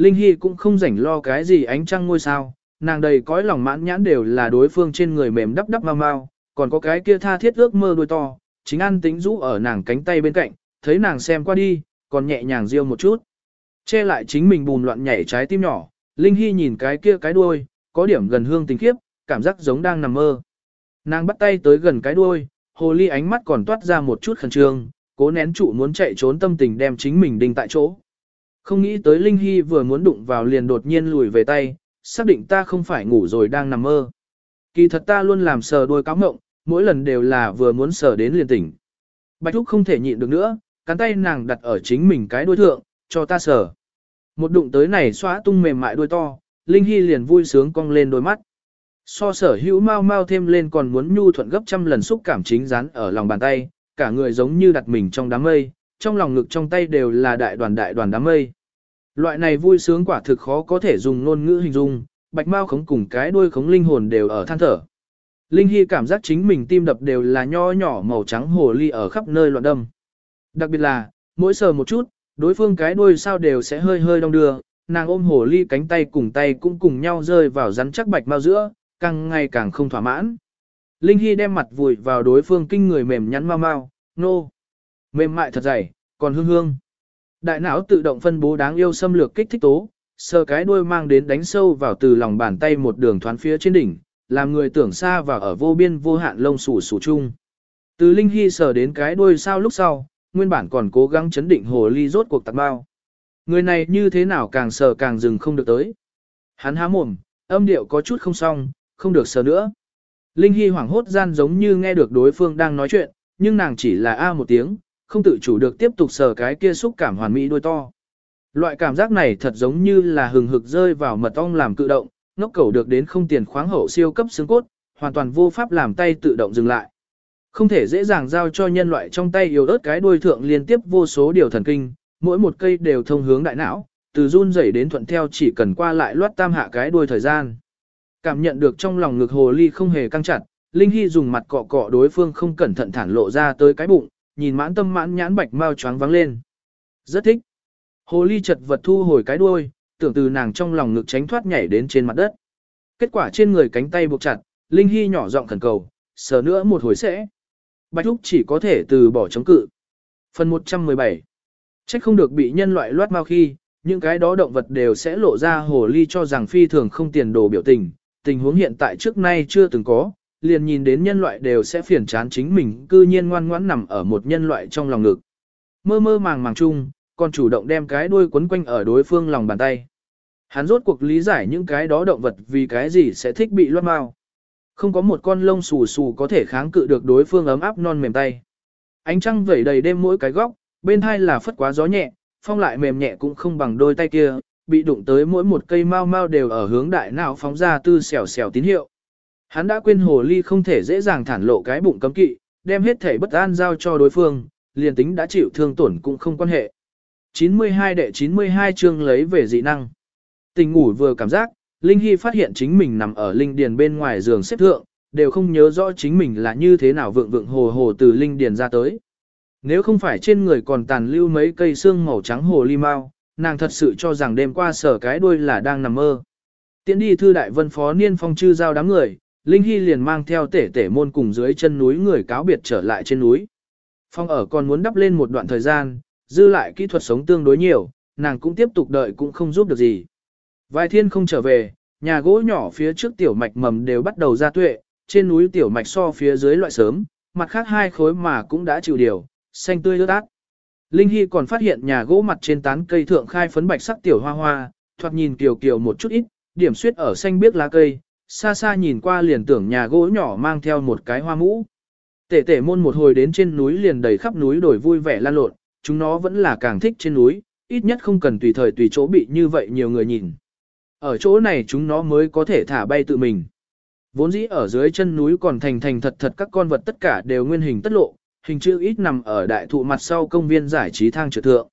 Linh Hy cũng không rảnh lo cái gì ánh trăng ngôi sao, nàng đầy cõi lòng mãn nhãn đều là đối phương trên người mềm đắp đắp mau mau, còn có cái kia tha thiết ước mơ đôi to, chính ăn tính rũ ở nàng cánh tay bên cạnh, thấy nàng xem qua đi, còn nhẹ nhàng riêu một chút. Che lại chính mình bùn loạn nhảy trái tim nhỏ, Linh Hy nhìn cái kia cái đuôi, có điểm gần hương tình khiếp, cảm giác giống đang nằm mơ. Nàng bắt tay tới gần cái đuôi, hồ ly ánh mắt còn toát ra một chút khẩn trương, cố nén trụ muốn chạy trốn tâm tình đem chính mình đinh tại chỗ. Không nghĩ tới Linh Hy vừa muốn đụng vào liền đột nhiên lùi về tay, xác định ta không phải ngủ rồi đang nằm mơ. Kỳ thật ta luôn làm sờ đôi cáo ngộng, mỗi lần đều là vừa muốn sờ đến liền tỉnh. Bạch Thúc không thể nhịn được nữa, cắn tay nàng đặt ở chính mình cái đuôi thượng, cho ta sờ. Một đụng tới này xóa tung mềm mại đuôi to, Linh Hy liền vui sướng cong lên đôi mắt. So sở hữu mau mau thêm lên còn muốn nhu thuận gấp trăm lần xúc cảm chính rán ở lòng bàn tay, cả người giống như đặt mình trong đám mây, trong lòng ngực trong tay đều là đại đoàn đại đoàn đám mây. Loại này vui sướng quả thực khó có thể dùng ngôn ngữ hình dung, bạch mau khống cùng cái đuôi khống linh hồn đều ở than thở. Linh Hy cảm giác chính mình tim đập đều là nho nhỏ màu trắng hồ ly ở khắp nơi loạn đâm. Đặc biệt là, mỗi sờ một chút, đối phương cái đuôi sao đều sẽ hơi hơi đong đưa, nàng ôm hồ ly cánh tay cùng tay cũng cùng nhau rơi vào rắn chắc bạch mau giữa, càng ngày càng không thỏa mãn. Linh Hy đem mặt vùi vào đối phương kinh người mềm nhắn mau mau, nô. Mềm mại thật dày, còn hương hương. Đại não tự động phân bố đáng yêu xâm lược kích thích tố, sờ cái đuôi mang đến đánh sâu vào từ lòng bàn tay một đường thoán phía trên đỉnh, làm người tưởng xa và ở vô biên vô hạn lông sủ sủ chung. Từ Linh Hy sờ đến cái đuôi sao lúc sau, nguyên bản còn cố gắng chấn định hồ ly rốt cuộc tạc bao. Người này như thế nào càng sờ càng dừng không được tới. Hắn há mồm, âm điệu có chút không xong, không được sờ nữa. Linh Hy hoảng hốt gian giống như nghe được đối phương đang nói chuyện, nhưng nàng chỉ là a một tiếng, không tự chủ được tiếp tục sờ cái kia xúc cảm hoàn mỹ đôi to. Loại cảm giác này thật giống như là hừng hực rơi vào mật ong làm cự động, ngốc cầu được đến không tiền khoáng hậu siêu cấp xương cốt, hoàn toàn vô pháp làm tay tự động dừng lại. Không thể dễ dàng giao cho nhân loại trong tay yếu ớt cái đuôi thượng liên tiếp vô số điều thần kinh, mỗi một cây đều thông hướng đại não, từ run rẩy đến thuận theo chỉ cần qua lại loát tam hạ cái đuôi thời gian. Cảm nhận được trong lòng ngực hồ ly không hề căng chặt, Linh Hy dùng mặt cọ cọ đối phương không cẩn thận thản lộ ra tới cái bụng, nhìn mãn tâm mãn nhãn bạch mau choáng vắng lên. Rất thích. Hồ ly chật vật thu hồi cái đuôi, tưởng từ nàng trong lòng ngực tránh thoát nhảy đến trên mặt đất. Kết quả trên người cánh tay buộc chặt, Linh Hy nhỏ giọng khẩn cầu, sờ nữa một hồi sẽ. Bạch Úc chỉ có thể từ bỏ chống cự. Phần 117 Trách không được bị nhân loại loát mau khi, những cái đó động vật đều sẽ lộ ra hồ ly cho rằng phi thường không tiền đồ biểu tình, tình huống hiện tại trước nay chưa từng có, liền nhìn đến nhân loại đều sẽ phiền chán chính mình cư nhiên ngoan ngoãn nằm ở một nhân loại trong lòng ngực. Mơ mơ màng màng chung, còn chủ động đem cái đuôi quấn quanh ở đối phương lòng bàn tay. Hắn rốt cuộc lý giải những cái đó động vật vì cái gì sẽ thích bị loát mau. Không có một con lông xù xù có thể kháng cự được đối phương ấm áp non mềm tay. Ánh trăng vẩy đầy đêm mỗi cái góc, bên hai là phất quá gió nhẹ, phong lại mềm nhẹ cũng không bằng đôi tay kia, bị đụng tới mỗi một cây mau mau đều ở hướng đại não phóng ra tư xèo xèo tín hiệu. Hắn đã quên hồ ly không thể dễ dàng thản lộ cái bụng cấm kỵ, đem hết thể bất an giao cho đối phương, liền tính đã chịu thương tổn cũng không quan hệ. 92 đệ 92 chương lấy về dị năng. Tình ngủ vừa cảm giác, Linh Hy phát hiện chính mình nằm ở linh điền bên ngoài giường xếp thượng, đều không nhớ rõ chính mình là như thế nào vượng vượng hồ hồ từ linh điền ra tới. Nếu không phải trên người còn tàn lưu mấy cây xương màu trắng hồ ly mau, nàng thật sự cho rằng đêm qua sở cái đuôi là đang nằm mơ. Tiến đi thư đại vân phó niên phong chư giao đám người, Linh Hy liền mang theo tể tể môn cùng dưới chân núi người cáo biệt trở lại trên núi. Phong ở còn muốn đắp lên một đoạn thời gian, dư lại kỹ thuật sống tương đối nhiều, nàng cũng tiếp tục đợi cũng không giúp được gì. Vài thiên không trở về, nhà gỗ nhỏ phía trước tiểu mạch mầm đều bắt đầu ra tuệ, trên núi tiểu mạch so phía dưới loại sớm, mặt khác hai khối mà cũng đã chịu điều, xanh tươi ướt át. Linh Hy còn phát hiện nhà gỗ mặt trên tán cây thượng khai phấn bạch sắc tiểu hoa hoa, thoạt nhìn kiều kiều một chút ít, điểm suyết ở xanh biếc lá cây, xa xa nhìn qua liền tưởng nhà gỗ nhỏ mang theo một cái hoa mũ. Tể tể môn một hồi đến trên núi liền đầy khắp núi đổi vui vẻ lan lộn, chúng nó vẫn là càng thích trên núi, ít nhất không cần tùy thời tùy chỗ bị như vậy nhiều người nhìn. Ở chỗ này chúng nó mới có thể thả bay tự mình. Vốn dĩ ở dưới chân núi còn thành thành thật thật các con vật tất cả đều nguyên hình tất lộ, hình chữ ít nằm ở đại thụ mặt sau công viên giải trí thang trượt thượng.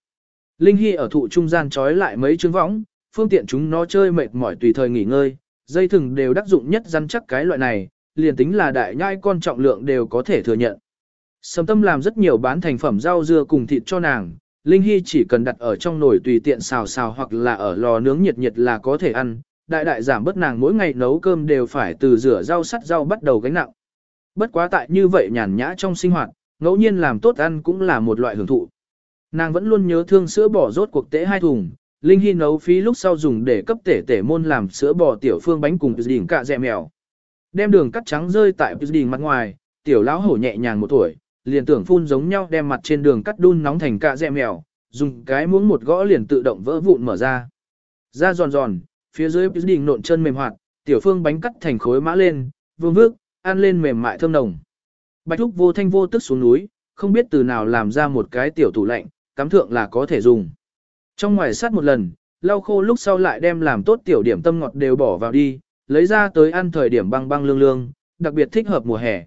Linh Hy ở thụ trung gian trói lại mấy trứng võng, phương tiện chúng nó chơi mệt mỏi tùy thời nghỉ ngơi, dây thừng đều đắc dụng nhất rắn chắc cái loại này, liền tính là đại nhai con trọng lượng đều có thể thừa nhận. Sầm tâm làm rất nhiều bán thành phẩm rau dưa cùng thịt cho nàng, Linh Hy chỉ cần đặt ở trong nồi tùy tiện xào xào hoặc là ở lò nướng nhiệt nhiệt là có thể ăn, đại đại giảm bớt nàng mỗi ngày nấu cơm đều phải từ rửa rau sắt rau bắt đầu gánh nặng. Bất quá tại như vậy nhàn nhã trong sinh hoạt, ngẫu nhiên làm tốt ăn cũng là một loại hưởng thụ. Nàng vẫn luôn nhớ thương sữa bỏ rốt cuộc tế hai thùng, Linh Hy nấu phí lúc sau dùng để cấp tể tể môn làm sữa bò tiểu phương bánh cùng đỉnh cạ dẹ mèo. Đem đường cắt trắng rơi tại đỉnh mặt ngoài, tiểu lão hổ nhẹ nhàng một tuổi, liền tưởng phun giống nhau đem mặt trên đường cắt đun nóng thành cạ dẹ mèo, dùng cái muỗng một gõ liền tự động vỡ vụn mở ra. Ra giòn giòn, phía dưới đỉnh nộn chân mềm hoạt, tiểu phương bánh cắt thành khối mã lên, vương vước, ăn lên mềm mại thơm nồng. Bạch Thúc vô thanh vô tức xuống núi, không biết từ nào làm ra một cái tiểu tủ lạnh, cắm thượng là có thể dùng. Trong ngoài sát một lần, lau khô lúc sau lại đem làm tốt tiểu điểm tâm ngọt đều bỏ vào đi, lấy ra tới ăn thời điểm băng băng lương lương, đặc biệt thích hợp mùa hè.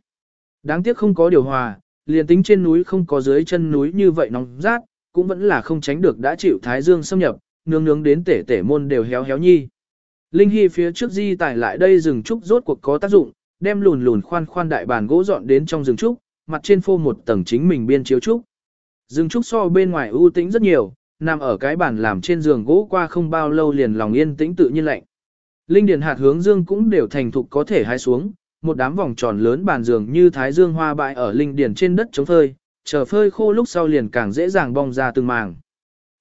Đáng tiếc không có điều hòa, liền tính trên núi không có dưới chân núi như vậy nóng rát, cũng vẫn là không tránh được đã chịu thái dương xâm nhập, nướng nướng đến tể tể môn đều héo héo nhi. Linh Hy phía trước di tải lại đây rừng trúc rốt cuộc có tác dụng, đem lùn lùn khoan khoan đại bàn gỗ dọn đến trong rừng trúc, mặt trên phô một tầng chính mình biên chiếu trúc. Rừng trúc so bên ngoài ưu tĩnh rất nhiều, nằm ở cái bàn làm trên giường gỗ qua không bao lâu liền lòng yên tĩnh tự nhiên lạnh. Linh điền hạt hướng dương cũng đều thành thục có thể hái xuống, một đám vòng tròn lớn bàn giường như thái dương hoa bại ở linh điền trên đất chống phơi, chờ phơi khô lúc sau liền càng dễ dàng bong ra từng màng.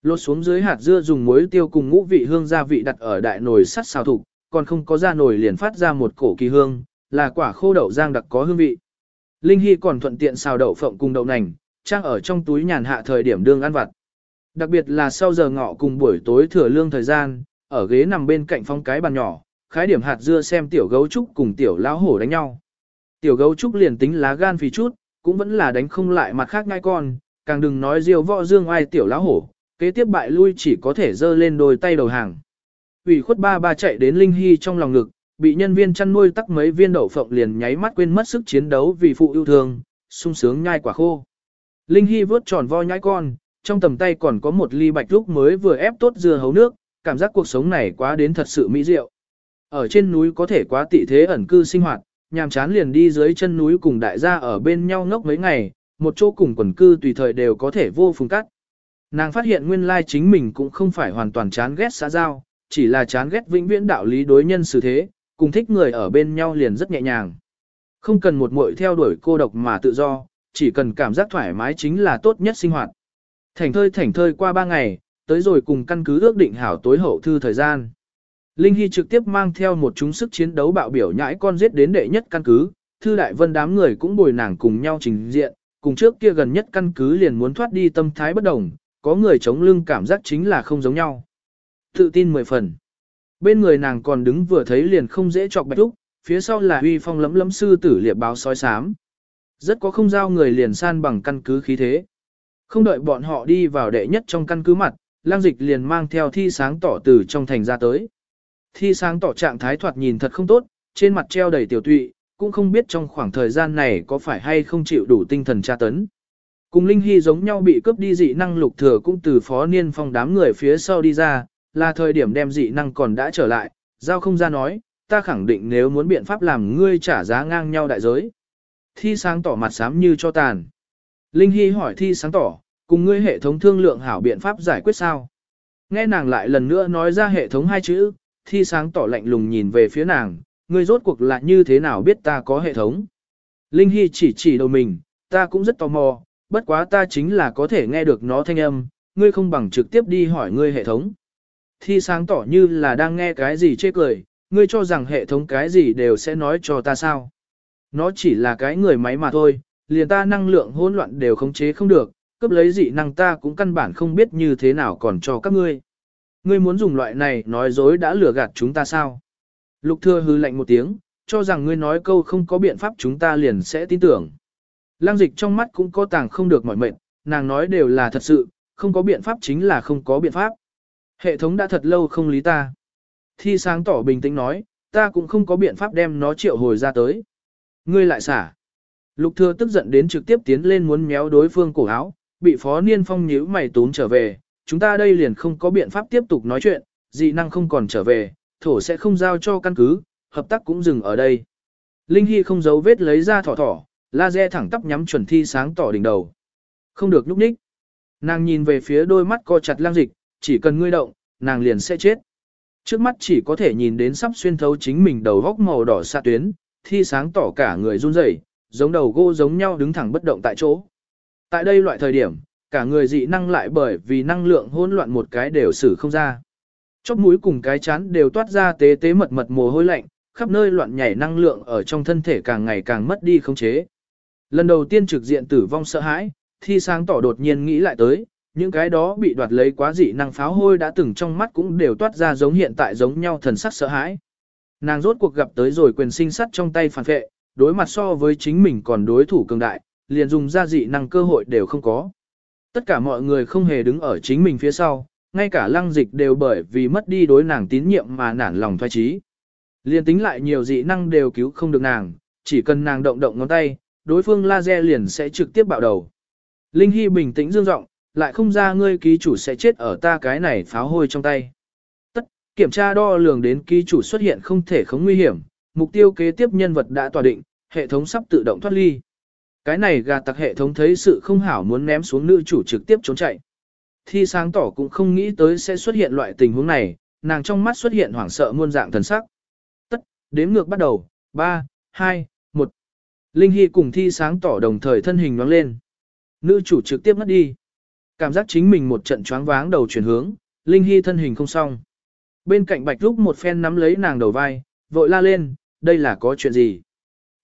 Lột xuống dưới hạt dưa dùng muối tiêu cùng ngũ vị hương gia vị đặt ở đại nồi sắt xào thục, còn không có ra nồi liền phát ra một cổ kỳ hương, là quả khô đậu giang đặc có hương vị. Linh Hy còn thuận tiện xào đậu phộng cùng đậu nành, trang ở trong túi nhàn hạ thời điểm đương ăn vặt. Đặc biệt là sau giờ ngọ cùng buổi tối thừa lương thời gian, ở ghế nằm bên cạnh phong cái bàn nhỏ, khái điểm hạt dưa xem tiểu gấu trúc cùng tiểu lão hổ đánh nhau. Tiểu gấu trúc liền tính lá gan phì chút, cũng vẫn là đánh không lại mặt khác ngai con, càng đừng nói diêu võ dương ai tiểu lão hổ, kế tiếp bại lui chỉ có thể giơ lên đôi tay đầu hàng. ủy khuất ba ba chạy đến Linh Hy trong lòng ngực, bị nhân viên chăn nuôi tắc mấy viên đậu phộng liền nháy mắt quên mất sức chiến đấu vì phụ yêu thương, sung sướng nhai quả khô. Linh Hy vớt tròn vo nhai con, trong tầm tay còn có một ly bạch lúc mới vừa ép tốt dưa hấu nước, cảm giác cuộc sống này quá đến thật sự mỹ diệu. Ở trên núi có thể quá tị thế ẩn cư sinh hoạt, nhàm chán liền đi dưới chân núi cùng đại gia ở bên nhau ngốc mấy ngày, một chỗ cùng quần cư tùy thời đều có thể vô phùng cắt. Nàng phát hiện nguyên lai chính mình cũng không phải hoàn toàn chán ghét xã giao, chỉ là chán ghét vĩnh viễn đạo lý đối nhân xử thế, cùng thích người ở bên nhau liền rất nhẹ nhàng. Không cần một muội theo đuổi cô độc mà tự do, chỉ cần cảm giác thoải mái chính là tốt nhất sinh hoạt. Thảnh thơi thảnh thơi qua ba ngày, tới rồi cùng căn cứ ước định hảo tối hậu thư thời gian. Linh Hy trực tiếp mang theo một chúng sức chiến đấu bạo biểu nhãi con giết đến đệ nhất căn cứ, thư đại vân đám người cũng bồi nàng cùng nhau trình diện, cùng trước kia gần nhất căn cứ liền muốn thoát đi tâm thái bất đồng, có người chống lưng cảm giác chính là không giống nhau. Tự tin mười phần. Bên người nàng còn đứng vừa thấy liền không dễ chọc bạch lúc, phía sau là huy phong lấm lấm sư tử liệp báo sói sám. Rất có không giao người liền san bằng căn cứ khí thế. Không đợi bọn họ đi vào đệ nhất trong căn cứ mặt, lang dịch liền mang theo thi sáng tỏ từ trong thành ra tới. Thi sáng tỏ trạng thái thoạt nhìn thật không tốt, trên mặt treo đầy tiểu tụy, cũng không biết trong khoảng thời gian này có phải hay không chịu đủ tinh thần tra tấn. Cùng Linh Hy giống nhau bị cướp đi dị năng lục thừa cũng từ phó niên phong đám người phía sau đi ra, là thời điểm đem dị năng còn đã trở lại, giao không ra nói, ta khẳng định nếu muốn biện pháp làm ngươi trả giá ngang nhau đại giới. Thi sáng tỏ mặt sám như cho tàn. Linh Hy hỏi thi sáng tỏ, cùng ngươi hệ thống thương lượng hảo biện pháp giải quyết sao? Nghe nàng lại lần nữa nói ra hệ thống hai chữ, thi sáng tỏ lạnh lùng nhìn về phía nàng, ngươi rốt cuộc là như thế nào biết ta có hệ thống? Linh Hy chỉ chỉ đầu mình, ta cũng rất tò mò, bất quá ta chính là có thể nghe được nó thanh âm, ngươi không bằng trực tiếp đi hỏi ngươi hệ thống. Thi sáng tỏ như là đang nghe cái gì chê cười, ngươi cho rằng hệ thống cái gì đều sẽ nói cho ta sao. Nó chỉ là cái người máy mà thôi, liền ta năng lượng hỗn loạn đều khống chế không được, cấp lấy dị năng ta cũng căn bản không biết như thế nào còn cho các ngươi. Ngươi muốn dùng loại này nói dối đã lừa gạt chúng ta sao? Lục thừa hư lạnh một tiếng, cho rằng ngươi nói câu không có biện pháp chúng ta liền sẽ tin tưởng. Lăng dịch trong mắt cũng có tàng không được mỏi mệt, nàng nói đều là thật sự, không có biện pháp chính là không có biện pháp. Hệ thống đã thật lâu không lý ta. Thi sáng tỏ bình tĩnh nói, ta cũng không có biện pháp đem nó triệu hồi ra tới. Ngươi lại xả. Lục thừa tức giận đến trực tiếp tiến lên muốn méo đối phương cổ áo, bị phó niên phong nhíu mày tún trở về. Chúng ta đây liền không có biện pháp tiếp tục nói chuyện, dị năng không còn trở về, thổ sẽ không giao cho căn cứ, hợp tác cũng dừng ở đây. Linh Hy không giấu vết lấy ra thỏ thỏ, laser thẳng tắp nhắm chuẩn thi sáng tỏ đỉnh đầu. Không được nhúc nhích. Nàng nhìn về phía đôi mắt co chặt lang dịch, chỉ cần ngươi động, nàng liền sẽ chết. Trước mắt chỉ có thể nhìn đến sắp xuyên thấu chính mình đầu góc màu đỏ xạ tuyến, thi sáng tỏ cả người run rẩy, giống đầu gỗ giống nhau đứng thẳng bất động tại chỗ. Tại đây loại thời điểm, cả người dị năng lại bởi vì năng lượng hỗn loạn một cái đều xử không ra. Chóp mũi cùng cái chán đều toát ra tế tế mật mật mồ hôi lạnh, khắp nơi loạn nhảy năng lượng ở trong thân thể càng ngày càng mất đi khống chế. Lần đầu tiên trực diện tử vong sợ hãi, thi sáng tỏ đột nhiên nghĩ lại tới, những cái đó bị đoạt lấy quá dị năng pháo hôi đã từng trong mắt cũng đều toát ra giống hiện tại giống nhau thần sắc sợ hãi. Nàng rốt cuộc gặp tới rồi quyền sinh sắt trong tay phản vệ, đối mặt so với chính mình còn đối thủ cường đại, liền dùng ra dị năng cơ hội đều không có. Tất cả mọi người không hề đứng ở chính mình phía sau, ngay cả lăng dịch đều bởi vì mất đi đối nàng tín nhiệm mà nản lòng thoái trí. Liền tính lại nhiều dị năng đều cứu không được nàng, chỉ cần nàng động động ngón tay, đối phương laser liền sẽ trực tiếp bạo đầu. Linh Hy bình tĩnh dương giọng, lại không ra ngươi ký chủ sẽ chết ở ta cái này pháo hôi trong tay. Tất, kiểm tra đo lường đến ký chủ xuất hiện không thể không nguy hiểm, mục tiêu kế tiếp nhân vật đã tỏa định, hệ thống sắp tự động thoát ly. Cái này gà tặc hệ thống thấy sự không hảo muốn ném xuống nữ chủ trực tiếp trốn chạy. Thi sáng tỏ cũng không nghĩ tới sẽ xuất hiện loại tình huống này, nàng trong mắt xuất hiện hoảng sợ muôn dạng thần sắc. Tất, đếm ngược bắt đầu, 3, 2, 1. Linh Hy cùng thi sáng tỏ đồng thời thân hình nhoáng lên. Nữ chủ trực tiếp mất đi. Cảm giác chính mình một trận choáng váng đầu chuyển hướng, Linh Hy thân hình không xong. Bên cạnh Bạch Lúc một phen nắm lấy nàng đầu vai, vội la lên, đây là có chuyện gì?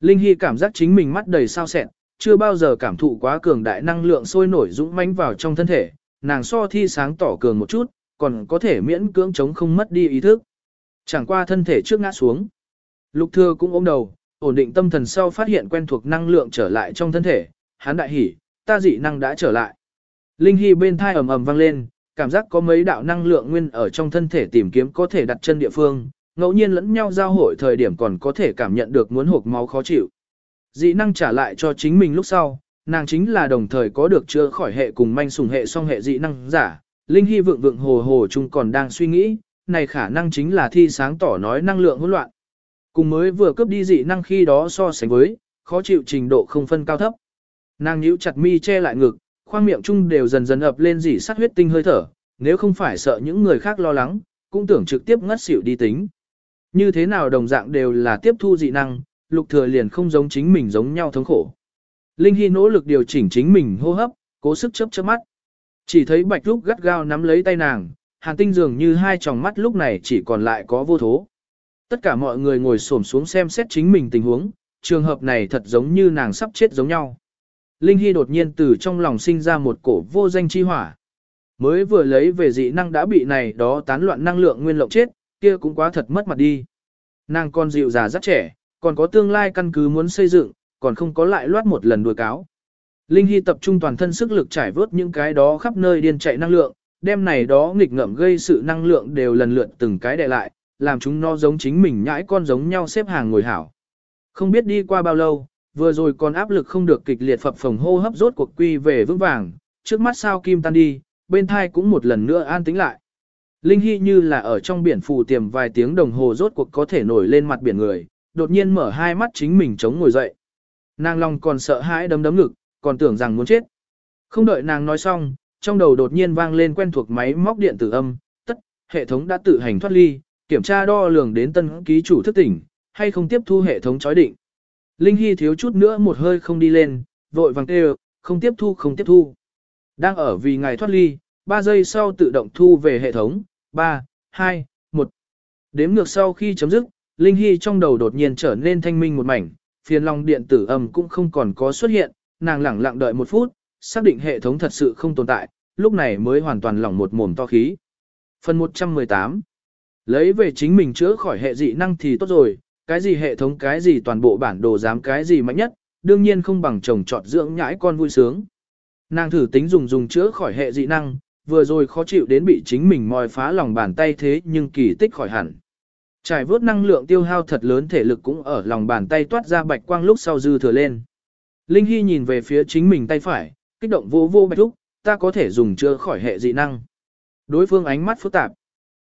Linh Hy cảm giác chính mình mắt đầy sao sẹn, chưa bao giờ cảm thụ quá cường đại năng lượng sôi nổi dũng mãnh vào trong thân thể, nàng so thi sáng tỏ cường một chút, còn có thể miễn cưỡng chống không mất đi ý thức. Chẳng qua thân thể trước ngã xuống. Lục thừa cũng ôm đầu, ổn định tâm thần sau phát hiện quen thuộc năng lượng trở lại trong thân thể, hắn đại hỉ, ta dị năng đã trở lại. Linh Hy bên thai ầm ầm vang lên, cảm giác có mấy đạo năng lượng nguyên ở trong thân thể tìm kiếm có thể đặt chân địa phương, ngẫu nhiên lẫn nhau giao hội thời điểm còn có thể cảm nhận được muốn hộp máu khó chịu. Dị năng trả lại cho chính mình lúc sau, nàng chính là đồng thời có được chữa khỏi hệ cùng manh sùng hệ song hệ dị năng giả. Linh Hy vượng vượng hồ hồ chung còn đang suy nghĩ, này khả năng chính là thi sáng tỏ nói năng lượng hỗn loạn. Cùng mới vừa cướp đi dị năng khi đó so sánh với, khó chịu trình độ không phân cao thấp. Nàng nhíu chặt mi che lại ngực, khoang miệng chung đều dần dần ập lên dị sát huyết tinh hơi thở, nếu không phải sợ những người khác lo lắng, cũng tưởng trực tiếp ngất xỉu đi tính. Như thế nào đồng dạng đều là tiếp thu dị năng, lục thừa liền không giống chính mình giống nhau thống khổ. Linh Hy nỗ lực điều chỉnh chính mình hô hấp, cố sức chớp chớp mắt. Chỉ thấy Bạch Lúc gắt gao nắm lấy tay nàng, Hàn Tinh dường như hai tròng mắt lúc này chỉ còn lại có vô thố. Tất cả mọi người ngồi xổm xuống xem xét chính mình tình huống, trường hợp này thật giống như nàng sắp chết giống nhau. Linh Hy đột nhiên từ trong lòng sinh ra một cổ vô danh chi hỏa. Mới vừa lấy về dị năng đã bị này đó tán loạn năng lượng nguyên lộng chết, kia cũng quá thật mất mặt đi. Nàng còn dịu già rất trẻ, còn có tương lai căn cứ muốn xây dựng, còn không có lại loát một lần đuổi cáo. Linh Hy tập trung toàn thân sức lực trải vớt những cái đó khắp nơi điên chạy năng lượng, đem này đó nghịch ngợm gây sự năng lượng đều lần lượt từng cái đè lại, làm chúng nó giống chính mình nhãi con giống nhau xếp hàng ngồi hảo. Không biết đi qua bao lâu, vừa rồi còn áp lực không được kịch liệt phập phồng hô hấp rốt cuộc quy về vững vàng, trước mắt sao kim tan đi, bên thai cũng một lần nữa an tĩnh lại. Linh Hy như là ở trong biển phù tiềm vài tiếng đồng hồ rốt cuộc có thể nổi lên mặt biển người, đột nhiên mở hai mắt chính mình chống ngồi dậy. Nàng lòng còn sợ hãi đấm đấm ngực, còn tưởng rằng muốn chết. Không đợi nàng nói xong, trong đầu đột nhiên vang lên quen thuộc máy móc điện tử âm, tất, hệ thống đã tự hành thoát ly, kiểm tra đo lường đến tân ký chủ thức tỉnh, hay không tiếp thu hệ thống chói định. Linh Hy thiếu chút nữa một hơi không đi lên, vội vàng kêu, không tiếp thu không tiếp thu. Đang ở vì ngày thoát ly, 3 giây sau tự động thu về hệ thống, 3, 2, 1. Đếm ngược sau khi chấm dứt, Linh Hy trong đầu đột nhiên trở nên thanh minh một mảnh, phiền lòng điện tử âm cũng không còn có xuất hiện, nàng lẳng lặng đợi một phút, xác định hệ thống thật sự không tồn tại, lúc này mới hoàn toàn lỏng một mồm to khí. Phần 118 Lấy về chính mình chữa khỏi hệ dị năng thì tốt rồi, cái gì hệ thống cái gì toàn bộ bản đồ dám cái gì mạnh nhất, đương nhiên không bằng chồng trọt dưỡng nhãi con vui sướng. Nàng thử tính dùng dùng chữa khỏi hệ dị năng, vừa rồi khó chịu đến bị chính mình moi phá lòng bàn tay thế nhưng kỳ tích khỏi hẳn. Trải vớt năng lượng tiêu hao thật lớn thể lực cũng ở lòng bàn tay toát ra bạch quang lúc sau dư thừa lên. Linh Hy nhìn về phía chính mình tay phải, kích động vô vô bạch lúc, ta có thể dùng chữa khỏi hệ dị năng. Đối phương ánh mắt phức tạp.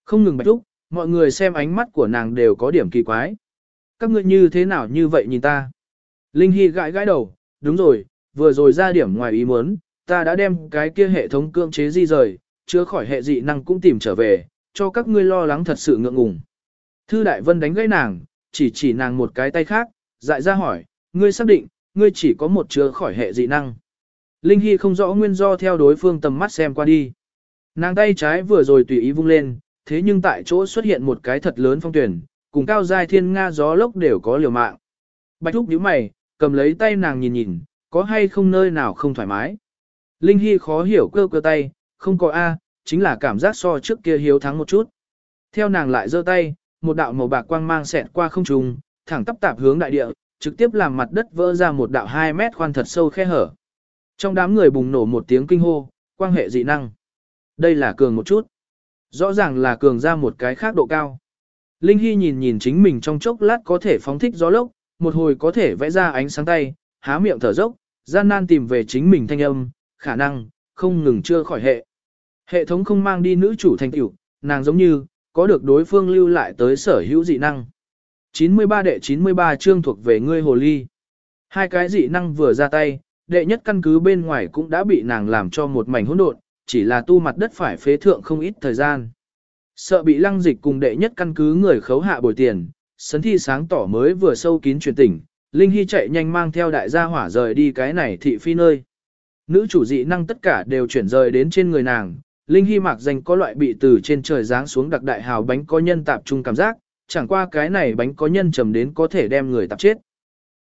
Không ngừng bạch lúc, mọi người xem ánh mắt của nàng đều có điểm kỳ quái. Các ngươi như thế nào như vậy nhìn ta? Linh Hy gãi gãi đầu, đúng rồi, vừa rồi ra điểm ngoài ý muốn, ta đã đem cái kia hệ thống cưỡng chế di rời, chứa khỏi hệ dị năng cũng tìm trở về, cho các ngươi lo lắng thật sự ngượng ngùng. Thư Đại Vân đánh gãy nàng, chỉ chỉ nàng một cái tay khác, dại ra hỏi, ngươi xác định, ngươi chỉ có một chứa khỏi hệ dị năng. Linh Hy không rõ nguyên do theo đối phương tầm mắt xem qua đi. Nàng tay trái vừa rồi tùy ý vung lên, thế nhưng tại chỗ xuất hiện một cái thật lớn phong tuyển, cùng cao giai thiên nga gió lốc đều có liều mạng. Bạch Thúc nhíu mày, cầm lấy tay nàng nhìn nhìn, có hay không nơi nào không thoải mái. Linh Hy khó hiểu cơ cơ tay, không có A, chính là cảm giác so trước kia hiếu thắng một chút. Theo nàng lại giơ tay, một đạo màu bạc quang mang xẹt qua không trung, thẳng tắp tạp hướng đại địa, trực tiếp làm mặt đất vỡ ra một đạo 2 mét khoan thật sâu khe hở. Trong đám người bùng nổ một tiếng kinh hô, quan hệ dị năng. Đây là cường một chút. Rõ ràng là cường ra một cái khác độ cao. Linh Hy nhìn nhìn chính mình trong chốc lát có thể phóng thích gió lốc, một hồi có thể vẽ ra ánh sáng tay, há miệng thở dốc, gian nan tìm về chính mình thanh âm, khả năng, không ngừng chưa khỏi hệ. Hệ thống không mang đi nữ chủ thành tiểu nàng giống như, có được đối phương lưu lại tới sở hữu dị năng. 93 đệ 93 chương thuộc về ngươi hồ ly. Hai cái dị năng vừa ra tay, đệ nhất căn cứ bên ngoài cũng đã bị nàng làm cho một mảnh hỗn độn, chỉ là tu mặt đất phải phế thượng không ít thời gian. Sợ bị lăng dịch cùng đệ nhất căn cứ người khấu hạ bồi tiền, sấn thi sáng tỏ mới vừa sâu kín truyền tỉnh, Linh Hy chạy nhanh mang theo đại gia hỏa rời đi cái này thị phi nơi. Nữ chủ dị năng tất cả đều chuyển rời đến trên người nàng, Linh Hy mạc danh có loại bị từ trên trời giáng xuống đặc đại hào bánh có nhân tạp trung cảm giác, chẳng qua cái này bánh có nhân trầm đến có thể đem người tạp chết.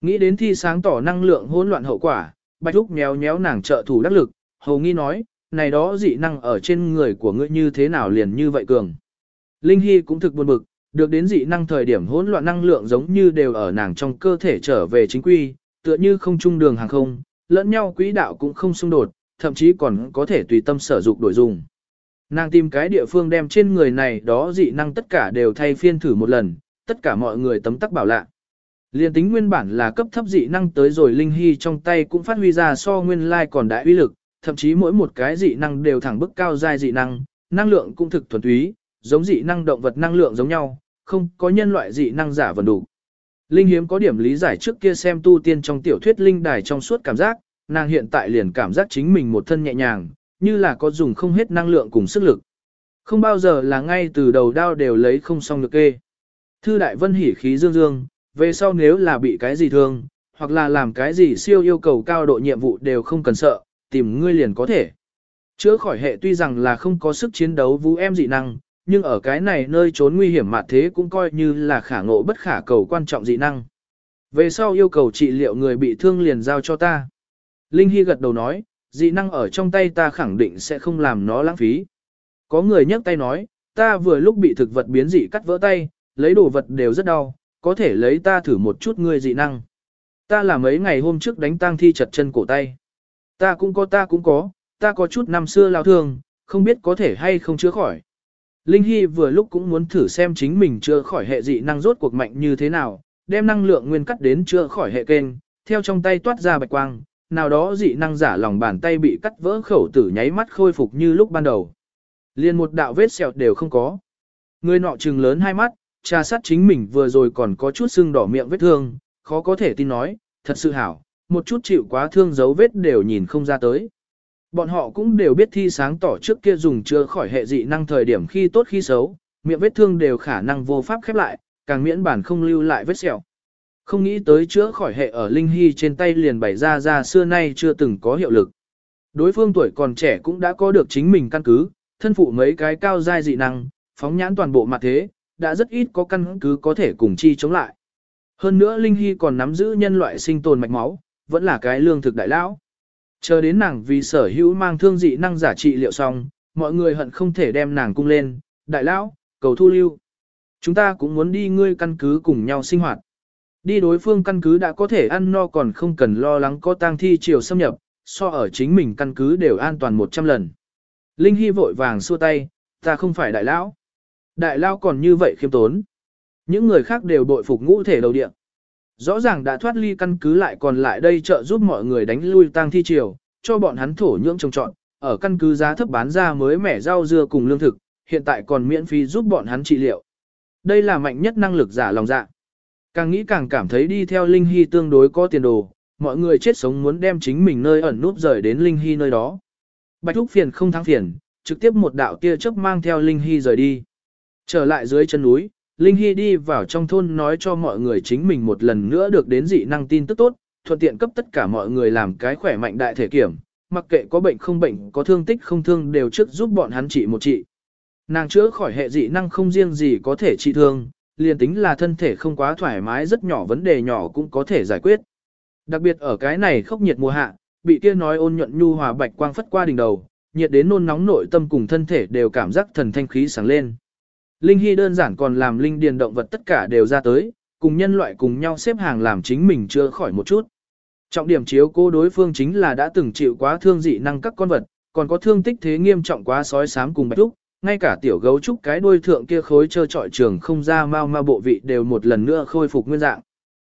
Nghĩ đến thi sáng tỏ năng lượng hỗn loạn hậu quả, Bạch Úc méo méo nàng trợ thủ đắc lực, hầu nghi nói, này đó dị năng ở trên người của ngươi như thế nào liền như vậy cường. Linh Hy cũng thực buồn bực, được đến dị năng thời điểm hỗn loạn năng lượng giống như đều ở nàng trong cơ thể trở về chính quy, tựa như không trung đường hàng không, lẫn nhau quỹ đạo cũng không xung đột, thậm chí còn có thể tùy tâm sở dụng đổi dùng. Nàng tìm cái địa phương đem trên người này đó dị năng tất cả đều thay phiên thử một lần, tất cả mọi người tấm tắc bảo lạ. Liên tính nguyên bản là cấp thấp dị năng tới rồi linh hy trong tay cũng phát huy ra so nguyên lai còn đại uy lực, thậm chí mỗi một cái dị năng đều thẳng bức cao giai dị năng, năng lượng cũng thực thuần túy, giống dị năng động vật năng lượng giống nhau, không có nhân loại dị năng giả vần đủ. Linh hiếm có điểm lý giải trước kia xem tu tiên trong tiểu thuyết linh đài trong suốt cảm giác, nàng hiện tại liền cảm giác chính mình một thân nhẹ nhàng, như là có dùng không hết năng lượng cùng sức lực. Không bao giờ là ngay từ đầu đao đều lấy không xong được kê. Thư Đại Vân hỉ khí dương dương, về sau nếu là bị cái gì thương, hoặc là làm cái gì siêu yêu cầu cao độ nhiệm vụ đều không cần sợ, tìm ngươi liền có thể. Chữa khỏi hệ tuy rằng là không có sức chiến đấu vũ em dị năng, nhưng ở cái này nơi trốn nguy hiểm mà thế cũng coi như là khả ngộ bất khả cầu quan trọng dị năng. Về sau yêu cầu trị liệu người bị thương liền giao cho ta. Linh Hy gật đầu nói, dị năng ở trong tay ta khẳng định sẽ không làm nó lãng phí. Có người nhấc tay nói, ta vừa lúc bị thực vật biến dị cắt vỡ tay, lấy đồ vật đều rất đau, có thể lấy ta thử một chút ngươi dị năng. Ta là mấy ngày hôm trước đánh tang thi chật chân cổ tay. Ta cũng có ta cũng có, ta có chút năm xưa lao thương, không biết có thể hay không chữa khỏi. Linh Hy vừa lúc cũng muốn thử xem chính mình chưa khỏi hệ dị năng rốt cuộc mạnh như thế nào, đem năng lượng nguyên cắt đến chưa khỏi hệ kênh, theo trong tay toát ra bạch quang, nào đó dị năng giả lòng bàn tay bị cắt vỡ khẩu tử nháy mắt khôi phục như lúc ban đầu. Liên một đạo vết sẹo đều không có. Người nọ trừng lớn hai mắt, trà sát chính mình vừa rồi còn có chút sưng đỏ miệng vết thương, khó có thể tin nói, thật sự hảo, một chút chịu quá thương dấu vết đều nhìn không ra tới. Bọn họ cũng đều biết thi sáng tỏ trước kia dùng chưa khỏi hệ dị năng thời điểm khi tốt khi xấu, miệng vết thương đều khả năng vô pháp khép lại, càng miễn bản không lưu lại vết sẹo. Không nghĩ tới chữa khỏi hệ ở Linh Hy trên tay liền bày ra ra xưa nay chưa từng có hiệu lực. Đối phương tuổi còn trẻ cũng đã có được chính mình căn cứ, thân phụ mấy cái cao giai dị năng, phóng nhãn toàn bộ mặt thế, đã rất ít có căn cứ có thể cùng chi chống lại. Hơn nữa Linh Hy còn nắm giữ nhân loại sinh tồn mạch máu, vẫn là cái lương thực đại lão. Chờ đến nàng vì sở hữu mang thương dị năng giả trị liệu xong, mọi người hận không thể đem nàng cung lên, đại lão, cầu thu lưu. Chúng ta cũng muốn đi ngươi căn cứ cùng nhau sinh hoạt. Đi đối phương căn cứ đã có thể ăn no còn không cần lo lắng có tang thi chiều xâm nhập, so ở chính mình căn cứ đều an toàn 100 lần. Linh Hy vội vàng xua tay, ta không phải đại lão. Đại lão còn như vậy khiêm tốn. Những người khác đều bội phục ngũ thể đầu địa. Rõ ràng đã thoát ly căn cứ lại còn lại đây trợ giúp mọi người đánh lui tang thi triều, cho bọn hắn thổ nhưỡng trồng trọn, ở căn cứ giá thấp bán ra mới mẻ rau dưa cùng lương thực, hiện tại còn miễn phí giúp bọn hắn trị liệu. Đây là mạnh nhất năng lực giả lòng dạ. Càng nghĩ càng cảm thấy đi theo Linh Hy tương đối có tiền đồ, mọi người chết sống muốn đem chính mình nơi ẩn núp rời đến Linh Hy nơi đó. Bạch Thúc phiền không thắng phiền, trực tiếp một đạo tia chớp mang theo Linh Hy rời đi. Trở lại dưới chân núi, Linh Hy đi vào trong thôn nói cho mọi người chính mình một lần nữa được đến dị năng tin tức tốt, thuận tiện cấp tất cả mọi người làm cái khỏe mạnh đại thể kiểm, mặc kệ có bệnh không bệnh, có thương tích không thương đều trước giúp bọn hắn trị một trị. Nàng chữa khỏi hệ dị năng không riêng gì có thể trị thương, liền tính là thân thể không quá thoải mái rất nhỏ vấn đề nhỏ cũng có thể giải quyết. Đặc biệt ở cái này khốc nhiệt mùa hạ, bị kia nói ôn nhuận nhu hòa bạch quang phất qua đỉnh đầu, nhiệt đến nôn nóng nội tâm cùng thân thể đều cảm giác thần thanh khí sáng lên. Linh Hy đơn giản còn làm linh điền động vật tất cả đều ra tới, cùng nhân loại cùng nhau xếp hàng làm chính mình chưa khỏi một chút. Trọng điểm chiếu cô đối phương chính là đã từng chịu quá thương dị năng các con vật, còn có thương tích thế nghiêm trọng quá sói sám cùng bạch lúc, ngay cả tiểu gấu trúc cái đuôi thượng kia khối trơ trọi trường không ra mau ma bộ vị đều một lần nữa khôi phục nguyên dạng.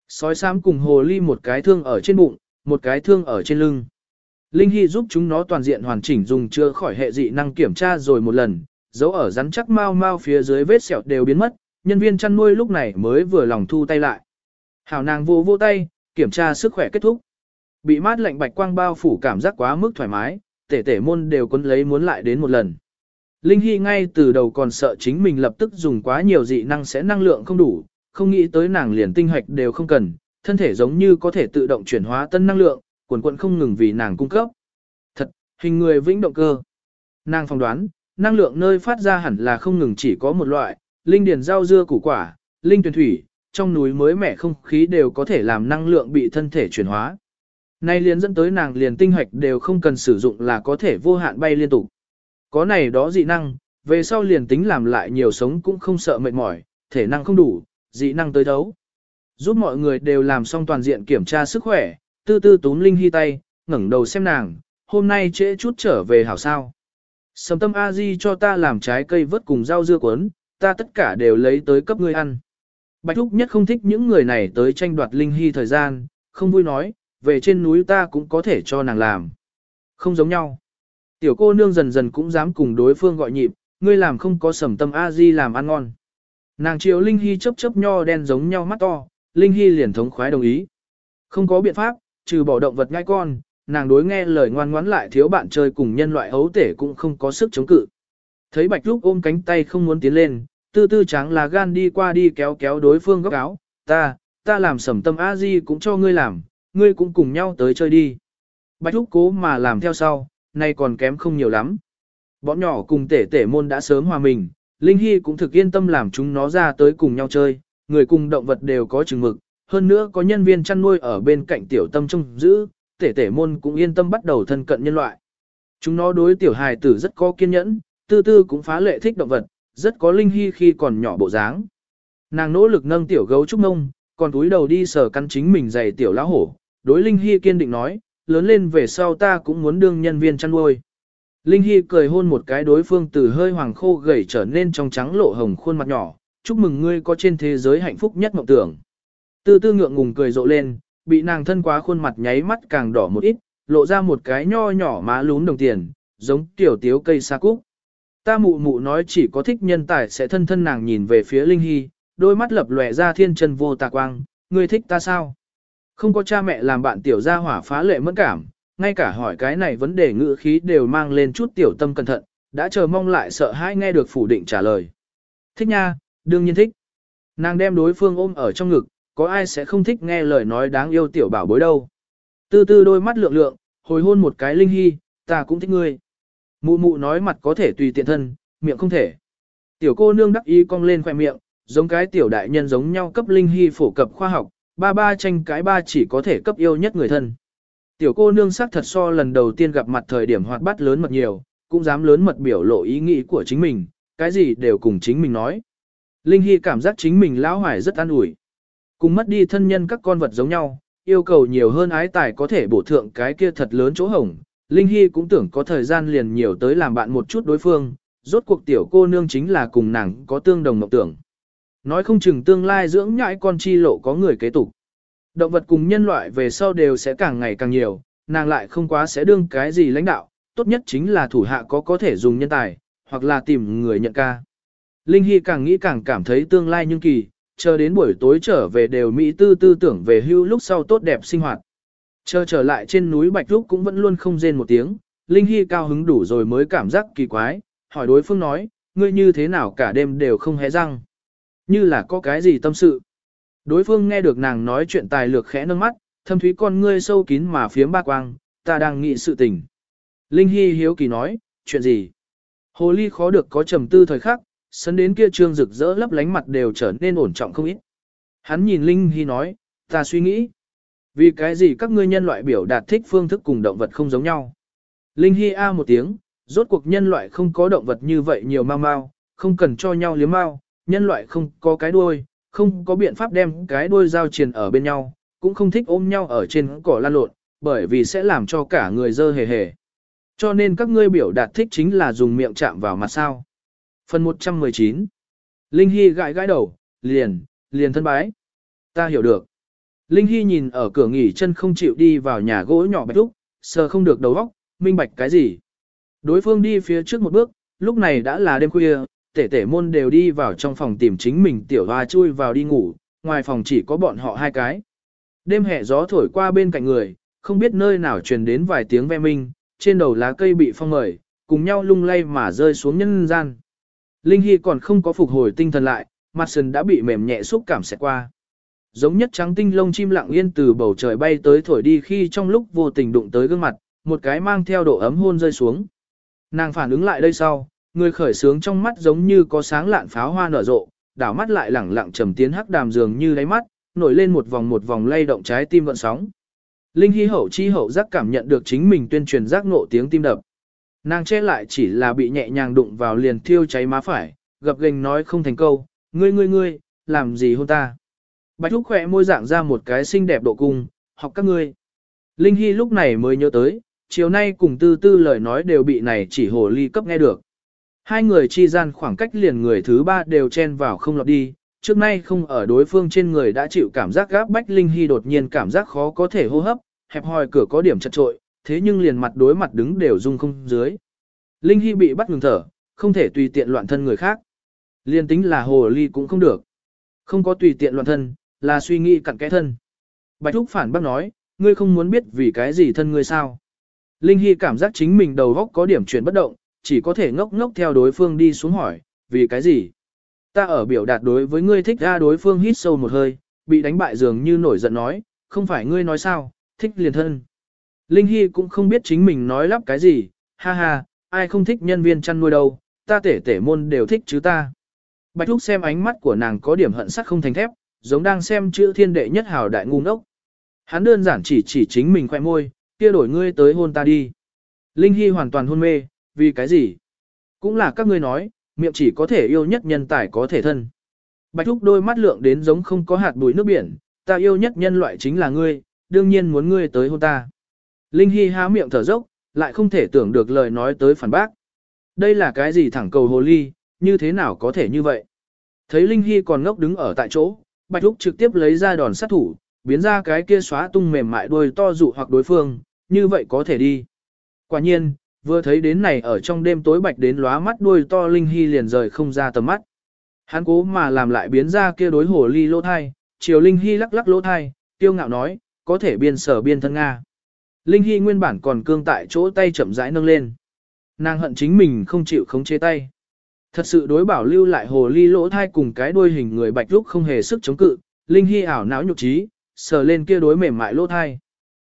Sói sám cùng hồ ly một cái thương ở trên bụng, một cái thương ở trên lưng. Linh Hy giúp chúng nó toàn diện hoàn chỉnh dùng chưa khỏi hệ dị năng kiểm tra rồi một lần, dấu ở rắn chắc mau mau phía dưới vết sẹo đều biến mất, nhân viên chăn nuôi lúc này mới vừa lòng thu tay lại. Hảo nàng vô vô tay, kiểm tra sức khỏe kết thúc. Bị mát lạnh bạch quang bao phủ cảm giác quá mức thoải mái, tể tể môn đều quấn lấy muốn lại đến một lần. Linh Hy ngay từ đầu còn sợ chính mình lập tức dùng quá nhiều dị năng sẽ năng lượng không đủ, không nghĩ tới nàng liền tinh hoạch đều không cần, thân thể giống như có thể tự động chuyển hóa tân năng lượng, quần quận không ngừng vì nàng cung cấp. Thật, hình người vĩnh động cơ. Nàng phỏng đoán, năng lượng nơi phát ra hẳn là không ngừng chỉ có một loại, linh điền rau dưa củ quả, linh tuyển thủy, trong núi mới mẻ không khí đều có thể làm năng lượng bị thân thể chuyển hóa. Nay liền dẫn tới nàng liền tinh hoạch đều không cần sử dụng là có thể vô hạn bay liên tục. Có này đó dị năng, về sau liền tính làm lại nhiều sống cũng không sợ mệt mỏi, thể năng không đủ, dị năng tới đấu. Giúp mọi người đều làm xong toàn diện kiểm tra sức khỏe, tư tư túm linh hy tay, ngẩng đầu xem nàng, hôm nay trễ chút trở về hảo sao. Sầm tâm A-di cho ta làm trái cây vớt cùng rau dưa cuốn, ta tất cả đều lấy tới cấp ngươi ăn. Bạch Thúc nhất không thích những người này tới tranh đoạt linh hy thời gian, không vui nói, về trên núi ta cũng có thể cho nàng làm. Không giống nhau. Tiểu cô nương dần dần cũng dám cùng đối phương gọi nhịp, ngươi làm không có sầm tâm A-di làm ăn ngon. Nàng chiều Linh Hy chớp chớp nho đen giống nhau mắt to, Linh Hy liền thống khoái đồng ý. Không có biện pháp, trừ bỏ động vật ngai con, nàng đối nghe lời ngoan ngoãn lại thiếu bạn chơi cùng nhân loại ấu tể cũng không có sức chống cự. Thấy Bạch Trúc ôm cánh tay không muốn tiến lên, tư tư trắng là gan đi qua đi kéo kéo đối phương góc áo, ta, ta làm sầm tâm a di cũng cho ngươi làm, ngươi cũng cùng nhau tới chơi đi. Bạch Trúc cố mà làm theo sau, nay còn kém không nhiều lắm. Bọn nhỏ cùng tể tể môn đã sớm hòa mình, Linh Hy cũng thực yên tâm làm chúng nó ra tới cùng nhau chơi, người cùng động vật đều có chừng mực, hơn nữa có nhân viên chăn nuôi ở bên cạnh tiểu tâm trông giữ, tể tể môn cũng yên tâm bắt đầu thân cận nhân loại. Chúng nó đối tiểu hài tử rất có kiên nhẫn, tư tư cũng phá lệ thích động vật, rất có Linh Hy khi còn nhỏ bộ dáng. Nàng nỗ lực nâng tiểu gấu trúc nông, còn túi đầu đi sờ căn chính mình giày tiểu lão hổ, đối Linh Hy kiên định nói, lớn lên về sau ta cũng muốn đương nhân viên chăn nuôi. Linh Hy cười hôn một cái đối phương từ hơi hoàng khô gầy trở nên trong trắng lộ hồng khuôn mặt nhỏ, chúc mừng ngươi có trên thế giới hạnh phúc nhất mộng tưởng. Tư tư ngượng ngùng cười rộ lên, bị nàng thân quá khuôn mặt nháy mắt càng đỏ một ít, lộ ra một cái nho nhỏ má lún đồng tiền, giống tiểu tiếu cây sa cúc. Ta mụ mụ nói chỉ có thích nhân tài sẽ thân thân nàng nhìn về phía Linh Hy, đôi mắt lập lòe ra thiên chân vô tà quang, ngươi thích ta sao? Không có cha mẹ làm bạn tiểu gia hỏa phá lệ mẫn cảm, ngay cả hỏi cái này vấn đề ngữ khí đều mang lên chút tiểu tâm cẩn thận, đã chờ mong lại sợ hãi nghe được phủ định trả lời. Thích nha, đương nhiên thích. Nàng đem đối phương ôm ở trong ngực, có ai sẽ không thích nghe lời nói đáng yêu tiểu bảo bối đâu. Tư tư đôi mắt lượng lượng, hồi hôn một cái linh hy, ta cũng thích ngươi. Mụ mụ nói mặt có thể tùy tiện thân, miệng không thể. Tiểu cô nương đắc ý cong lên khoẻ miệng, giống cái tiểu đại nhân giống nhau cấp linh hy phổ cập khoa học, ba ba tranh cái ba chỉ có thể cấp yêu nhất người thân. Tiểu cô nương sắc thật so lần đầu tiên gặp mặt thời điểm hoạt bát lớn mật nhiều, cũng dám lớn mật biểu lộ ý nghĩ của chính mình, cái gì đều cùng chính mình nói. Linh Hy cảm giác chính mình lão hoài rất an ủi. Cùng mất đi thân nhân các con vật giống nhau, yêu cầu nhiều hơn ái tài có thể bổ thượng cái kia thật lớn chỗ hổng. Linh Hy cũng tưởng có thời gian liền nhiều tới làm bạn một chút đối phương, rốt cuộc tiểu cô nương chính là cùng nàng có tương đồng mộng tưởng. Nói không chừng tương lai dưỡng nhãi con chi lộ có người kế tục. Động vật cùng nhân loại về sau đều sẽ càng ngày càng nhiều, nàng lại không quá sẽ đương cái gì lãnh đạo, tốt nhất chính là thủ hạ có có thể dùng nhân tài, hoặc là tìm người nhận ca. Linh Hy càng nghĩ càng cảm thấy tương lai nhưng kỳ, chờ đến buổi tối trở về đều Mỹ tư tư tưởng về hưu lúc sau tốt đẹp sinh hoạt. Chờ trở lại trên núi Bạch Lúc cũng vẫn luôn không rên một tiếng, Linh Hy cao hứng đủ rồi mới cảm giác kỳ quái, hỏi đối phương nói, ngươi như thế nào cả đêm đều không hé răng. Như là có cái gì tâm sự. Đối phương nghe được nàng nói chuyện tài lược khẽ nâng mắt, thâm thúy con ngươi sâu kín mà phiếm ba quang, ta đang nghĩ sự tình. Linh Hy hiếu kỳ nói, chuyện gì? Hồ ly khó được có trầm tư thời khắc, sân đến kia trương rực rỡ lấp lánh mặt đều trở nên ổn trọng không ít. Hắn nhìn Linh Hy nói, ta suy nghĩ. Vì cái gì các ngươi nhân loại biểu đạt thích phương thức cùng động vật không giống nhau? Linh Hy a một tiếng, rốt cuộc nhân loại không có động vật như vậy nhiều mau mau, không cần cho nhau liếm mau, nhân loại không có cái đuôi, không có biện pháp đem cái đuôi giao triền ở bên nhau, cũng không thích ôm nhau ở trên cỏ lan lộn, bởi vì sẽ làm cho cả người dơ hề hề. Cho nên các ngươi biểu đạt thích chính là dùng miệng chạm vào mặt sao. Phần 119 Linh Hy gãi gãi đầu, liền, liền thân bái. Ta hiểu được. Linh Hy nhìn ở cửa nghỉ chân không chịu đi vào nhà gỗ nhỏ bạch lúc, sờ không được đầu óc, minh bạch cái gì. Đối phương đi phía trước một bước, lúc này đã là đêm khuya, tể tể môn đều đi vào trong phòng tìm chính mình tiểu hoa chui vào đi ngủ, ngoài phòng chỉ có bọn họ hai cái. Đêm hè gió thổi qua bên cạnh người, không biết nơi nào truyền đến vài tiếng ve minh, trên đầu lá cây bị phong mời, cùng nhau lung lay mà rơi xuống nhân gian. Linh Hy còn không có phục hồi tinh thần lại, mặt sần đã bị mềm nhẹ xúc cảm xẹt qua. Giống nhất trắng tinh lông chim lặng yên từ bầu trời bay tới thổi đi khi trong lúc vô tình đụng tới gương mặt, một cái mang theo độ ấm hôn rơi xuống. Nàng phản ứng lại đây sau, người khởi sướng trong mắt giống như có sáng lạn pháo hoa nở rộ, đảo mắt lại lẳng lặng trầm tiến hắc đàm dường như đáy mắt, nổi lên một vòng một vòng lay động trái tim gợn sóng. Linh Hy hậu chi hậu giác cảm nhận được chính mình tuyên truyền giác ngộ tiếng tim đập. Nàng che lại chỉ là bị nhẹ nhàng đụng vào liền thiêu cháy má phải, gập gành nói không thành câu, ngươi ngươi ngươi, làm gì hôn ta. Bạch Thúc khỏe môi dạng ra một cái xinh đẹp độ cung, học các ngươi. Linh Hy lúc này mới nhớ tới, chiều nay cùng tư tư lời nói đều bị này chỉ hồ ly cấp nghe được. Hai người chi gian khoảng cách liền người thứ ba đều chen vào không lọt đi, trước nay không ở đối phương trên người đã chịu cảm giác gáp bách Linh Hy đột nhiên cảm giác khó có thể hô hấp, hẹp hòi cửa có điểm chật trội, thế nhưng liền mặt đối mặt đứng đều rung không dưới. Linh Hy bị bắt ngừng thở, không thể tùy tiện loạn thân người khác. Liên tính là hồ ly cũng không được. Không có tùy tiện loạn thân, là suy nghĩ cặn kẽ thân. Bạch Thúc phản bác nói, ngươi không muốn biết vì cái gì thân ngươi sao. Linh Hy cảm giác chính mình đầu góc có điểm chuyển bất động, chỉ có thể ngốc ngốc theo đối phương đi xuống hỏi, vì cái gì? Ta ở biểu đạt đối với ngươi thích ra đối phương hít sâu một hơi, bị đánh bại dường như nổi giận nói, không phải ngươi nói sao, thích liền thân. Linh Hy cũng không biết chính mình nói lắp cái gì, ha ha, ai không thích nhân viên chăn nuôi đâu, ta tể tể môn đều thích chứ ta. Bạch Thúc xem ánh mắt của nàng có điểm hận sắc không thành thép, giống đang xem chữ thiên đệ nhất hào đại ngu ngốc. Hắn đơn giản chỉ chỉ chính mình khoe môi, kia đổi ngươi tới hôn ta đi. Linh Hy hoàn toàn hôn mê, vì cái gì? Cũng là các ngươi nói, miệng chỉ có thể yêu nhất nhân tài có thể thân. Bạch Thúc đôi mắt lượng đến giống không có hạt bụi nước biển, ta yêu nhất nhân loại chính là ngươi, đương nhiên muốn ngươi tới hôn ta. Linh Hy há miệng thở dốc, lại không thể tưởng được lời nói tới phản bác. Đây là cái gì thẳng cầu hồ ly, như thế nào có thể như vậy? Thấy Linh Hy còn ngốc đứng ở tại chỗ, Bạch Úc trực tiếp lấy ra đòn sát thủ, biến ra cái kia xóa tung mềm mại đuôi to dụ hoặc đối phương, như vậy có thể đi. Quả nhiên, vừa thấy đến này ở trong đêm tối bạch đến lóa mắt đuôi to Linh Hy liền rời không ra tầm mắt. Hắn cố mà làm lại biến ra kia đối hồ ly lỗ thai, chiều Linh Hy lắc lắc lỗ thai, tiêu ngạo nói, có thể biên sở biên thân Nga. Linh Hy nguyên bản còn cương tại chỗ tay chậm rãi nâng lên. Nàng hận chính mình không chịu khống chế tay. Thật sự đối bảo lưu lại hồ ly lỗ thai cùng cái đuôi hình người bạch lúc không hề sức chống cự, Linh Hy ảo não nhục trí, sờ lên kia đối mềm mại lỗ thai.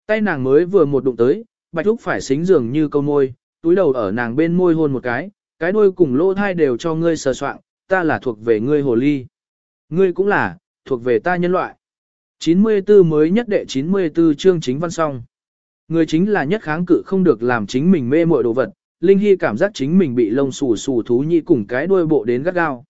Tay nàng mới vừa một đụng tới, bạch lúc phải xính dường như câu môi, túi đầu ở nàng bên môi hôn một cái, cái đuôi cùng lỗ thai đều cho ngươi sờ soạn, ta là thuộc về ngươi hồ ly. Ngươi cũng là, thuộc về ta nhân loại. 94 mới nhất đệ 94 chương chính văn song. Người chính là nhất kháng cự không được làm chính mình mê muội đồ vật, Linh Hy cảm giác chính mình bị lông xù xù thú nhị cùng cái đuôi bộ đến gắt gao.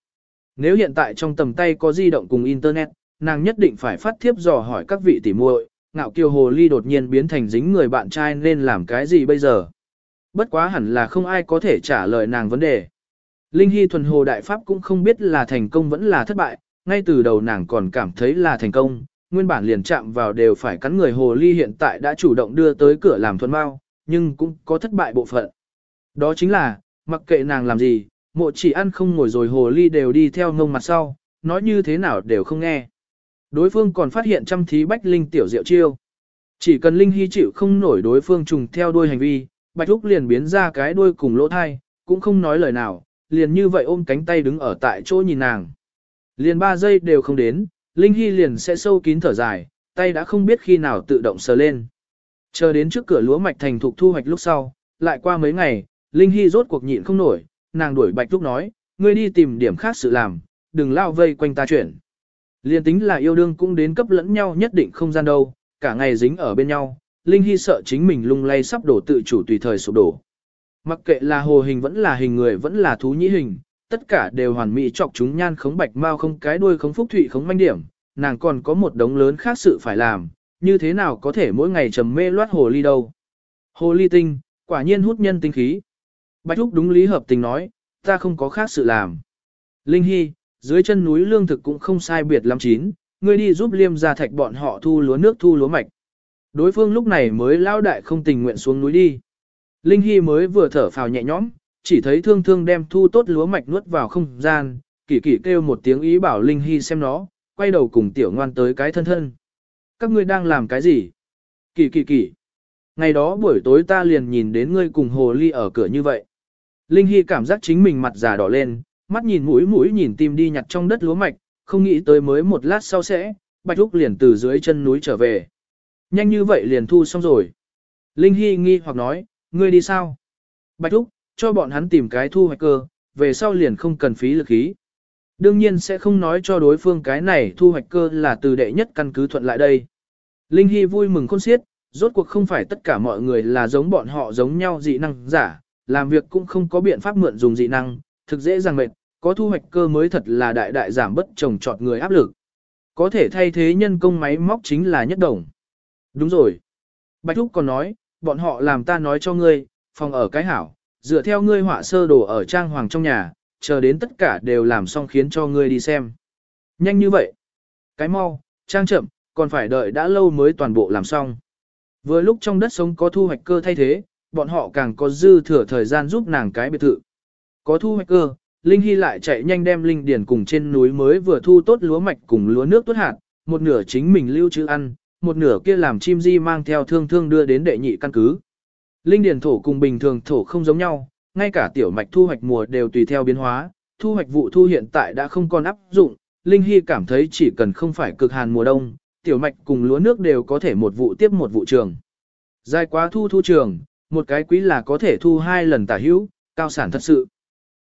Nếu hiện tại trong tầm tay có di động cùng internet, nàng nhất định phải phát thiếp dò hỏi các vị tỉ muội, ngạo kiều hồ ly đột nhiên biến thành dính người bạn trai nên làm cái gì bây giờ. Bất quá hẳn là không ai có thể trả lời nàng vấn đề. Linh Hy thuần hồ đại pháp cũng không biết là thành công vẫn là thất bại, ngay từ đầu nàng còn cảm thấy là thành công, nguyên bản liền chạm vào đều phải cắn người hồ ly hiện tại đã chủ động đưa tới cửa làm thuần mao nhưng cũng có thất bại bộ phận. Đó chính là, mặc kệ nàng làm gì, mộ chỉ ăn không ngồi rồi hồ ly đều đi theo ngông mặt sau, nói như thế nào đều không nghe. Đối phương còn phát hiện trăm thí bách linh tiểu diệu chiêu. Chỉ cần linh hy chịu không nổi đối phương trùng theo đuôi hành vi, bạch lúc liền biến ra cái đuôi cùng lỗ thai, cũng không nói lời nào, liền như vậy ôm cánh tay đứng ở tại chỗ nhìn nàng. Liền ba giây đều không đến, Linh Hy liền sẽ sâu kín thở dài, tay đã không biết khi nào tự động sờ lên. Chờ đến trước cửa lúa mạch thành thục thu hoạch lúc sau, lại qua mấy ngày, Linh Hy rốt cuộc nhịn không nổi, nàng đuổi Bạch Lúc nói, ngươi đi tìm điểm khác sự làm, đừng lao vây quanh ta chuyển. Liên tính là yêu đương cũng đến cấp lẫn nhau nhất định không gian đâu, cả ngày dính ở bên nhau, Linh Hy sợ chính mình lung lay sắp đổ tự chủ tùy thời sụp đổ. Mặc kệ là hồ hình vẫn là hình người vẫn là thú nhĩ hình, tất cả đều hoàn mỹ chọc chúng nhan khống bạch mau không cái đuôi khống phúc thụy khống manh điểm, nàng còn có một đống lớn khác sự phải làm, như thế nào có thể mỗi ngày trầm mê loát hồ ly đâu. Hồ ly tinh, quả nhiên hút nhân tinh khí. Bạch Úc đúng lý hợp tình nói, ta không có khác sự làm. Linh Hy, dưới chân núi lương thực cũng không sai biệt lắm chín, ngươi đi giúp liêm gia thạch bọn họ thu lúa nước thu lúa mạch. Đối phương lúc này mới lao đại không tình nguyện xuống núi đi. Linh Hy mới vừa thở phào nhẹ nhõm, chỉ thấy thương thương đem thu tốt lúa mạch nuốt vào không gian, kỳ kỳ kêu một tiếng ý bảo Linh Hy xem nó, quay đầu cùng tiểu ngoan tới cái thân thân. Các ngươi đang làm cái gì? Kỳ kỳ kỳ. Ngày đó buổi tối ta liền nhìn đến ngươi cùng hồ ly ở cửa như vậy. Linh Hy cảm giác chính mình mặt già đỏ lên, mắt nhìn mũi mũi nhìn tim đi nhặt trong đất lúa mạch, không nghĩ tới mới một lát sau sẽ, Bạch Úc liền từ dưới chân núi trở về. Nhanh như vậy liền thu xong rồi. Linh Hy nghi hoặc nói, ngươi đi sao? Bạch Úc, cho bọn hắn tìm cái thu hoạch cơ, về sau liền không cần phí lực khí. Đương nhiên sẽ không nói cho đối phương cái này thu hoạch cơ là từ đệ nhất căn cứ thuận lại đây. Linh Hy vui mừng khôn xiết, rốt cuộc không phải tất cả mọi người là giống bọn họ giống nhau dị năng giả, làm việc cũng không có biện pháp mượn dùng dị năng, thực dễ dàng mệt, có thu hoạch cơ mới thật là đại đại giảm bất trồng trọt người áp lực. Có thể thay thế nhân công máy móc chính là nhất đồng. Đúng rồi. Bạch Thúc còn nói, bọn họ làm ta nói cho ngươi, phòng ở cái hảo, dựa theo ngươi họa sơ đồ ở trang hoàng trong nhà, chờ đến tất cả đều làm xong khiến cho ngươi đi xem. Nhanh như vậy. Cái mau, trang chậm, còn phải đợi đã lâu mới toàn bộ làm xong. Vừa lúc trong đất sống có thu hoạch cơ thay thế, bọn họ càng có dư thừa thời gian giúp nàng cái biệt thự. Có thu hoạch cơ, Linh Hy lại chạy nhanh đem Linh Điền cùng trên núi mới vừa thu tốt lúa mạch cùng lúa nước tốt hạt, một nửa chính mình lưu trữ ăn, một nửa kia làm chim di mang theo thương thương đưa đến đệ nhị căn cứ. Linh điền thổ cùng bình thường thổ không giống nhau, ngay cả tiểu mạch thu hoạch mùa đều tùy theo biến hóa, thu hoạch vụ thu hiện tại đã không còn áp dụng, Linh Hy cảm thấy chỉ cần không phải cực hàn mùa đông, tiểu mạch cùng lúa nước đều có thể một vụ tiếp một vụ trường. Dài quá thu thu trường, một cái quý là có thể thu hai lần tả hữu, cao sản thật sự.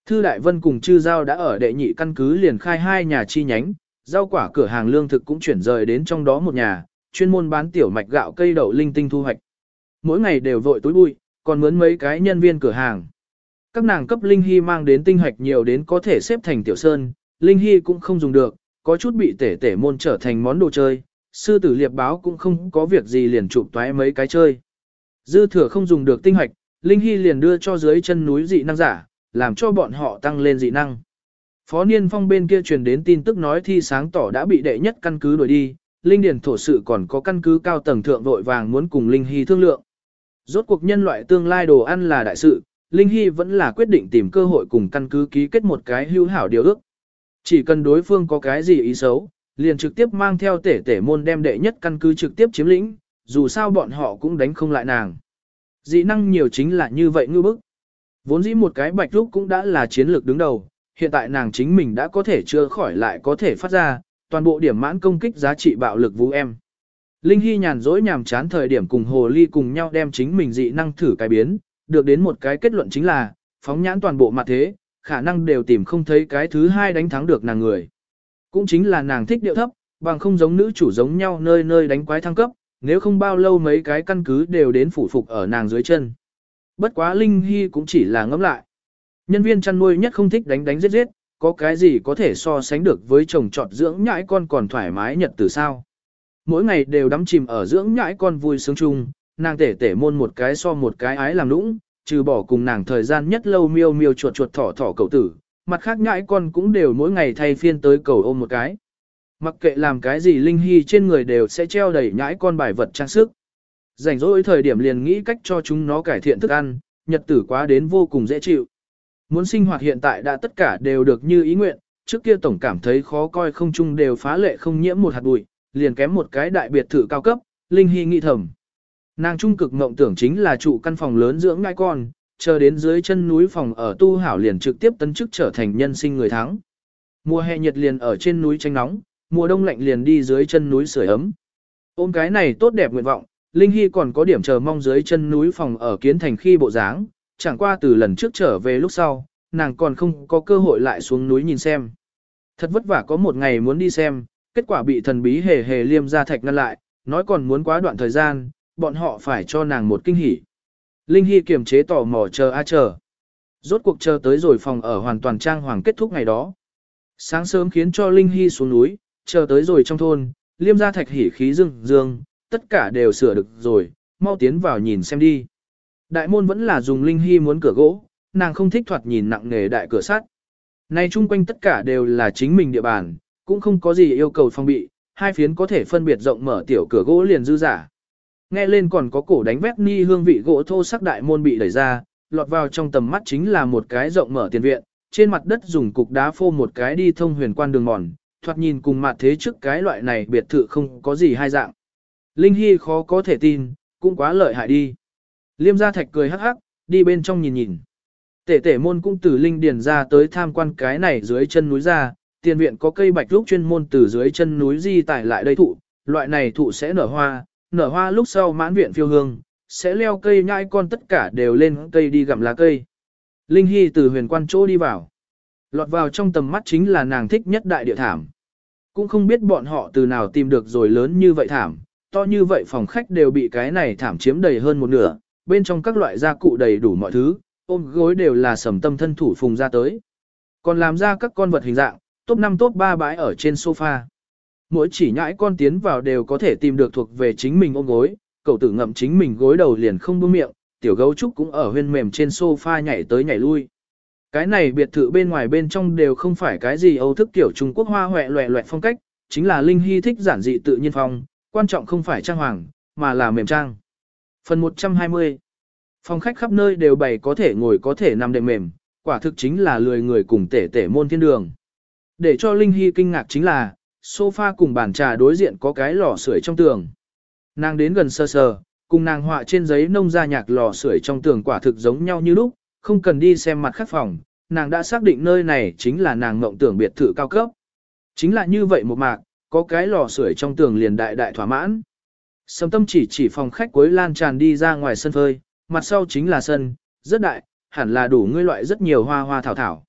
Thư Đại Vân cùng Chư Giao đã ở đệ nhị căn cứ liền khai hai nhà chi nhánh, rau quả cửa hàng lương thực cũng chuyển rời đến trong đó một nhà, chuyên môn bán tiểu mạch gạo cây đậu linh tinh thu hoạch. Mỗi ngày đều vội túi bụi, còn mướn mấy cái nhân viên cửa hàng. Các nàng cấp Linh Hy mang đến tinh hoạch nhiều đến có thể xếp thành tiểu sơn, Linh Hy cũng không dùng được, có chút bị tể tể môn trở thành món đồ chơi, sư tử liệp báo cũng không có việc gì liền chụp toái mấy cái chơi. Dư thừa không dùng được tinh hoạch, Linh Hy liền đưa cho dưới chân núi dị năng giả, làm cho bọn họ tăng lên dị năng. Phó Niên Phong bên kia truyền đến tin tức nói thi sáng tỏ đã bị đệ nhất căn cứ đuổi đi, Linh Điền thổ sự còn có căn cứ cao tầng thượng vội vàng muốn cùng Linh Hy thương lượng. Rốt cuộc nhân loại tương lai đồ ăn là đại sự, Linh Hy vẫn là quyết định tìm cơ hội cùng căn cứ ký kết một cái hữu hảo điều ước. Chỉ cần đối phương có cái gì ý xấu, liền trực tiếp mang theo tể tể môn đem đệ nhất căn cứ trực tiếp chiếm lĩnh, dù sao bọn họ cũng đánh không lại nàng. Dị năng nhiều chính là như vậy ngư bức. Vốn dĩ một cái bạch lúc cũng đã là chiến lược đứng đầu, hiện tại nàng chính mình đã có thể chưa khỏi lại có thể phát ra, toàn bộ điểm mãn công kích giá trị bạo lực vũ em. Linh Hy nhàn dỗi nhàm chán thời điểm cùng Hồ Ly cùng nhau đem chính mình dị năng thử cái biến, được đến một cái kết luận chính là, phóng nhãn toàn bộ mặt thế, khả năng đều tìm không thấy cái thứ hai đánh thắng được nàng người. Cũng chính là nàng thích điệu thấp, bằng không giống nữ chủ giống nhau nơi nơi đánh quái thăng cấp, nếu không bao lâu mấy cái căn cứ đều đến phủ phục ở nàng dưới chân. Bất quá Linh Hy cũng chỉ là ngẫm lại. Nhân viên chăn nuôi nhất không thích đánh đánh giết giết, có cái gì có thể so sánh được với chồng trọt dưỡng nhãi con còn thoải mái nhật từ sao. Mỗi ngày đều đắm chìm ở dưỡng nhãi con vui sướng chung, nàng tể tể môn một cái so một cái ái làm nũng, trừ bỏ cùng nàng thời gian nhất lâu miêu miêu chuột chuột thỏ thỏ cậu tử, mặt khác nhãi con cũng đều mỗi ngày thay phiên tới cầu ôm một cái. Mặc kệ làm cái gì Linh Hy trên người đều sẽ treo đầy nhãi con bài vật trang sức. Rảnh rỗi thời điểm liền nghĩ cách cho chúng nó cải thiện thức ăn, nhật tử quá đến vô cùng dễ chịu. Muốn sinh hoạt hiện tại đã tất cả đều được như ý nguyện, trước kia tổng cảm thấy khó coi không chung đều phá lệ không nhiễm một hạt bụi, liền kém một cái đại biệt thự cao cấp, Linh Hy nghĩ thầm. Nàng trung cực mộng tưởng chính là trụ căn phòng lớn dưỡng ngai con, chờ đến dưới chân núi phòng ở tu hảo liền trực tiếp tấn chức trở thành nhân sinh người thắng. Mùa hè nhiệt liền ở trên núi tranh nóng, mùa đông lạnh liền đi dưới chân núi sưởi ấm. Ôm cái này tốt đẹp nguyện vọng, Linh Hy còn có điểm chờ mong dưới chân núi phòng ở kiến thành khi bộ dáng, chẳng qua từ lần trước trở về lúc sau, nàng còn không có cơ hội lại xuống núi nhìn xem. Thật vất vả có một ngày muốn đi xem, kết quả bị thần bí hề hề liêm ra thạch ngăn lại, nói còn muốn quá đoạn thời gian, bọn họ phải cho nàng một kinh hỉ. Linh Hy kiềm chế tò mò chờ a chờ. Rốt cuộc chờ tới rồi phòng ở hoàn toàn trang hoàng kết thúc ngày đó. Sáng sớm khiến cho Linh Hy xuống núi, chờ tới rồi trong thôn, liêm ra thạch hỉ khí dương dương, tất cả đều sửa được rồi, mau tiến vào nhìn xem đi. Đại môn vẫn là dùng Linh Hy muốn cửa gỗ, nàng không thích thoạt nhìn nặng nghề đại cửa sắt. Nay chung quanh tất cả đều là chính mình địa bàn, cũng không có gì yêu cầu phong bị, hai phiến có thể phân biệt rộng mở tiểu cửa gỗ liền dư giả. Nghe lên còn có cổ đánh vét ni hương vị gỗ thô sắc đại môn bị đẩy ra, lọt vào trong tầm mắt chính là một cái rộng mở tiền viện, trên mặt đất dùng cục đá phô một cái đi thông huyền quan đường mòn, thoạt nhìn cùng mặt thế trước cái loại này biệt thự không có gì hai dạng. Linh Hy khó có thể tin, cũng quá lợi hại đi. Liêm gia thạch cười hắc hắc, đi bên trong nhìn nhìn. Tể tể môn cũng từ Linh Điền ra tới tham quan cái này dưới chân núi ra, tiền viện có cây bạch lúc chuyên môn từ dưới chân núi di tải lại đây thụ, loại này thụ sẽ nở hoa, nở hoa lúc sau mãn viện phiêu hương, sẽ leo cây nhai con tất cả đều lên cây đi gặm lá cây. Linh Hy từ huyền quan chỗ đi vào. Lọt vào trong tầm mắt chính là nàng thích nhất đại địa thảm. Cũng không biết bọn họ từ nào tìm được rồi lớn như vậy thảm, to như vậy phòng khách đều bị cái này thảm chiếm đầy hơn một nửa, bên trong các loại gia cụ đầy đủ mọi thứ, ôm gối đều là sầm tâm thân thủ phùng ra tới. Còn làm ra các con vật hình dạng, top 5 top 3 bãi ở trên sofa. Mỗi chỉ nhãi con tiến vào đều có thể tìm được thuộc về chính mình ôm gối, cậu tử ngậm chính mình gối đầu liền không buông miệng, tiểu gấu trúc cũng ở huyên mềm trên sofa nhảy tới nhảy lui. Cái này biệt thự bên ngoài bên trong đều không phải cái gì âu thức kiểu Trung Quốc hoa hoẹ loẹ loẹt phong cách, chính là Linh Hy thích giản dị tự nhiên phong, quan trọng không phải trang hoàng, mà là mềm trang. Phần 120 Phòng khách khắp nơi đều bày có thể ngồi có thể nằm đệm mềm, quả thực chính là lười người cùng tể tể môn thiên đường. Để cho Linh Hy kinh ngạc chính là, sofa cùng bàn trà đối diện có cái lò sưởi trong tường. Nàng đến gần sơ sờ, cùng nàng họa trên giấy nông ra nhạc lò sưởi trong tường quả thực giống nhau như lúc, không cần đi xem mặt khác phòng, nàng đã xác định nơi này chính là nàng ngộng tưởng biệt thự cao cấp. Chính là như vậy một mạc, có cái lò sưởi trong tường liền đại đại thỏa mãn. Sầm tâm chỉ chỉ phòng khách cuối lan tràn đi ra ngoài sân phơi, mặt sau chính là sân, rất đại, hẳn là đủ ngươi loại rất nhiều hoa hoa thảo thảo.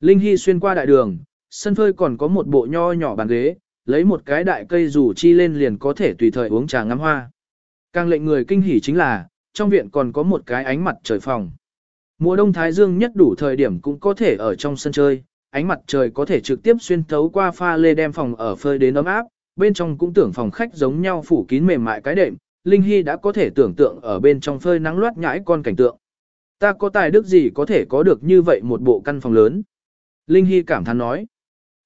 Linh Hy xuyên qua đại đường, sân phơi còn có một bộ nho nhỏ bàn ghế, lấy một cái đại cây rủ chi lên liền có thể tùy thời uống trà ngắm hoa. Càng lệnh người kinh hỉ chính là, trong viện còn có một cái ánh mặt trời phòng. Mùa đông thái dương nhất đủ thời điểm cũng có thể ở trong sân chơi, ánh mặt trời có thể trực tiếp xuyên thấu qua pha lê đem phòng ở phơi đến ấm áp, bên trong cũng tưởng phòng khách giống nhau phủ kín mềm mại cái đệm, Linh Hy đã có thể tưởng tượng ở bên trong phơi nắng loát nhãi con cảnh tượng. Ta có tài đức gì có thể có được như vậy một bộ căn phòng lớn. Linh Hy cảm thán nói.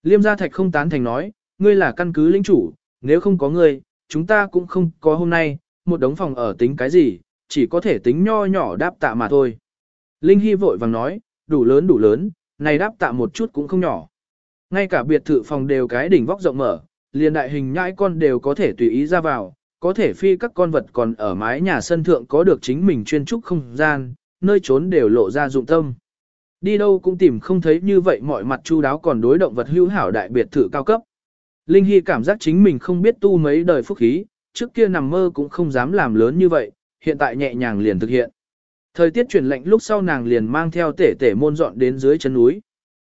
Liêm gia thạch không tán thành nói, ngươi là căn cứ lĩnh chủ, nếu không có ngươi, chúng ta cũng không có hôm nay, một đống phòng ở tính cái gì, chỉ có thể tính nho nhỏ đáp tạ mà thôi. Linh Hy vội vàng nói, đủ lớn đủ lớn, này đáp tạ một chút cũng không nhỏ. Ngay cả biệt thự phòng đều cái đỉnh vóc rộng mở, liền đại hình nhãi con đều có thể tùy ý ra vào, có thể phi các con vật còn ở mái nhà sân thượng có được chính mình chuyên trúc không gian, nơi trốn đều lộ ra dụng tâm. Đi đâu cũng tìm không thấy như vậy mọi mặt chu đáo còn đối động vật hữu hảo đại biệt thự cao cấp. Linh Hy cảm giác chính mình không biết tu mấy đời phúc khí, trước kia nằm mơ cũng không dám làm lớn như vậy, hiện tại nhẹ nhàng liền thực hiện. Thời tiết chuyển lạnh lúc sau nàng liền mang theo tể tể môn dọn đến dưới chân núi.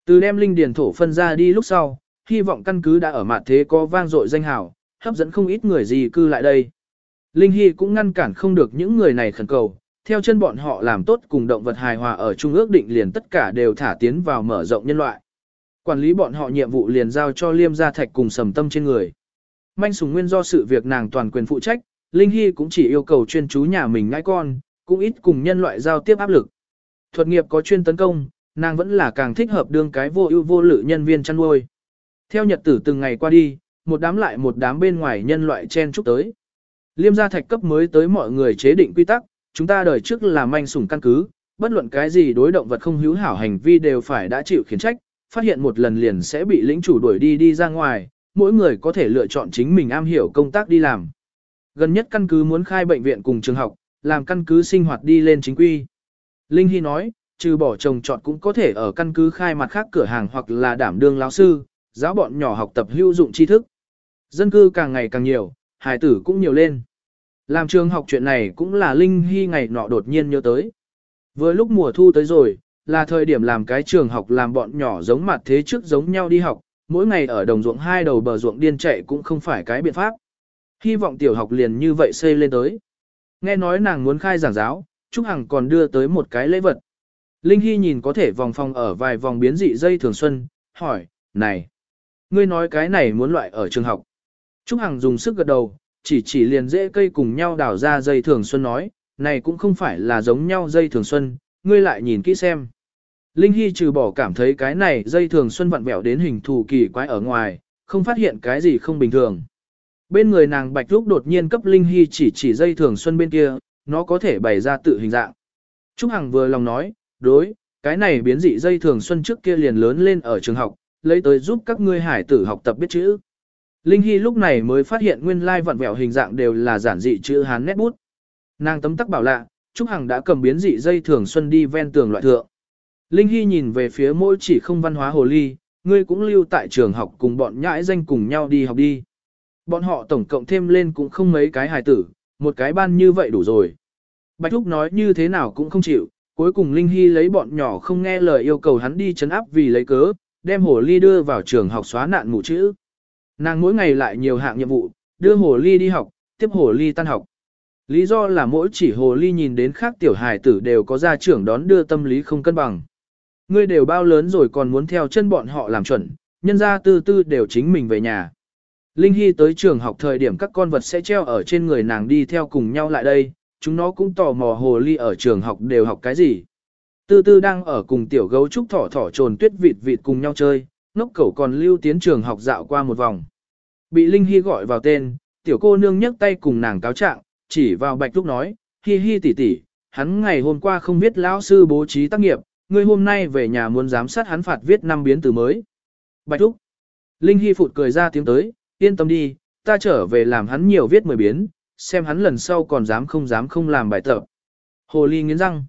Từ đem linh điền thổ phân ra đi lúc sau, hy vọng căn cứ đã ở mặt thế có vang dội danh hào, hấp dẫn không ít người gì cư lại đây. Linh Hy cũng ngăn cản không được những người này khẩn cầu, theo chân bọn họ làm tốt cùng động vật hài hòa ở Trung ước định liền tất cả đều thả tiến vào mở rộng nhân loại. Quản lý bọn họ nhiệm vụ liền giao cho Liêm Gia Thạch cùng sầm tâm trên người. Manh sùng nguyên do sự việc nàng toàn quyền phụ trách, Linh Hy cũng chỉ yêu cầu chuyên chú nhà mình ngãi con, cũng ít cùng nhân loại giao tiếp áp lực. Thuật nghiệp có chuyên tấn công, nàng vẫn là càng thích hợp đương cái vô ưu vô lự nhân viên chăn nuôi. Theo nhật tử từng ngày qua đi, một đám lại một đám bên ngoài nhân loại chen chúc tới. Liêm gia thạch cấp mới tới mọi người chế định quy tắc, chúng ta đời trước là manh sủng căn cứ, bất luận cái gì đối động vật không hữu hảo hành vi đều phải đã chịu khiển trách, phát hiện một lần liền sẽ bị lĩnh chủ đuổi đi đi ra ngoài, mỗi người có thể lựa chọn chính mình am hiểu công tác đi làm. Gần nhất căn cứ muốn khai bệnh viện cùng trường học, làm căn cứ sinh hoạt đi lên chính quy. Linh Hy nói, trừ bỏ trồng trọt cũng có thể ở căn cứ khai mặt khác cửa hàng hoặc là đảm đương lão sư, giáo bọn nhỏ học tập hữu dụng tri thức. Dân cư càng ngày càng nhiều, hài tử cũng nhiều lên. Làm trường học chuyện này cũng là Linh Hy ngày nọ đột nhiên nhớ tới. Với lúc mùa thu tới rồi, là thời điểm làm cái trường học làm bọn nhỏ giống mặt thế trước giống nhau đi học, mỗi ngày ở đồng ruộng hai đầu bờ ruộng điên chạy cũng không phải cái biện pháp. Hy vọng tiểu học liền như vậy xây lên tới. Nghe nói nàng muốn khai giảng giáo, Trúc Hằng còn đưa tới một cái lễ vật. Linh Hy nhìn có thể vòng phòng ở vài vòng biến dị dây thường xuân, hỏi, này, ngươi nói cái này muốn loại ở trường học. Trúc Hằng dùng sức gật đầu, chỉ chỉ liền dễ cây cùng nhau đào ra dây thường xuân nói, này cũng không phải là giống nhau dây thường xuân, ngươi lại nhìn kỹ xem. Linh Hy trừ bỏ cảm thấy cái này dây thường xuân vặn vẹo đến hình thù kỳ quái ở ngoài, không phát hiện cái gì không bình thường. Bên người nàng Bạch Lúc đột nhiên cấp Linh Hy chỉ chỉ dây thường xuân bên kia, nó có thể bày ra tự hình dạng. Trúc Hằng vừa lòng nói, đối, cái này biến dị dây thường xuân trước kia liền lớn lên ở trường học, lấy tới giúp các ngươi hải tử học tập biết chữ. Linh Hy lúc này mới phát hiện nguyên lai vặn vẹo hình dạng đều là giản dị chữ Hán nét bút. Nàng tấm tắc bảo lạ, Trúc Hằng đã cầm biến dị dây thường xuân đi ven tường loại thượng. Linh Hy nhìn về phía mỗi chỉ không văn hóa hồ ly, ngươi cũng lưu tại trường học cùng bọn nhãi danh cùng nhau đi học đi. Bọn họ tổng cộng thêm lên cũng không mấy cái hài tử, một cái ban như vậy đủ rồi. Bạch Thúc nói như thế nào cũng không chịu, cuối cùng Linh Hy lấy bọn nhỏ không nghe lời yêu cầu hắn đi chấn áp vì lấy cớ, đem hồ ly đưa vào trường học xóa nạn mù chữ. Nàng mỗi ngày lại nhiều hạng nhiệm vụ, đưa hồ ly đi học, tiếp hồ ly tan học. Lý do là mỗi chỉ hồ ly nhìn đến khác tiểu hài tử đều có gia trưởng đón đưa tâm lý không cân bằng. Ngươi đều bao lớn rồi còn muốn theo chân bọn họ làm chuẩn, nhân ra tư tư đều chính mình về nhà. Linh Hy tới trường học thời điểm các con vật sẽ treo ở trên người nàng đi theo cùng nhau lại đây, chúng nó cũng tò mò hồ ly ở trường học đều học cái gì. Tư tư đang ở cùng tiểu gấu trúc thỏ thỏ trồn tuyết vịt vịt cùng nhau chơi, ngốc cẩu còn lưu tiến trường học dạo qua một vòng. Bị Linh Hy gọi vào tên, tiểu cô nương nhấc tay cùng nàng cáo trạng, chỉ vào bạch lúc nói, hi hi tỷ tỷ, hắn ngày hôm qua không biết lão sư bố trí tác nghiệp, ngươi hôm nay về nhà muốn giám sát hắn phạt viết năm biến từ mới. Bạch Thúc. Linh Hy phụt cười ra tiếng tới, yên tâm đi, ta trở về làm hắn nhiều viết mười biến, xem hắn lần sau còn dám không dám không làm bài tập. Hồ Ly nghiến răng.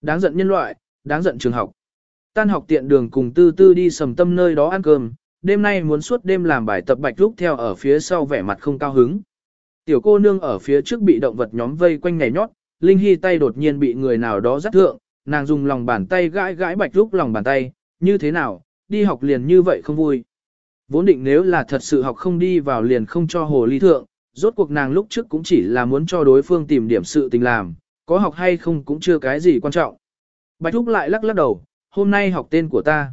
Đáng giận nhân loại, đáng giận trường học. Tan học tiện đường cùng tư tư đi sầm tâm nơi đó ăn cơm, đêm nay muốn suốt đêm làm bài tập bạch lúc theo ở phía sau vẻ mặt không cao hứng. Tiểu cô nương ở phía trước bị động vật nhóm vây quanh nhảy nhót, Linh Hy tay đột nhiên bị người nào đó dắt thượng, nàng dùng lòng bàn tay gãi gãi bạch lúc lòng bàn tay, như thế nào, đi học liền như vậy không vui. Vốn định nếu là thật sự học không đi vào liền không cho hồ ly thượng, rốt cuộc nàng lúc trước cũng chỉ là muốn cho đối phương tìm điểm sự tình làm, có học hay không cũng chưa cái gì quan trọng. Bạch Thúc lại lắc lắc đầu, hôm nay học tên của ta.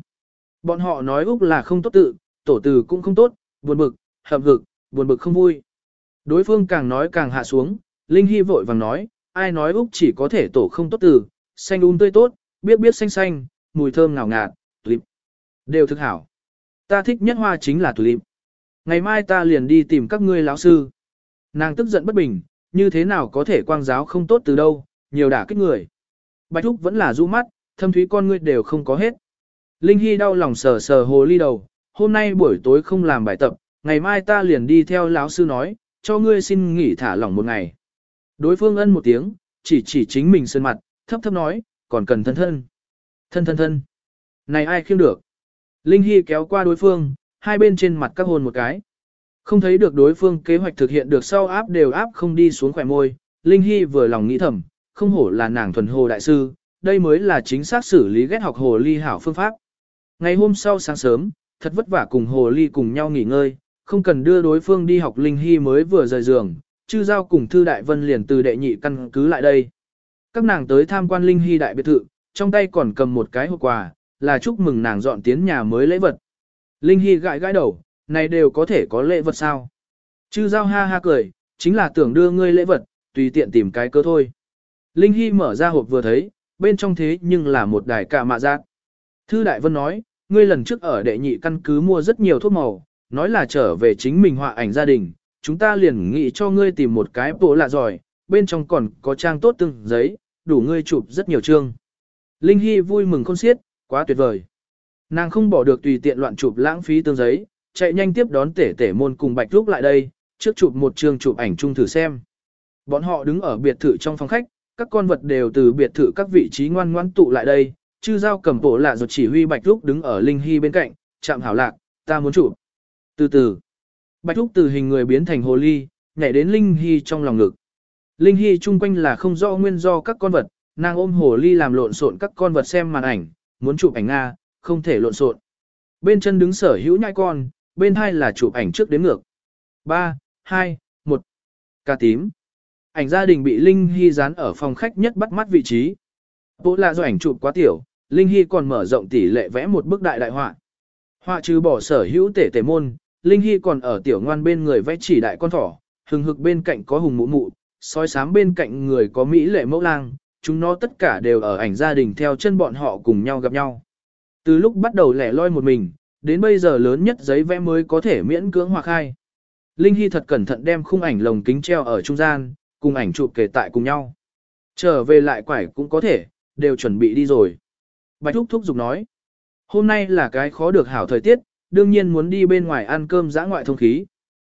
Bọn họ nói Úc là không tốt tự, tổ từ cũng không tốt, buồn bực, hậm hực, buồn bực không vui. Đối phương càng nói càng hạ xuống, Linh Hy vội vàng nói, ai nói Úc chỉ có thể tổ không tốt từ, xanh un tươi tốt, biết biết xanh xanh, mùi thơm ngào ngạt, tulip. Đều thực hảo. Ta thích nhất hoa chính là tulip. Ngày mai ta liền đi tìm các ngươi lão sư. Nàng tức giận bất bình, như thế nào có thể quang giáo không tốt từ đâu, nhiều đả kích người. Bạch Thúc vẫn là du mắt, thâm thúy con ngươi đều không có hết. Linh Hy đau lòng sờ sờ hồ ly đầu, hôm nay buổi tối không làm bài tập, ngày mai ta liền đi theo lão sư nói, cho ngươi xin nghỉ thả lỏng một ngày. Đối phương ân một tiếng, chỉ chỉ chính mình sơn mặt, thấp thấp nói, còn cần thân thân. Thân thân thân. Này ai khiêm được. Linh Hy kéo qua đối phương, hai bên trên mặt các hôn một cái. Không thấy được đối phương kế hoạch thực hiện được sau áp đều áp không đi xuống khỏe môi. Linh Hy vừa lòng nghĩ thầm, không hổ là nàng thuần hồ đại sư, đây mới là chính xác xử lý ghét học hồ ly hảo phương pháp. Ngày hôm sau sáng sớm, thật vất vả cùng hồ ly cùng nhau nghỉ ngơi, không cần đưa đối phương đi học Linh Hy mới vừa rời giường, chư giao cùng Thư Đại Vân liền từ đệ nhị căn cứ lại đây. Các nàng tới tham quan Linh Hy đại biệt thự, trong tay còn cầm một cái hộp quà, là chúc mừng nàng dọn tiến nhà mới lễ vật. Linh Hy gãi gãi đầu, này đều có thể có lễ vật sao? Chư giao ha ha cười, chính là tưởng đưa ngươi lễ vật, tùy tiện tìm cái cơ thôi. Linh Hy mở ra hộp vừa thấy, bên trong thế nhưng là một đài cả mạ giác. Thư Đại Vân nói, ngươi lần trước ở đệ nhị căn cứ mua rất nhiều thuốc màu, nói là trở về chính mình họa ảnh gia đình, chúng ta liền nghĩ cho ngươi tìm một cái bộ lạ giỏi, bên trong còn có trang tốt từng giấy, đủ ngươi chụp rất nhiều chương. Linh Hy vui mừng khôn xiết, quá tuyệt vời. Nàng không bỏ được tùy tiện loạn chụp lãng phí tương giấy, chạy nhanh tiếp đón tể tể môn cùng bạch lúc lại đây, trước chụp một chương chụp ảnh chung thử xem. Bọn họ đứng ở biệt thự trong phòng khách, các con vật đều từ biệt thự các vị trí ngoan ngoãn tụ lại đây, chư giao cầm bộ lạ rồi chỉ huy bạch lúc đứng ở Linh Hy bên cạnh, chạm hảo lạc, ta muốn chụp. Từ từ, bạch lúc từ hình người biến thành hồ ly, nhảy đến Linh Hy trong lòng ngực. Linh Hy chung quanh là không rõ nguyên do các con vật, nàng ôm hồ ly làm lộn xộn các con vật xem màn ảnh, muốn chụp ảnh Nga, không thể lộn xộn. Bên chân đứng sở hữu nhai con, bên hai là chụp ảnh trước đến ngược. 3, 2, 1. Ca tím. Ảnh gia đình bị Linh Hy dán ở phòng khách nhất bắt mắt vị trí. Bộ là do ảnh chụp quá tiểu, Linh Hy còn mở rộng tỷ lệ vẽ một bức đại đại họa. Họa trừ bỏ sở hữu tể tể môn, Linh Hy còn ở tiểu ngoan bên người vẽ chỉ đại con thỏ, hừng hực bên cạnh có hùng mụ mụ, soi sám bên cạnh người có mỹ lệ mẫu lang, chúng nó tất cả đều ở ảnh gia đình theo chân bọn họ cùng nhau gặp nhau. Từ lúc bắt đầu lẻ loi một mình, đến bây giờ lớn nhất giấy vẽ mới có thể miễn cưỡng hòa khai. Linh Hy thật cẩn thận đem khung ảnh lồng kính treo ở trung gian, cùng ảnh chụp kể tại cùng nhau. Trở về lại quải cũng có thể, đều chuẩn bị đi rồi. Bạch Thúc Thúc Dục nói, hôm nay là cái khó được hảo thời tiết, đương nhiên muốn đi bên ngoài ăn cơm giã ngoại thông khí.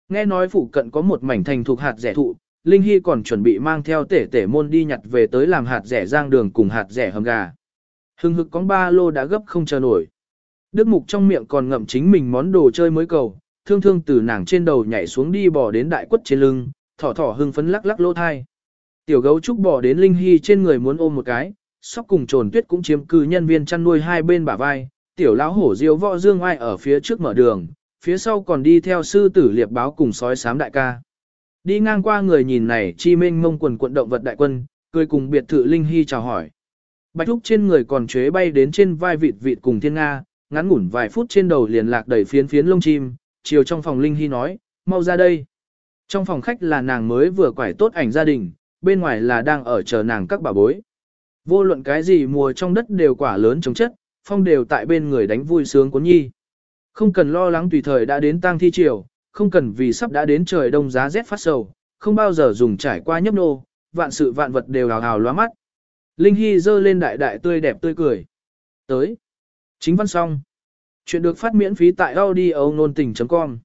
Nghe nói phụ cận có một mảnh thành thuộc hạt rẻ thụ, Linh Hy còn chuẩn bị mang theo tể tể môn đi nhặt về tới làm hạt rẻ giang đường cùng hạt rẻ hầm gà. Hưng hực con ba lô đã gấp không chờ nổi. Đức Mục trong miệng còn ngậm chính mình món đồ chơi mới cầu, thương thương từ nàng trên đầu nhảy xuống đi bò đến đại quất trên lưng, thỏ thỏ hưng phấn lắc lắc lỗ thai. Tiểu gấu trúc bỏ đến Linh Hy trên người muốn ôm một cái, sóc cùng trồn tuyết cũng chiếm cư nhân viên chăn nuôi hai bên bả vai, tiểu lão hổ diêu võ dương ai ở phía trước mở đường, phía sau còn đi theo sư tử liệp báo cùng sói sám đại ca. Đi ngang qua người nhìn này chi minh mông quần quận động vật đại quân, cười cùng biệt thự Linh Hy chào hỏi. Bạch Thúc trên người còn chế bay đến trên vai vịt vịt cùng thiên Nga, ngắn ngủn vài phút trên đầu liền lạc đầy phiến phiến lông chim, chiều trong phòng Linh Hy nói, mau ra đây. Trong phòng khách là nàng mới vừa quải tốt ảnh gia đình, bên ngoài là đang ở chờ nàng các bà bối. Vô luận cái gì mùa trong đất đều quả lớn chống chất, phong đều tại bên người đánh vui sướng cuốn nhi. Không cần lo lắng tùy thời đã đến tang thi triều, không cần vì sắp đã đến trời đông giá rét phát sầu, không bao giờ dùng trải qua nhấp nô, vạn sự vạn vật đều hào hào loa mắt. Linh Hy dơ lên đại đại tươi đẹp tươi cười. Tới. Chính văn xong. Chuyện được phát miễn phí tại audio nôn tình.com